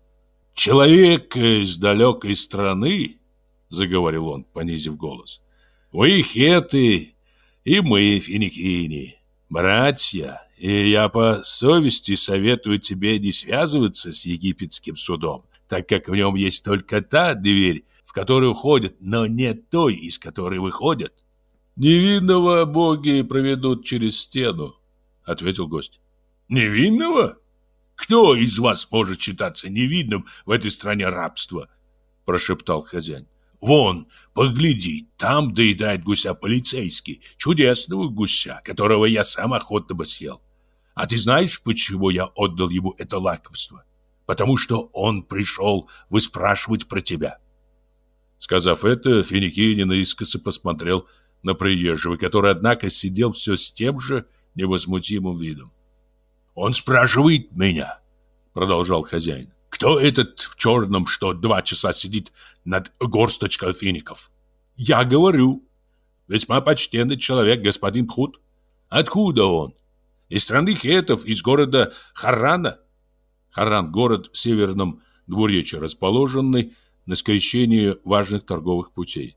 Человек из далекой страны, заговорил он, понизив голос. Вы хеты, и мы финикини, братья, и я по совести советую тебе не связываться с египетским судом, так как в нем есть только та дверь, в которую ходят, но не той, из которой выходят. Невинного боги проведут через стену, ответил гость. Невинного? Кто из вас может считаться невинным в этой стране рабства? прошептал хозяин. Вон, погляди, там доедает гуся полицейский, чудесного гуся, которого я сам охотно бы съел. А ты знаешь, почему я отдал ему это лакомство? Потому что он пришел выспрашивать про тебя. Сказав это, Финикинин искоса посмотрел на приезжего, который, однако, сидел все с тем же невозмутимым видом. «Он спрашивает меня», — продолжал хозяин, «кто этот в черном, что два часа сидит над горсточкой фиников?» «Я говорю, весьма почтенный человек, господин Пхут. Откуда он? Из страны хетов, из города Харрана?» Харран – город в северном двуречье, расположенный на скрещении важных торговых путей.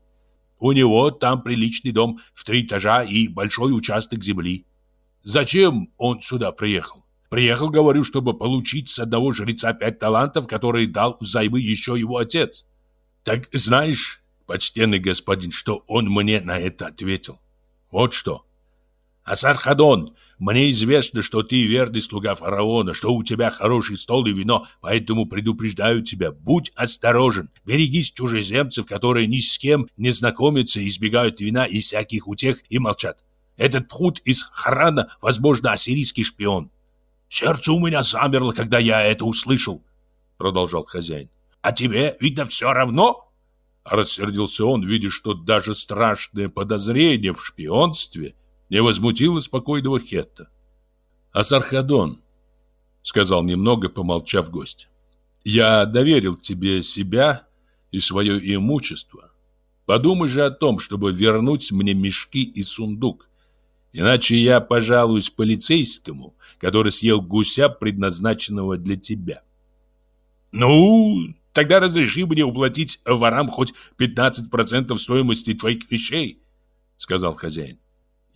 У него там приличный дом в три этажа и большой участок земли. Зачем он сюда приехал? Приехал, говорю, чтобы получить с одного жреца пять талантов, которые дал взаймы еще его отец. Так знаешь, почтенный господин, что он мне на это ответил? Вот что. Асархадон, мне известно, что ты верный слуга фараона, что у тебя хороший стол и вино, поэтому предупреждаю тебя, будь осторожен, берегись чужеземцев, которые ни с кем не знакомятся, избегают вина и всяких утех и молчат. Этот пхут из Харана, возможно, ассирийский шпион. Сердце у меня замерло, когда я это услышал, продолжал хозяин. А тебе, видно, все равно? Рассердился он, видя, что даже страшное подозрение в шпионстве не возмутило спокойного Хетта. «Асархадон», — сказал немного, помолчав гость, — «я доверил тебе себя и свое имущество. Подумай же о том, чтобы вернуть мне мешки и сундук. Иначе я пожалуюсь полицейскому, который съел гуся, предназначенного для тебя. Ну, тогда разреши мне уплатить ворам хоть 15% стоимости твоих вещей, сказал хозяин.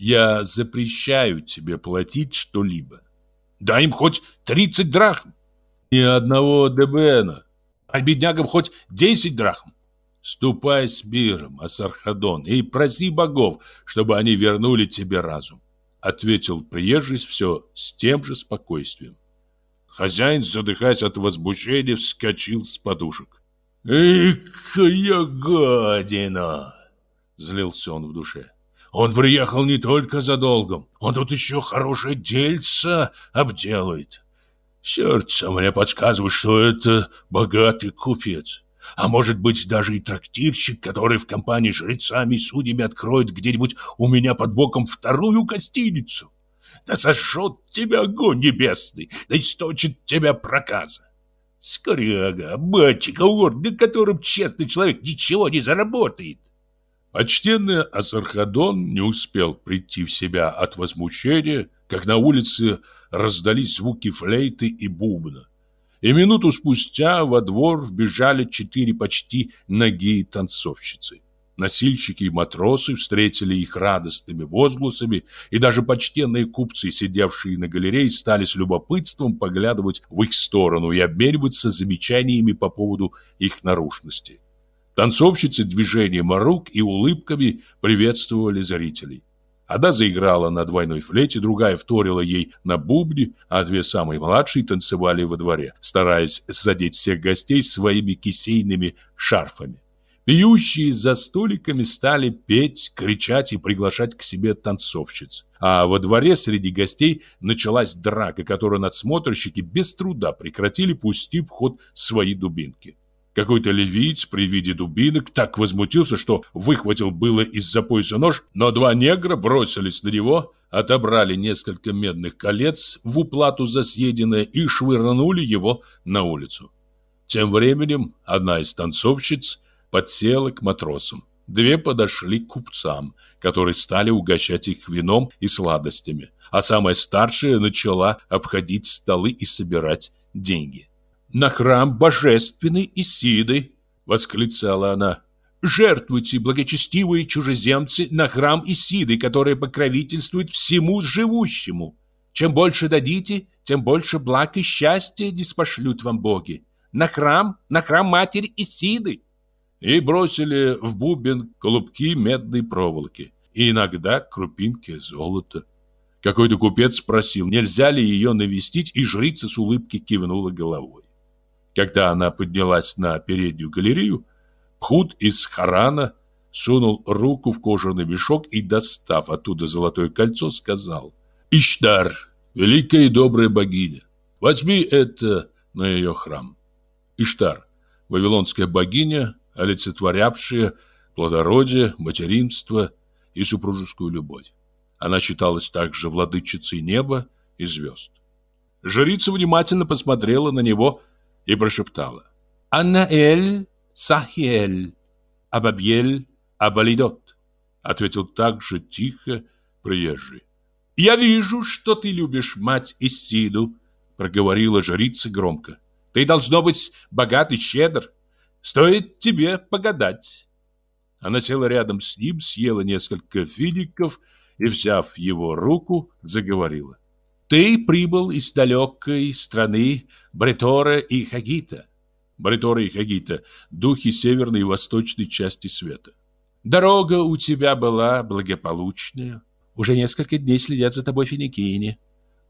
Я запрещаю тебе платить что-либо. Дай им хоть 30 драхм. Ни одного дебена. А беднягам хоть 10 драхм. Ступай с миром, Асархадон, и проси богов, чтобы они вернули тебе разум. Ответил приезжий все с тем же спокойствием. Хозяин, задыхаясь от возбуждения, вскочил с подушек. «Экая гадина!» — злился он в душе. «Он приехал не только за долгом, он тут еще хорошее дельце обделает. Сердце мне подсказывает, что это богатый купец. А может быть, даже и трактирщик, который в компании с жрецами и судьями откроет где-нибудь у меня под боком вторую гостиницу. Да сожжет тебя огонь небесный, да источит тебя проказа. Скоряга, батчика, вор, на котором честный человек ничего не заработает. Почтенный Асархадон не успел прийти в себя от возмущения, как на улице раздались звуки флейты и бубна и минуту спустя во двор вбежали четыре почти ноги танцовщицы. Носильщики и матросы встретили их радостными возгласами, и даже почтенные купцы, сидевшие на галерее, стали с любопытством поглядывать в их сторону и обмениваться замечаниями по поводу их наружности. Танцовщицы движением рук и улыбками приветствовали зрителей. Одна заиграла на двойной флейте, другая вторила ей на бубне, а две самые младшие танцевали во дворе, стараясь задеть всех гостей своими кисейными шарфами. Пьющие за столиками стали петь, кричать и приглашать к себе танцовщиц. А во дворе среди гостей началась драка, которую надсмотрщики без труда прекратили, пустив в ход свои дубинки. Какой-то левиец при виде дубинок так возмутился, что выхватил было из-за пояса нож, но два негра бросились на него, отобрали несколько медных колец в уплату за съеденное и швырнули его на улицу. Тем временем одна из танцовщиц подсела к матросам. Две подошли к купцам, которые стали угощать их вином и сладостями, а самая старшая начала обходить столы и собирать деньги на храм божественной Исиды!» — восклицала она. «Жертвуйте, благочестивые чужеземцы, на храм Исиды, который покровительствует всему живущему. Чем больше дадите, тем больше благ и счастья не вам боги. На храм, на храм матери Исиды!» И бросили в бубен колубки медной проволоки и иногда крупинки золота. Какой-то купец спросил, нельзя ли ее навестить, и жрица с улыбки кивнула головой. Когда она поднялась на переднюю галерею, Пхут из Харана сунул руку в кожаный мешок и, достав оттуда золотое кольцо, сказал «Иштар, великая и добрая богиня, возьми это на ее храм». Иштар, вавилонская богиня, олицетворявшая плодородие, материнство и супружескую любовь. Она считалась также владычицей неба и звезд. Жрица внимательно посмотрела на него и прошептала. «Аннаэль Сахиэль, Абабьель Абалидот», ответил так же тихо приезжий. «Я вижу, что ты любишь мать Исиду», проговорила жрица громко. «Ты должно быть богат и щедр. Стоит тебе погадать». Она села рядом с ним, съела несколько фиников и, взяв его руку, заговорила. Ты прибыл из далекой страны Бретора и Хагита. Бриторы и Хагита, духи северной и восточной части света. Дорога у тебя была благополучная. Уже несколько дней следят за тобой финикийне,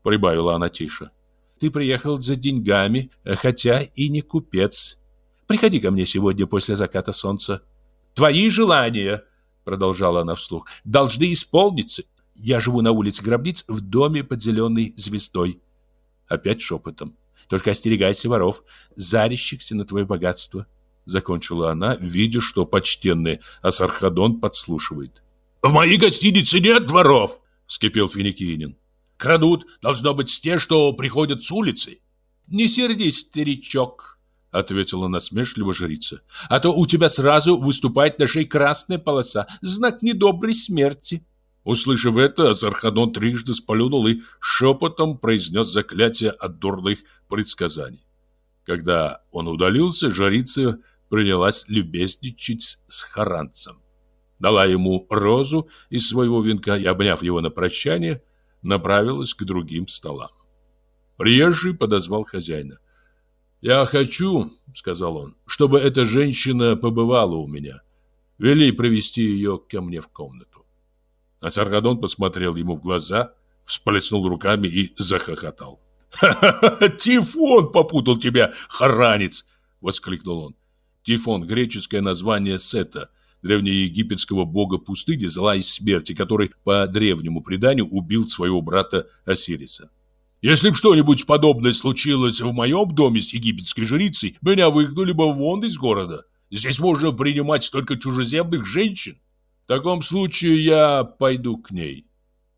прибавила она тише. Ты приехал за деньгами, хотя и не купец. Приходи ко мне сегодня после заката солнца. Твои желания, продолжала она вслух, должны исполниться. Я живу на улице Гробниц в доме под зеленой звездой. Опять шепотом. Только остерегайся воров, зарящихся на твое богатство. Закончила она, видя, что почтенный Асархадон подслушивает. «В моей гостинице нет воров!» — вскипел Финикинин. «Крадут, должно быть, те, что приходят с улицы». «Не сердись, старичок!» — ответила насмешливо жрица. «А то у тебя сразу выступает на шее красная полоса, знак недоброй смерти». Услышав это, Азархадон трижды сплюнул и шепотом произнес заклятие от дурных предсказаний. Когда он удалился, жрица принялась любезничать с харанцем. Дала ему розу из своего венка и, обняв его на прощание, направилась к другим столам. Приезжий подозвал хозяина. «Я хочу, — сказал он, — чтобы эта женщина побывала у меня. Вели привести ее ко мне в комнату». А Саргадон посмотрел ему в глаза, всплеснул руками и захохотал. «Ха-ха-ха! Тифон попутал тебя, харанец!» — воскликнул он. Тифон – греческое название Сета, древнеегипетского бога пустыни, зла и смерти, который по древнему преданию убил своего брата Осириса. Если б что-нибудь подобное случилось в моем доме с египетской жрицей, меня выгнали бы вон из города. Здесь можно принимать только чужеземных женщин. Таком случае я пойду к ней,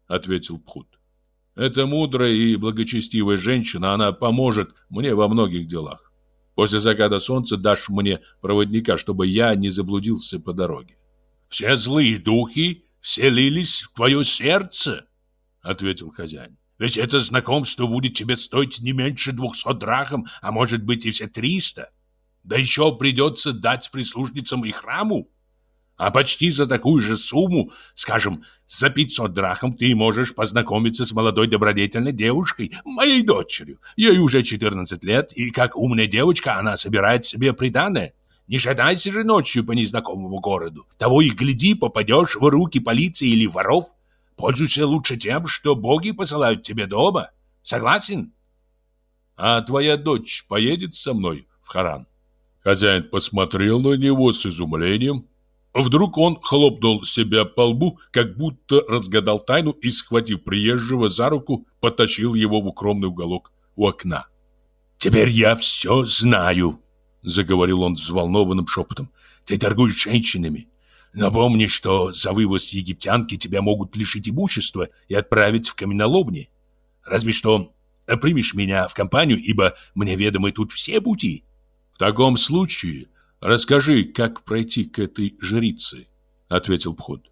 ответил Пхут. Это мудрая и благочестивая женщина, она поможет мне во многих делах. После заката солнца дашь мне проводника, чтобы я не заблудился по дороге. Все злые духи вселились в твое сердце, ответил хозяин. Ведь это знакомство будет тебе стоить не меньше двухсот драхм, а может быть и все триста. Да еще придется дать прислужницам и храму. А почти за такую же сумму, скажем, за 500 драхм ты можешь познакомиться с молодой добродетельной девушкой, моей дочерью. Ей уже 14 лет, и как умная девочка она собирает себе приданое. Не шатайся же ночью по незнакомому городу. Того и гляди, попадешь в руки полиции или воров. Пользуйся лучше тем, что боги посылают тебе дома. Согласен? А твоя дочь поедет со мной в Харан? Хозяин посмотрел на него с изумлением, Вдруг он хлопнул себя по лбу, как будто разгадал тайну и, схватив приезжего за руку, потащил его в укромный уголок у окна. «Теперь я все знаю», — заговорил он взволнованным шепотом. «Ты торгуешь женщинами. Напомни, что за вывоз египтянки тебя могут лишить имущества и отправить в каменоломни. Разве что примешь меня в компанию, ибо мне ведомы тут все пути». «В таком случае Расскажи, как пройти к этой жрице, ответил Пхут.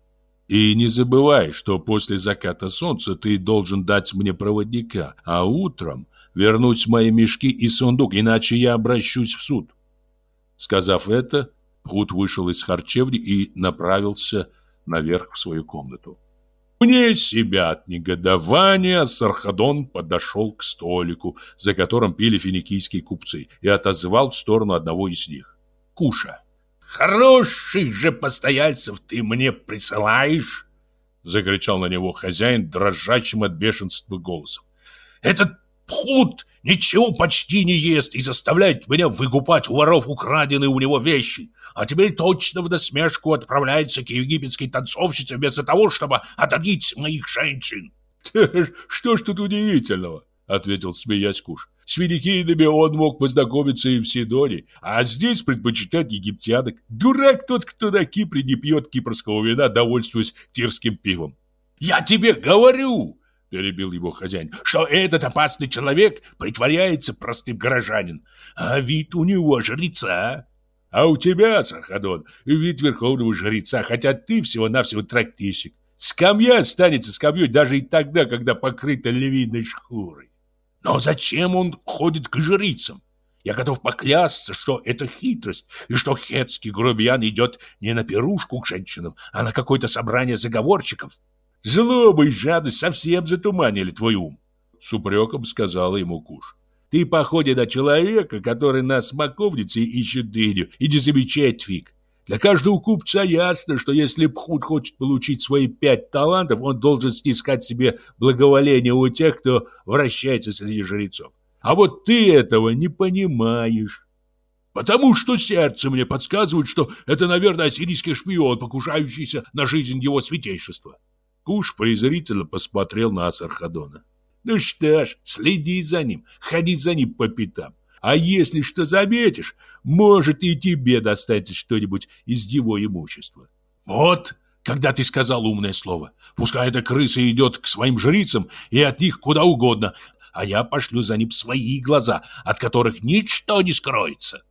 И не забывай, что после заката солнца ты должен дать мне проводника, а утром вернуть мои мешки и сундук, иначе я обращусь в суд. Сказав это, Пхут вышел из харчевни и направился наверх в свою комнату. Вне себя от негодования Сархадон подошел к столику, за которым пили финикийские купцы, и отозвал в сторону одного из них. Куша. «Хороших же постояльцев ты мне присылаешь!» Закричал на него хозяин дрожащим от бешенства голосом. «Этот пхут ничего почти не ест и заставляет меня выкупать у воров украденные у него вещи, а теперь точно в насмешку отправляется к египетской танцовщице вместо того, чтобы отодить моих женщин». «Что ж тут удивительного?» — ответил, смеясь Куш. С финикийными он мог познакомиться и в Сидоне, а здесь предпочитает египтянок. Дурак тот, кто на Кипре не пьет кипрского вина, довольствуясь тирским пивом. «Я тебе говорю!» – перебил его хозяин, что этот опасный человек притворяется простым горожанин, а вид у него жреца. А у тебя, Сархадон, вид верховного жреца, хотя ты всего-навсего трактирщик. Скамья останется скамьей даже и тогда, когда покрыта львиной шкурой. Но зачем он ходит к жрицам? Я готов поклясться, что это хитрость, и что хетский грубиян идет не на пирушку к женщинам, а на какое-то собрание заговорщиков. Злоба и жадность совсем затуманили твой ум, — с упреком сказала ему Куш. Ты походе на человека, который на смоковнице ищет дыню и не замечает фиг. Для каждого купца ясно, что если Пхут хочет получить свои пять талантов, он должен снискать себе благоволение у тех, кто вращается среди жрецов. А вот ты этого не понимаешь. Потому что сердце мне подсказывает, что это, наверное, ассирийский шпион, покушающийся на жизнь его святейшества. Куш презрительно посмотрел на Асархадона. Ну что ж, следи за ним, ходи за ним по пятам. А если что заметишь, может и тебе достанется что-нибудь из его имущества. Вот, когда ты сказал умное слово, пускай эта крыса идет к своим жрицам и от них куда угодно, а я пошлю за ним свои глаза, от которых ничто не скроется.